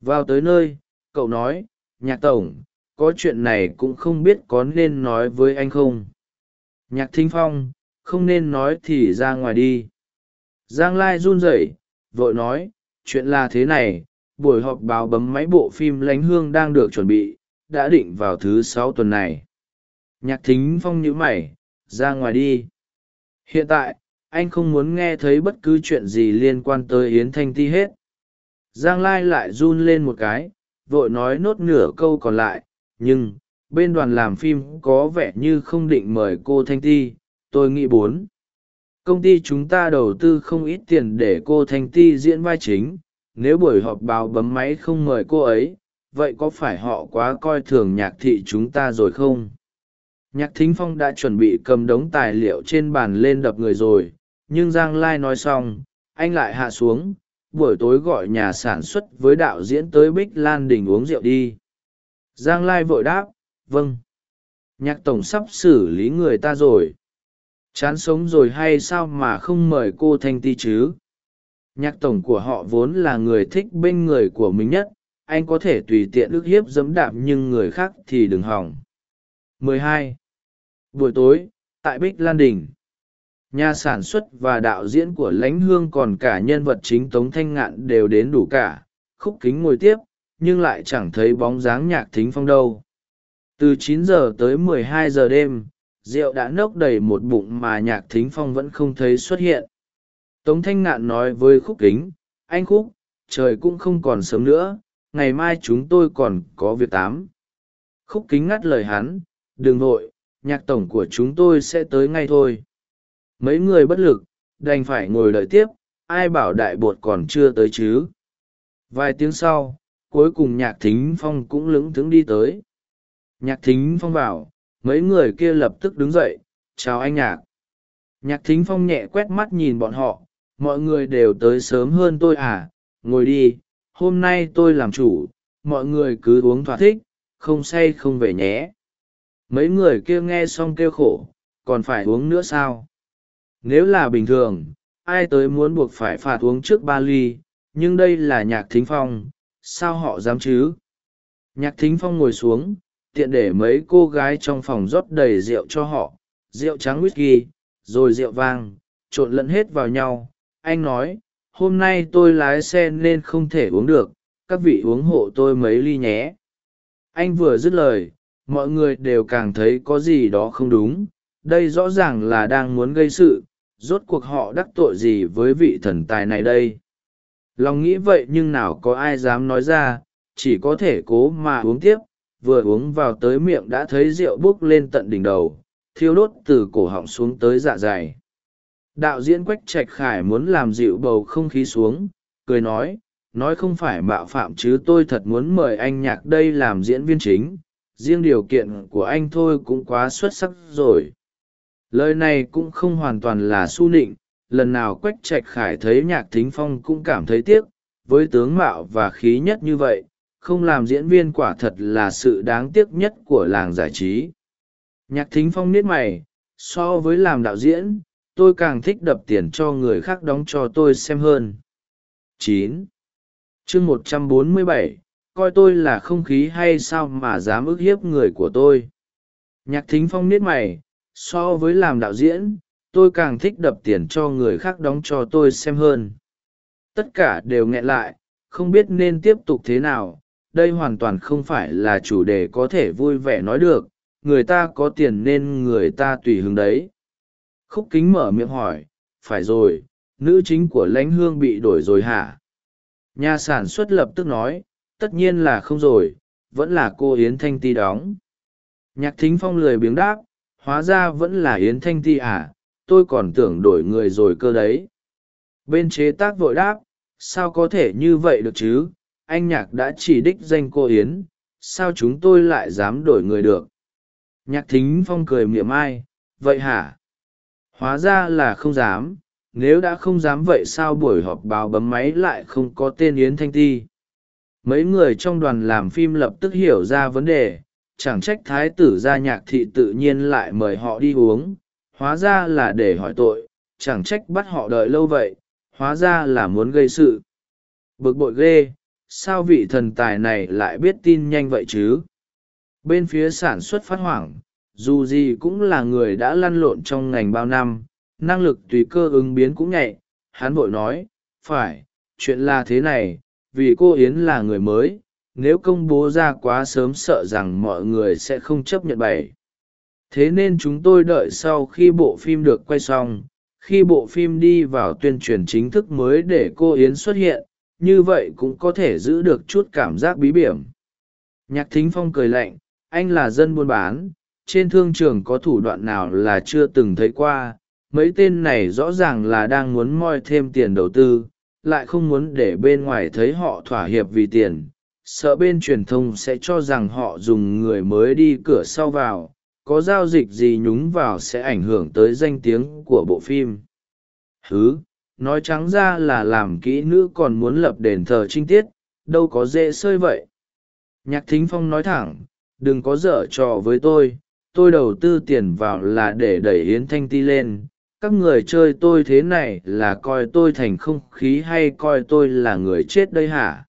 Vào tới nơi, cậu nói, nhạc tổng, có chuyện này cũng không biết có nên nói với anh không? Nhạc thính phong, không nên nói thì ra ngoài đi. Giang lai run rẩy, vội nói, chuyện là thế này, buổi họp báo bấm máy bộ phim lánh hương đang được chuẩn bị, đã định vào thứ sáu tuần này. Nhạc thính phong nhữ mày, ra ngoài đi. Hiện tại, anh không muốn nghe thấy bất cứ chuyện gì liên quan tới yến thanh ti hết. Giang lai lại run lên một cái, vội nói nốt nửa câu còn lại, nhưng bên đoàn làm phim có vẻ như không định mời cô thanh ti, tôi nghĩ bốn. Công ty chúng ta đầu tư không ít tiền để cô thanh ti diễn vai chính, nếu buổi họp báo bấm máy không mời cô ấy, vậy có phải họ quá coi thường nhạc thị chúng ta rồi không? Nhạc thính phong đã chuẩn bị cầm đống tài liệu trên bàn lên đập người rồi, nhưng giang lai nói xong, anh lại hạ xuống, buổi tối gọi nhà sản xuất với đạo diễn tới bích lan đình uống rượu đi. Giang lai vội đáp vâng. Nhạc tổng sắp xử lý người ta rồi. Chán sống rồi hay sao mà không mời cô thanh ti chứ? Nhạc tổng của họ vốn là người thích bên người của mình nhất. Anh có thể tùy tiện ức hiếp dẫm đạp nhưng người khác thì đừng hỏng. 12. buổi tối, tại bích lan đình, nhà sản xuất và đạo diễn của lãnh hương còn cả nhân vật chính tống thanh ngạn đều đến đủ cả. Khúc kính ngồi tiếp, nhưng lại chẳng thấy bóng dáng nhạc thính phong đâu từ 9 giờ tới 12 giờ đêm, rượu đã nốc đầy một bụng mà nhạc thính phong vẫn không thấy xuất hiện. Tống thanh ngạn nói với khúc kính, anh khúc, trời cũng không còn sớm nữa, ngày mai chúng tôi còn có việc tám. Khúc kính ngắt lời hắn, đừng vội, nhạc tổng của chúng tôi sẽ tới ngay thôi. Mấy người bất lực, đành phải ngồi đợi tiếp, ai bảo đại bột còn chưa tới chứ. Vài tiếng sau, cuối cùng nhạc thính phong cũng lững thững đi tới nhạc thính phong vào, mấy người kia lập tức đứng dậy, chào anh nhạc. Nhạc thính phong nhẹ quét mắt nhìn bọn họ, mọi người đều tới sớm hơn tôi à ngồi đi, hôm nay tôi làm chủ, mọi người cứ uống thỏa thích, không say không về nhé. Mấy người kia nghe xong kêu khổ, còn phải uống nữa sao? Nếu là bình thường, ai tới muốn buộc phải phạt uống trước ba ly, nhưng đây là nhạc thính phong, sao họ dám chứ? Nhạc thính phong ngồi xuống tiện để mấy cô gái trong phòng rót đầy rượu cho họ, rượu trắng whisky, rồi rượu vang, trộn lẫn hết vào nhau. Anh nói, hôm nay tôi lái xe nên không thể uống được, các vị uống hộ tôi mấy ly nhé. Anh vừa dứt lời, mọi người đều càng thấy có gì đó không đúng. Đây rõ ràng là đang muốn gây sự, rốt cuộc họ đắc tội gì với vị thần tài này đây? Lòng nghĩ vậy nhưng nào có ai dám nói ra, chỉ có thể cố mà uống tiếp vừa uống vào tới miệng đã thấy rượu buốc lên tận đỉnh đầu, thiêu đốt từ cổ họng xuống tới dạ dày. Đạo diễn quách trạch khải muốn làm dịu bầu không khí xuống, cười nói nói không phải mạo phạm chứ tôi thật muốn mời anh nhạc đây làm diễn viên chính, riêng điều kiện của anh thôi cũng quá xuất sắc rồi. Lời này cũng không hoàn toàn là s u nịnh, lần nào quách trạch khải thấy nhạc thính phong cũng cảm thấy tiếc, với tướng mạo và khí nhất như vậy không làm diễn viên quả thật là sự đáng tiếc nhất của làng giải trí. Nhạc thính phong niết mày, so với làm đạo diễn, tôi càng thích đập tiền cho người khác đóng cho tôi xem hơn. Chín. Chương một trăm bốn mươi bảy, coi tôi là không khí hay sao mà dám ức hiếp người của tôi? Nhạc thính phong niết mày, so với làm đạo diễn, tôi càng thích đập tiền cho người khác đóng cho tôi xem hơn. Tất cả đều nghẹn lại, không biết nên tiếp tục thế nào đây hoàn toàn không phải là chủ đề có thể vui vẻ nói được, người ta có tiền nên người ta tùy hứng đấy. Khúc kính mở miệng hỏi, phải rồi, nữ chính của lãnh hương bị đổi rồi hả? Nhà sản xuất lập tức nói, tất nhiên là không rồi, vẫn là cô yến thanh ti đóng. Nhạc thính phong lười biếng đáp, hóa ra vẫn là yến thanh ti à tôi còn tưởng đổi người rồi cơ đấy. Bên chế tác vội đáp, sao có thể như vậy được chứ? Anh nhạc đã chỉ đích danh cô yến sao chúng tôi lại dám đổi người được nhạc thính phong cười miệng ai vậy hả hóa ra là không dám nếu đã không dám vậy sao buổi họp báo bấm máy lại không có tên yến thanh ti mấy người trong đoàn làm phim lập tức hiểu ra vấn đề chẳng trách thái tử gia nhạc thị tự nhiên lại mời họ đi uống hóa ra là để hỏi tội chẳng trách bắt họ đợi lâu vậy hóa ra là muốn gây sự bực bội ghê sao vị thần tài này lại biết tin nhanh vậy chứ? Bên phía sản xuất phát hoảng, dù gì cũng là người đã lăn lộn trong ngành bao năm, năng lực tùy cơ ứng biến cũng nhạy. Hắn vội nói, phải, chuyện là thế này, vì cô yến là người mới, nếu công bố ra quá sớm sợ rằng mọi người sẽ không chấp nhận bày. Thế nên chúng tôi đợi sau khi bộ phim được quay xong, khi bộ phim đi vào tuyên truyền chính thức mới để cô yến xuất hiện như vậy cũng có thể giữ được chút cảm giác bí biểm nhạc thính phong cười lạnh, anh là dân buôn bán, trên thương trường có thủ đoạn nào là chưa từng thấy qua, mấy tên này rõ ràng là đang muốn moi thêm tiền đầu tư, lại không muốn để bên ngoài thấy họ thỏa hiệp vì tiền, sợ bên truyền thông sẽ cho rằng họ dùng người mới đi cửa sau vào, có giao dịch gì nhúng vào sẽ ảnh hưởng tới danh tiếng của bộ phim. Hứ? Nói trắng ra là làm kỹ nữ còn muốn lập đền thờ trinh tiết, đâu có dễ sơi vậy. Nhạc thính phong nói thẳng, đừng có dở trò với tôi tôi đầu tư tiền vào là để đẩy yến thanh ti lên. Các người chơi tôi thế này là coi tôi thành không khí hay coi tôi là người chết đây hả?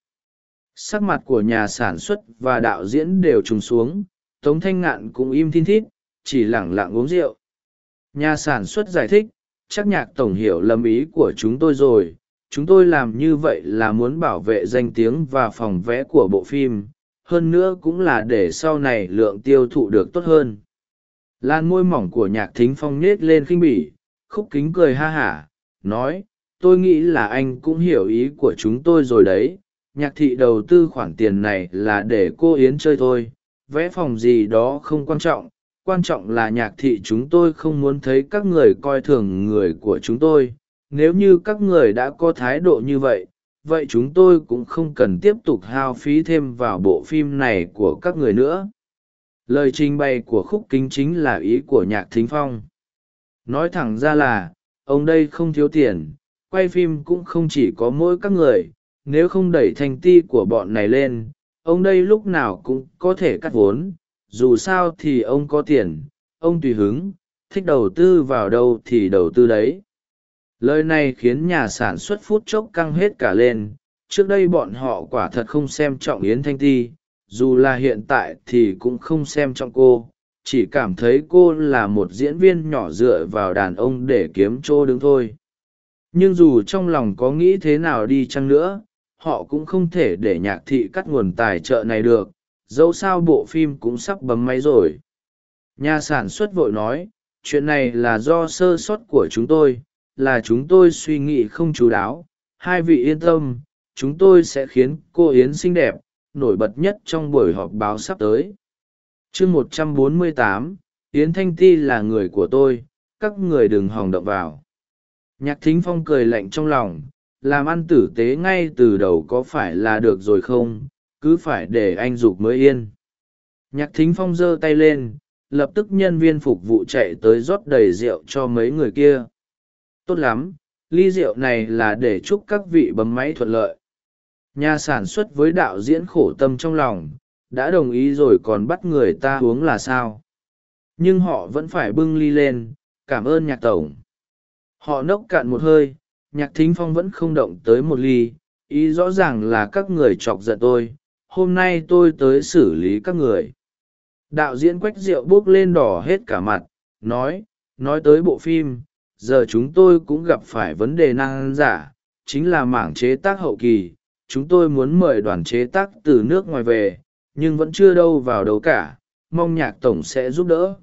Sắc mặt của nhà sản xuất và đạo diễn đều trùng xuống, tống thanh ngạn cũng im thin thít, chỉ lẳng lặng uống rượu. Nhà sản xuất giải thích chắc nhạc tổng hiểu lầm ý của chúng tôi rồi. Chúng tôi làm như vậy là muốn bảo vệ danh tiếng và phòng vẽ của bộ phim. Hơn nữa cũng là để sau này lượng tiêu thụ được tốt hơn. Lan môi mỏng của nhạc thính phong nết lên khinh bỉ, khúc kính cười ha hả, nói, tôi nghĩ là anh cũng hiểu ý của chúng tôi rồi đấy. Nhạc thị đầu tư khoản tiền này là để cô yến chơi thôi. Vẽ phòng gì đó không quan trọng quan trọng là nhạc thị chúng tôi không muốn thấy các người coi thường người của chúng tôi. Nếu như các người đã có thái độ như vậy vậy chúng tôi cũng không cần tiếp tục hao phí thêm vào bộ phim này của các người nữa. Lời trình bày của khúc kính chính là ý của nhạc thính phong. Nói thẳng ra là, ông đây không thiếu tiền, quay phim cũng không chỉ có mỗi các người. Nếu không đẩy thành ti của bọn này lên, ông đây lúc nào cũng có thể cắt vốn dù sao thì ông có tiền, ông tùy hứng, thích đầu tư vào đâu thì đầu tư đấy. Lời này khiến nhà sản xuất phút chốc căng hết cả lên, trước đây bọn họ quả thật không xem trọng yến thanh ti, dù là hiện tại thì cũng không xem trọng cô, chỉ cảm thấy cô là một diễn viên nhỏ dựa vào đàn ông để kiếm chỗ đứng thôi. Nhưng dù trong lòng có nghĩ thế nào đi chăng nữa, họ cũng không thể để nhạc thị cắt nguồn tài trợ này được dẫu sao bộ phim cũng sắp bấm máy rồi. Nhà sản xuất vội nói, chuyện này là do sơ sót của chúng tôi, là chúng tôi suy nghĩ không chú đáo. Hai vị yên tâm, chúng tôi sẽ khiến cô yến xinh đẹp, nổi bật nhất trong buổi họp báo sắp tới. Chương một trăm bốn mươi tám, yến thanh ti là người của tôi, các người đừng hòng động vào. Nhạc thính phong cười lạnh trong lòng, làm ăn tử tế ngay từ đầu có phải là được rồi không? Cứ phải để anh dục mới yên. Nhạc thính phong giơ tay lên, lập tức nhân viên phục vụ chạy tới rót đầy rượu cho mấy người kia. Tốt lắm, ly rượu này là để chúc các vị bấm máy thuận lợi. Nhà sản xuất với đạo diễn khổ tâm trong lòng, đã đồng ý rồi còn bắt người ta uống là sao? Nhưng họ vẫn phải bưng ly lên, cảm ơn nhạc tổng. Họ nốc cạn một hơi, nhạc thính phong vẫn không động tới một ly, ý rõ ràng là các người chọc giận tôi hôm nay tôi tới xử lý các người. Đạo diễn quách rượu buốc lên đỏ hết cả mặt, nói nói tới bộ phim, giờ chúng tôi cũng gặp phải vấn đề năng giả chính là mảng chế tác hậu kỳ. Chúng tôi muốn mời đoàn chế tác từ nước ngoài về, nhưng vẫn chưa đâu vào đâu cả, mong nhạc tổng sẽ giúp đỡ.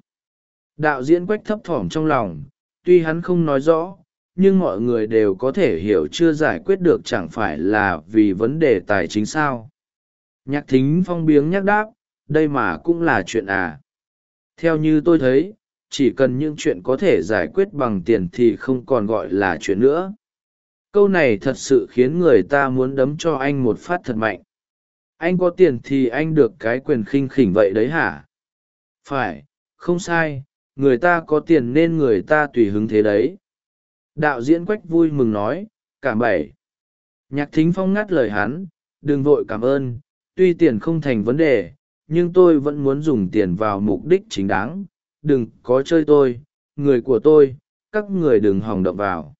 Đạo diễn quách thấp thỏm trong lòng, tuy hắn không nói rõ, nhưng mọi người đều có thể hiểu chưa giải quyết được chẳng phải là vì vấn đề tài chính sao nhạc thính phong biếng nhắc đáp, đây mà cũng là chuyện à. Theo như tôi thấy, chỉ cần những chuyện có thể giải quyết bằng tiền thì không còn gọi là chuyện nữa. Câu này thật sự khiến người ta muốn đấm cho anh một phát thật mạnh. Anh có tiền thì anh được cái quyền khinh khỉnh vậy đấy hả? Phải, không sai, người ta có tiền nên người ta tùy hứng thế đấy. Đạo diễn quách vui mừng nói, cảm bảy nhạc thính phong ngắt lời hắn, đừng vội cảm ơn tuy tiền không thành vấn đề, nhưng tôi vẫn muốn dùng tiền vào mục đích chính đáng. Đừng có chơi tôi, người của tôi, các người đừng hòng động vào.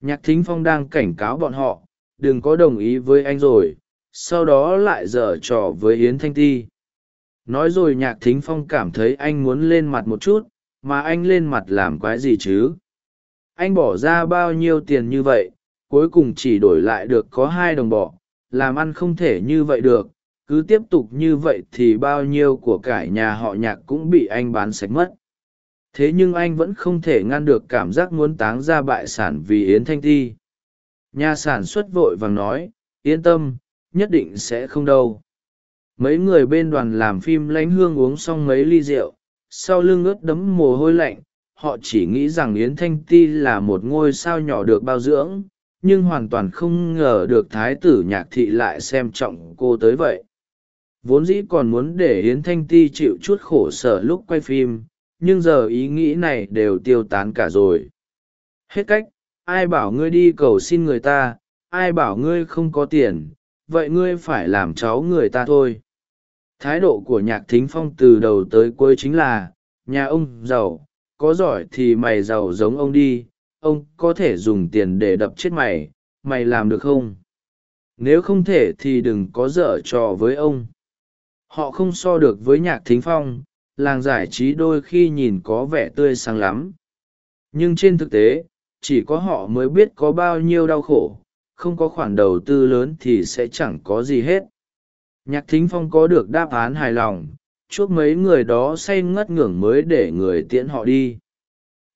Nhạc thính phong đang cảnh cáo bọn họ, đừng có đồng ý với anh rồi, sau đó lại dở trò với yến thanh ti. Nói rồi nhạc thính phong cảm thấy anh muốn lên mặt một chút, mà anh lên mặt làm quái gì chứ? Anh bỏ ra bao nhiêu tiền như vậy, cuối cùng chỉ đổi lại được có hai đồng bọ, làm ăn không thể như vậy được cứ tiếp tục như vậy thì bao nhiêu của cải nhà họ nhạc cũng bị anh bán sạch mất. Thế nhưng anh vẫn không thể ngăn được cảm giác muốn táng ra bại sản vì yến thanh ti. Nhà sản xuất vội vàng nói, yên tâm, nhất định sẽ không đâu. Mấy người bên đoàn làm phim lánh hương uống xong mấy ly rượu, sau lưng ướt đấm mồ hôi lạnh, họ chỉ nghĩ rằng yến thanh ti là một ngôi sao nhỏ được bao dưỡng, nhưng hoàn toàn không ngờ được thái tử nhạc thị lại xem trọng cô tới vậy vốn dĩ còn muốn để yến thanh ti chịu chút khổ sở lúc quay phim, nhưng giờ ý nghĩ này đều tiêu tán cả rồi. Hết cách, ai bảo ngươi đi cầu xin người ta, ai bảo ngươi không có tiền, vậy ngươi phải làm cháu người ta thôi. Thái độ của nhạc thính phong từ đầu tới cuối chính là, nhà ông giàu, có giỏi thì mày giàu giống ông đi, ông có thể dùng tiền để đập chết mày mày làm được không? Nếu không thể thì đừng có dở trò với ông họ không so được với nhạc thính phong, làng giải trí đôi khi nhìn có vẻ tươi sáng lắm. Nhưng trên thực tế, chỉ có họ mới biết có bao nhiêu đau khổ, không có khoản đầu tư lớn thì sẽ chẳng có gì hết. Nhạc thính phong có được đáp án hài lòng, chuốc mấy người đó say ngất ngưởng mới để người tiễn họ đi.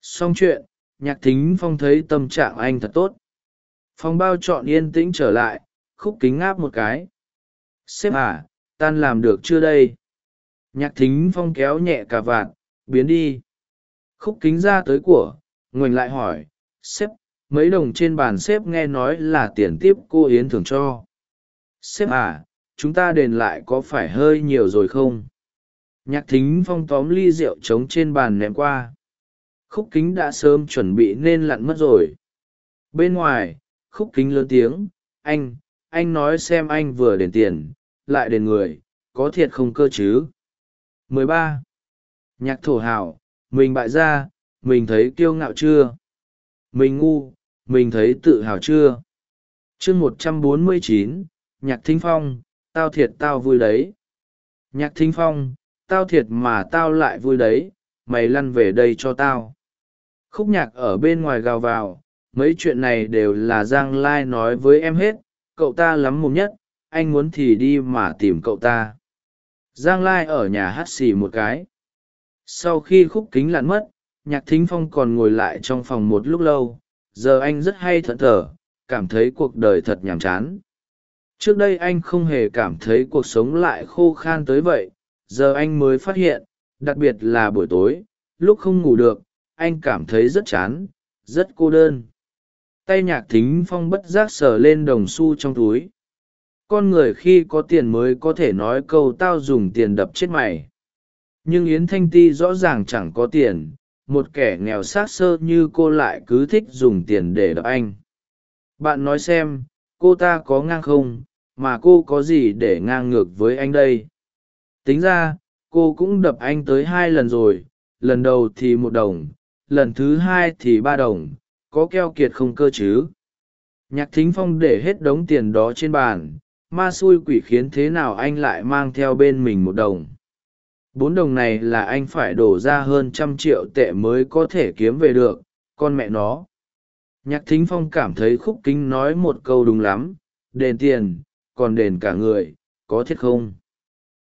Xong chuyện, nhạc thính phong thấy tâm trạng anh thật tốt. Phong bao chọn yên tĩnh trở lại, khúc kính ngáp một cái. Sếp à tan làm được chưa đây? Nhạc thính phong kéo nhẹ cả vạt, biến đi. Khúc kính ra tới của, ngoảnh lại hỏi, sếp, mấy đồng trên bàn sếp nghe nói là tiền tiếp cô yến thường cho. Sếp à chúng ta đền lại có phải hơi nhiều rồi không? Nhạc thính phong tóm ly rượu trống trên bàn ném qua. Khúc kính đã sớm chuẩn bị nên lặn mất rồi. Bên ngoài, khúc kính lớn tiếng, anh anh nói xem anh vừa đền tiền lại đền người, có thiệt không cơ chứ? 13. nhạc thổ hào mình bại ra, mình thấy kiêu ngạo chưa? Mình ngu, mình thấy tự hào chưa? Chương một trăm bốn mươi chín, nhạc thính phong, tao thiệt tao vui đấy. Nhạc thính phong, tao thiệt mà tao lại vui đấy, mày lăn về đây cho tao. Khúc nhạc ở bên ngoài gào vào, mấy chuyện này đều là giang lai nói với em hết, cậu ta lắm mồm nhất anh muốn thì đi mà tìm cậu ta. Giang lai ở nhà hát xì một cái. Sau khi khúc kính lặn mất, nhạc thính phong còn ngồi lại trong phòng một lúc lâu. Giờ anh rất hay thẫn thờ, cảm thấy cuộc đời thật nhàm chán. Trước đây anh không hề cảm thấy cuộc sống lại khô khan tới vậy. Giờ anh mới phát hiện, đặc biệt là buổi tối, lúc không ngủ được, anh cảm thấy rất chán, rất cô đơn. Tay nhạc thính phong bất giác sờ lên đồng xu trong túi con người khi có tiền mới có thể nói câu tao dùng tiền đập chết mày. Nhưng yến thanh ti rõ ràng chẳng có tiền, một kẻ nghèo xác sơ như cô lại cứ thích dùng tiền để đập anh. Bạn nói xem, cô ta có ngang không, mà cô có gì để ngang ngược với anh đây? Tính ra, cô cũng đập anh tới hai lần rồi, lần đầu thì một đồng, lần thứ hai thì ba đồng, có keo kiệt không cơ chứ? Nhạc thính phong để hết đống tiền đó trên bàn ma xui quỷ khiến thế nào anh lại mang theo bên mình một đồng? Bốn đồng này là anh phải đổ ra hơn trăm triệu tệ mới có thể kiếm về được, con mẹ nó. Nhạc thính phong cảm thấy khúc kính nói một câu đúng lắm, đền tiền, còn đền cả người, có thiệt không?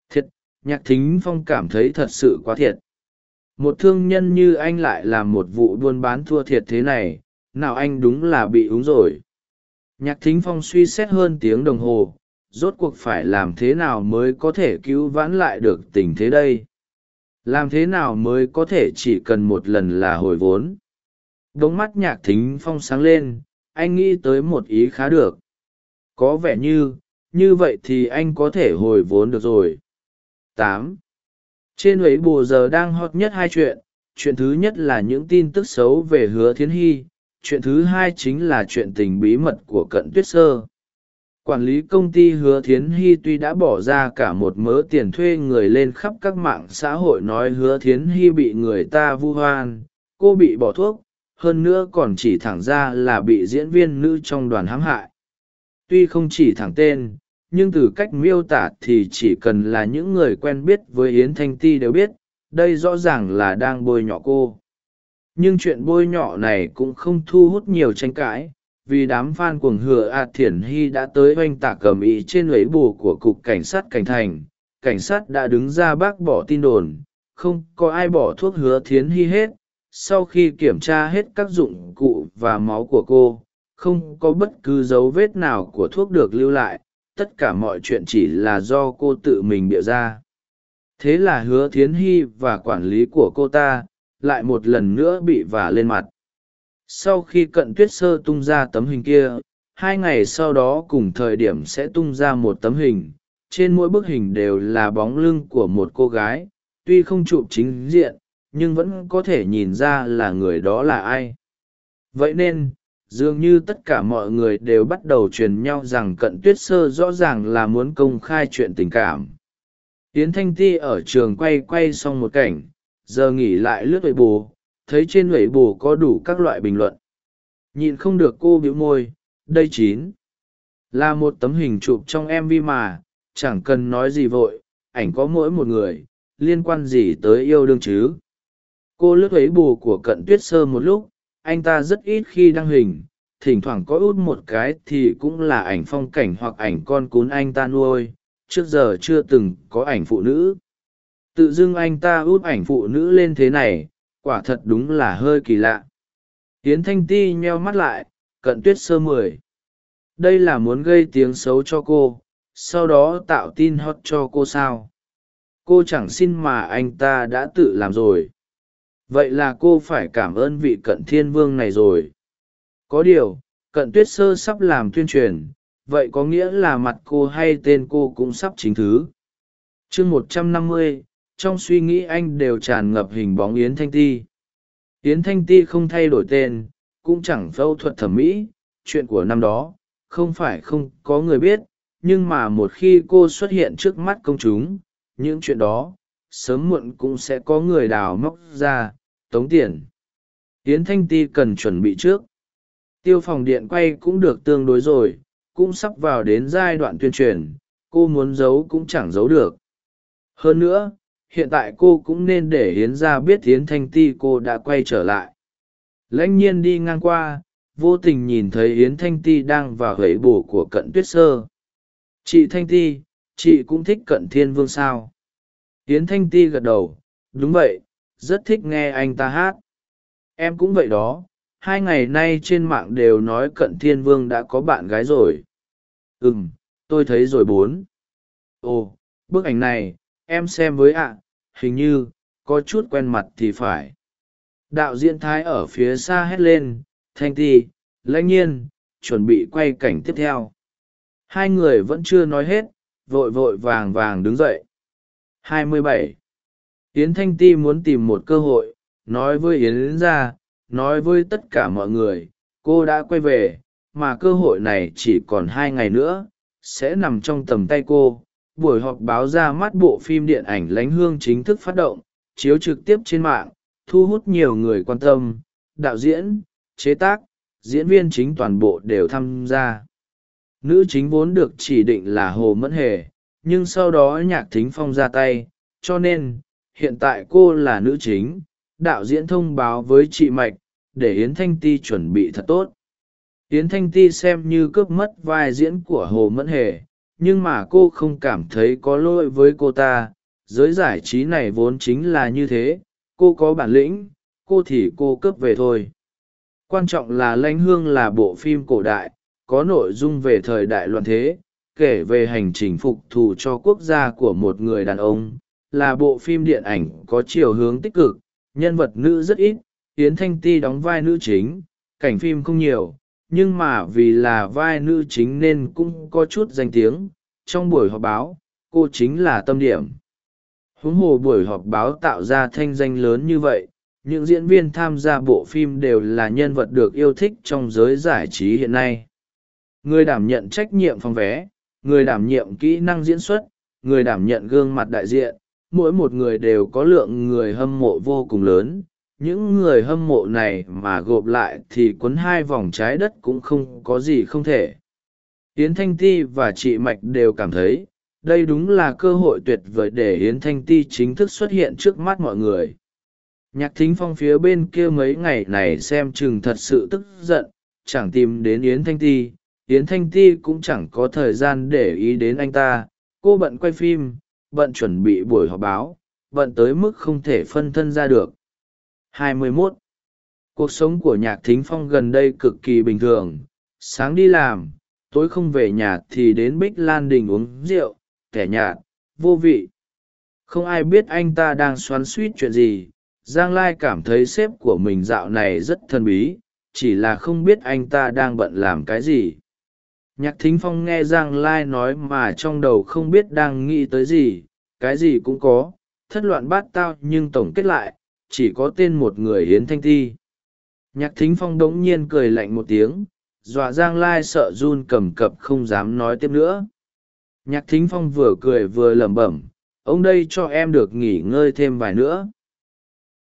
Thiệt, nhạc thính phong cảm thấy thật sự quá thiệt. Một thương nhân như anh lại làm một vụ buôn bán thua thiệt thế này, nào anh đúng là bị úng rồi. Nhạc thính phong suy xét hơn tiếng đồng hồ rốt cuộc phải làm thế nào mới có thể cứu vãn lại được tình thế đây? Làm thế nào mới có thể chỉ cần một lần là hồi vốn? Đ ố n g mắt nhạc thính phong sáng lên, anh nghĩ tới một ý khá được. Có vẻ như như vậy thì anh có thể hồi vốn được rồi. Tám. Trên ấy bù giờ đang hot nhất hai chuyện. Chuyện thứ nhất là những tin tức xấu về hứa thiến hy. Chuyện thứ hai chính là chuyện tình bí mật của cận tuyết sơ quản lý công ty hứa thiến hy tuy đã bỏ ra cả một mớ tiền thuê người lên khắp các mạng xã hội nói hứa thiến hy bị người ta vu hoan, cô bị bỏ thuốc, hơn nữa còn chỉ thẳng ra là bị diễn viên nữ trong đoàn hãm hại. Tuy không chỉ thẳng tên, nhưng từ cách miêu tả thì chỉ cần là những người quen biết với yến thanh ti đều biết, đây rõ ràng là đang bôi nhọ cô. Nhưng chuyện bôi nhọ này cũng không thu hút nhiều tranh cãi vì đám f a n cuồng hựa ạt thiển hy đã tới oanh tạc cầm ý trên lấy bù của cục cảnh sát cảnh thành. Cảnh sát đã đứng ra bác bỏ tin đồn, không có ai bỏ thuốc hứa thiến hy hết. Sau khi kiểm tra hết các dụng cụ và máu của cô, không có bất cứ dấu vết nào của thuốc được lưu lại. Tất cả mọi chuyện chỉ là do cô tự mình bịa ra. Thế là hứa thiến hy và quản lý của cô ta lại một lần nữa bị vả lên mặt sau khi cận tuyết sơ tung ra tấm hình kia, hai ngày sau đó cùng thời điểm sẽ tung ra một tấm hình. Trên mỗi bức hình đều là bóng lưng của một cô gái, tuy không chụp chính diện, nhưng vẫn có thể nhìn ra là người đó là ai. Vậy nên, dường như tất cả mọi người đều bắt đầu truyền nhau rằng cận tuyết sơ rõ ràng là muốn công khai chuyện tình cảm. Tiến thanh ti ở trường quay quay xong một cảnh, giờ nghỉ lại lướt huệ bù thấy trên huệ bù có đủ các loại bình luận. Nhịn không được cô bĩu môi, đây chín. Là một tấm hình chụp trong mv mà, chẳng cần nói gì vội, ảnh có mỗi một người, liên quan gì tới yêu đương chứ? Cô lướt ấy bù của cận tuyết sơ một lúc, anh ta rất ít khi đăng hình, thỉnh thoảng có út một cái thì cũng là ảnh phong cảnh hoặc ảnh con cún anh ta nuôi, trước giờ chưa từng có ảnh phụ nữ. Tự dưng anh ta út ảnh phụ nữ lên thế này quả thật đúng là hơi kỳ lạ. Tiến thanh ti nheo mắt lại, cận tuyết sơ mười. Đây là muốn gây tiếng xấu cho cô, sau đó tạo tin hot cho cô sao? Cô chẳng xin mà anh ta đã tự làm rồi. Vậy là cô phải cảm ơn vị cận thiên vương này rồi. Có điều, cận tuyết sơ sắp làm tuyên truyền, vậy có nghĩa là mặt cô hay tên cô cũng sắp chính thứ. Chương một trăm năm mươi trong suy nghĩ anh đều tràn ngập hình bóng yến thanh ti. Yến thanh ti không thay đổi tên, cũng chẳng phẫu thuật thẩm mỹ, chuyện của năm đó, không phải không có người biết, nhưng mà một khi cô xuất hiện trước mắt công chúng, những chuyện đó, sớm muộn cũng sẽ có người đào móc ra, tống tiền. Yến thanh ti cần chuẩn bị trước. Tiêu phòng điện quay cũng được tương đối rồi, cũng sắp vào đến giai đoạn tuyên truyền, cô muốn giấu cũng chẳng giấu được. Hơn nữa hiện tại cô cũng nên để hiến ra biết hiến thanh ti cô đã quay trở lại. Lãnh nhiên đi ngang qua, vô tình nhìn thấy Hiến thanh ti đang vào gậy bổ của cận tuyết sơ. Chị thanh ti, chị cũng thích cận thiên vương sao? Hiến thanh ti gật đầu, đúng vậy, rất thích nghe anh ta hát. Em cũng vậy đó, hai ngày nay trên mạng đều nói cận thiên vương đã có bạn gái rồi. Ừ m tôi thấy rồi bốn. Ồ, bức ảnh này, em xem với ạ hình như, có chút quen mặt thì phải. Đạo diễn thái ở phía xa hét lên, thanh ti, lãnh nhiên, chuẩn bị quay cảnh tiếp theo. Hai người vẫn chưa nói hết, vội vội vàng vàng đứng dậy. 27. yến thanh ti muốn tìm một cơ hội, nói với yến ra nói với tất cả mọi người, cô đã quay về, mà cơ hội này chỉ còn hai ngày nữa, sẽ nằm trong tầm tay cô buổi họp báo ra mắt bộ phim điện ảnh lánh hương chính thức phát động, chiếu trực tiếp trên mạng, thu hút nhiều người quan tâm, đạo diễn, chế tác, diễn viên chính toàn bộ đều tham gia. Nữ chính vốn được chỉ định là hồ mẫn hề, nhưng sau đó nhạc thính phong ra tay, cho nên, hiện tại cô là nữ chính, đạo diễn thông báo với chị mạch, để yến thanh ti chuẩn bị thật tốt. Yến thanh ti xem như cướp mất vai diễn của hồ mẫn hề nhưng mà cô không cảm thấy có lỗi với cô ta. Giới giải trí này vốn chính là như thế, cô có bản lĩnh, cô thì cô cướp về thôi. Quan trọng là lanh hương là bộ phim cổ đại, có nội dung về thời đại loạn thế, kể về hành trình phục thù cho quốc gia của một người đàn ông, là bộ phim điện ảnh có chiều hướng tích cực, nhân vật nữ rất ít, yến thanh ti đóng vai nữ chính, cảnh phim không nhiều nhưng mà vì là vai nữ chính nên cũng có chút danh tiếng, trong buổi họp báo, cô chính là tâm điểm. Huống hồ buổi họp báo tạo ra thanh danh lớn như vậy, những diễn viên tham gia bộ phim đều là nhân vật được yêu thích trong giới giải trí hiện nay. Người đảm nhận trách nhiệm phòng vé, người đảm nhiệm kỹ năng diễn xuất, người đảm nhận gương mặt đại diện, mỗi một người đều có lượng người hâm mộ vô cùng lớn những người hâm mộ này mà gộp lại thì quấn hai vòng trái đất cũng không có gì không thể. Yến thanh ti và chị mạch đều cảm thấy, đây đúng là cơ hội tuyệt vời để yến thanh ti chính thức xuất hiện trước mắt mọi người. Nhạc thính phong phía bên kia mấy ngày này xem chừng thật sự tức giận, chẳng tìm đến yến thanh ti. Yến thanh ti cũng chẳng có thời gian để ý đến anh ta. Cô bận quay phim, bận chuẩn bị buổi họp báo, bận tới mức không thể phân thân ra được. 21. cuộc sống của nhạc thính phong gần đây cực kỳ bình thường. Sáng đi làm, tối không về nhà thì đến bích lan đình uống rượu kẻ nhạt, vô vị. Không ai biết anh ta đang xoắn suýt chuyện gì. Giang lai cảm thấy sếp của mình dạo này rất thân bí, chỉ là không biết anh ta đang bận làm cái gì. Nhạc thính phong nghe giang lai nói mà trong đầu không biết đang nghĩ tới gì. Cái gì cũng có, thất loạn bát tao nhưng tổng kết lại chỉ có tên một người hiến thanh thi. Nhạc thính phong đ ố n g nhiên cười lạnh một tiếng, dọa giang lai sợ run cầm cập không dám nói tiếp nữa. Nhạc thính phong vừa cười vừa lẩm bẩm, ông đây cho em được nghỉ ngơi thêm vài nữa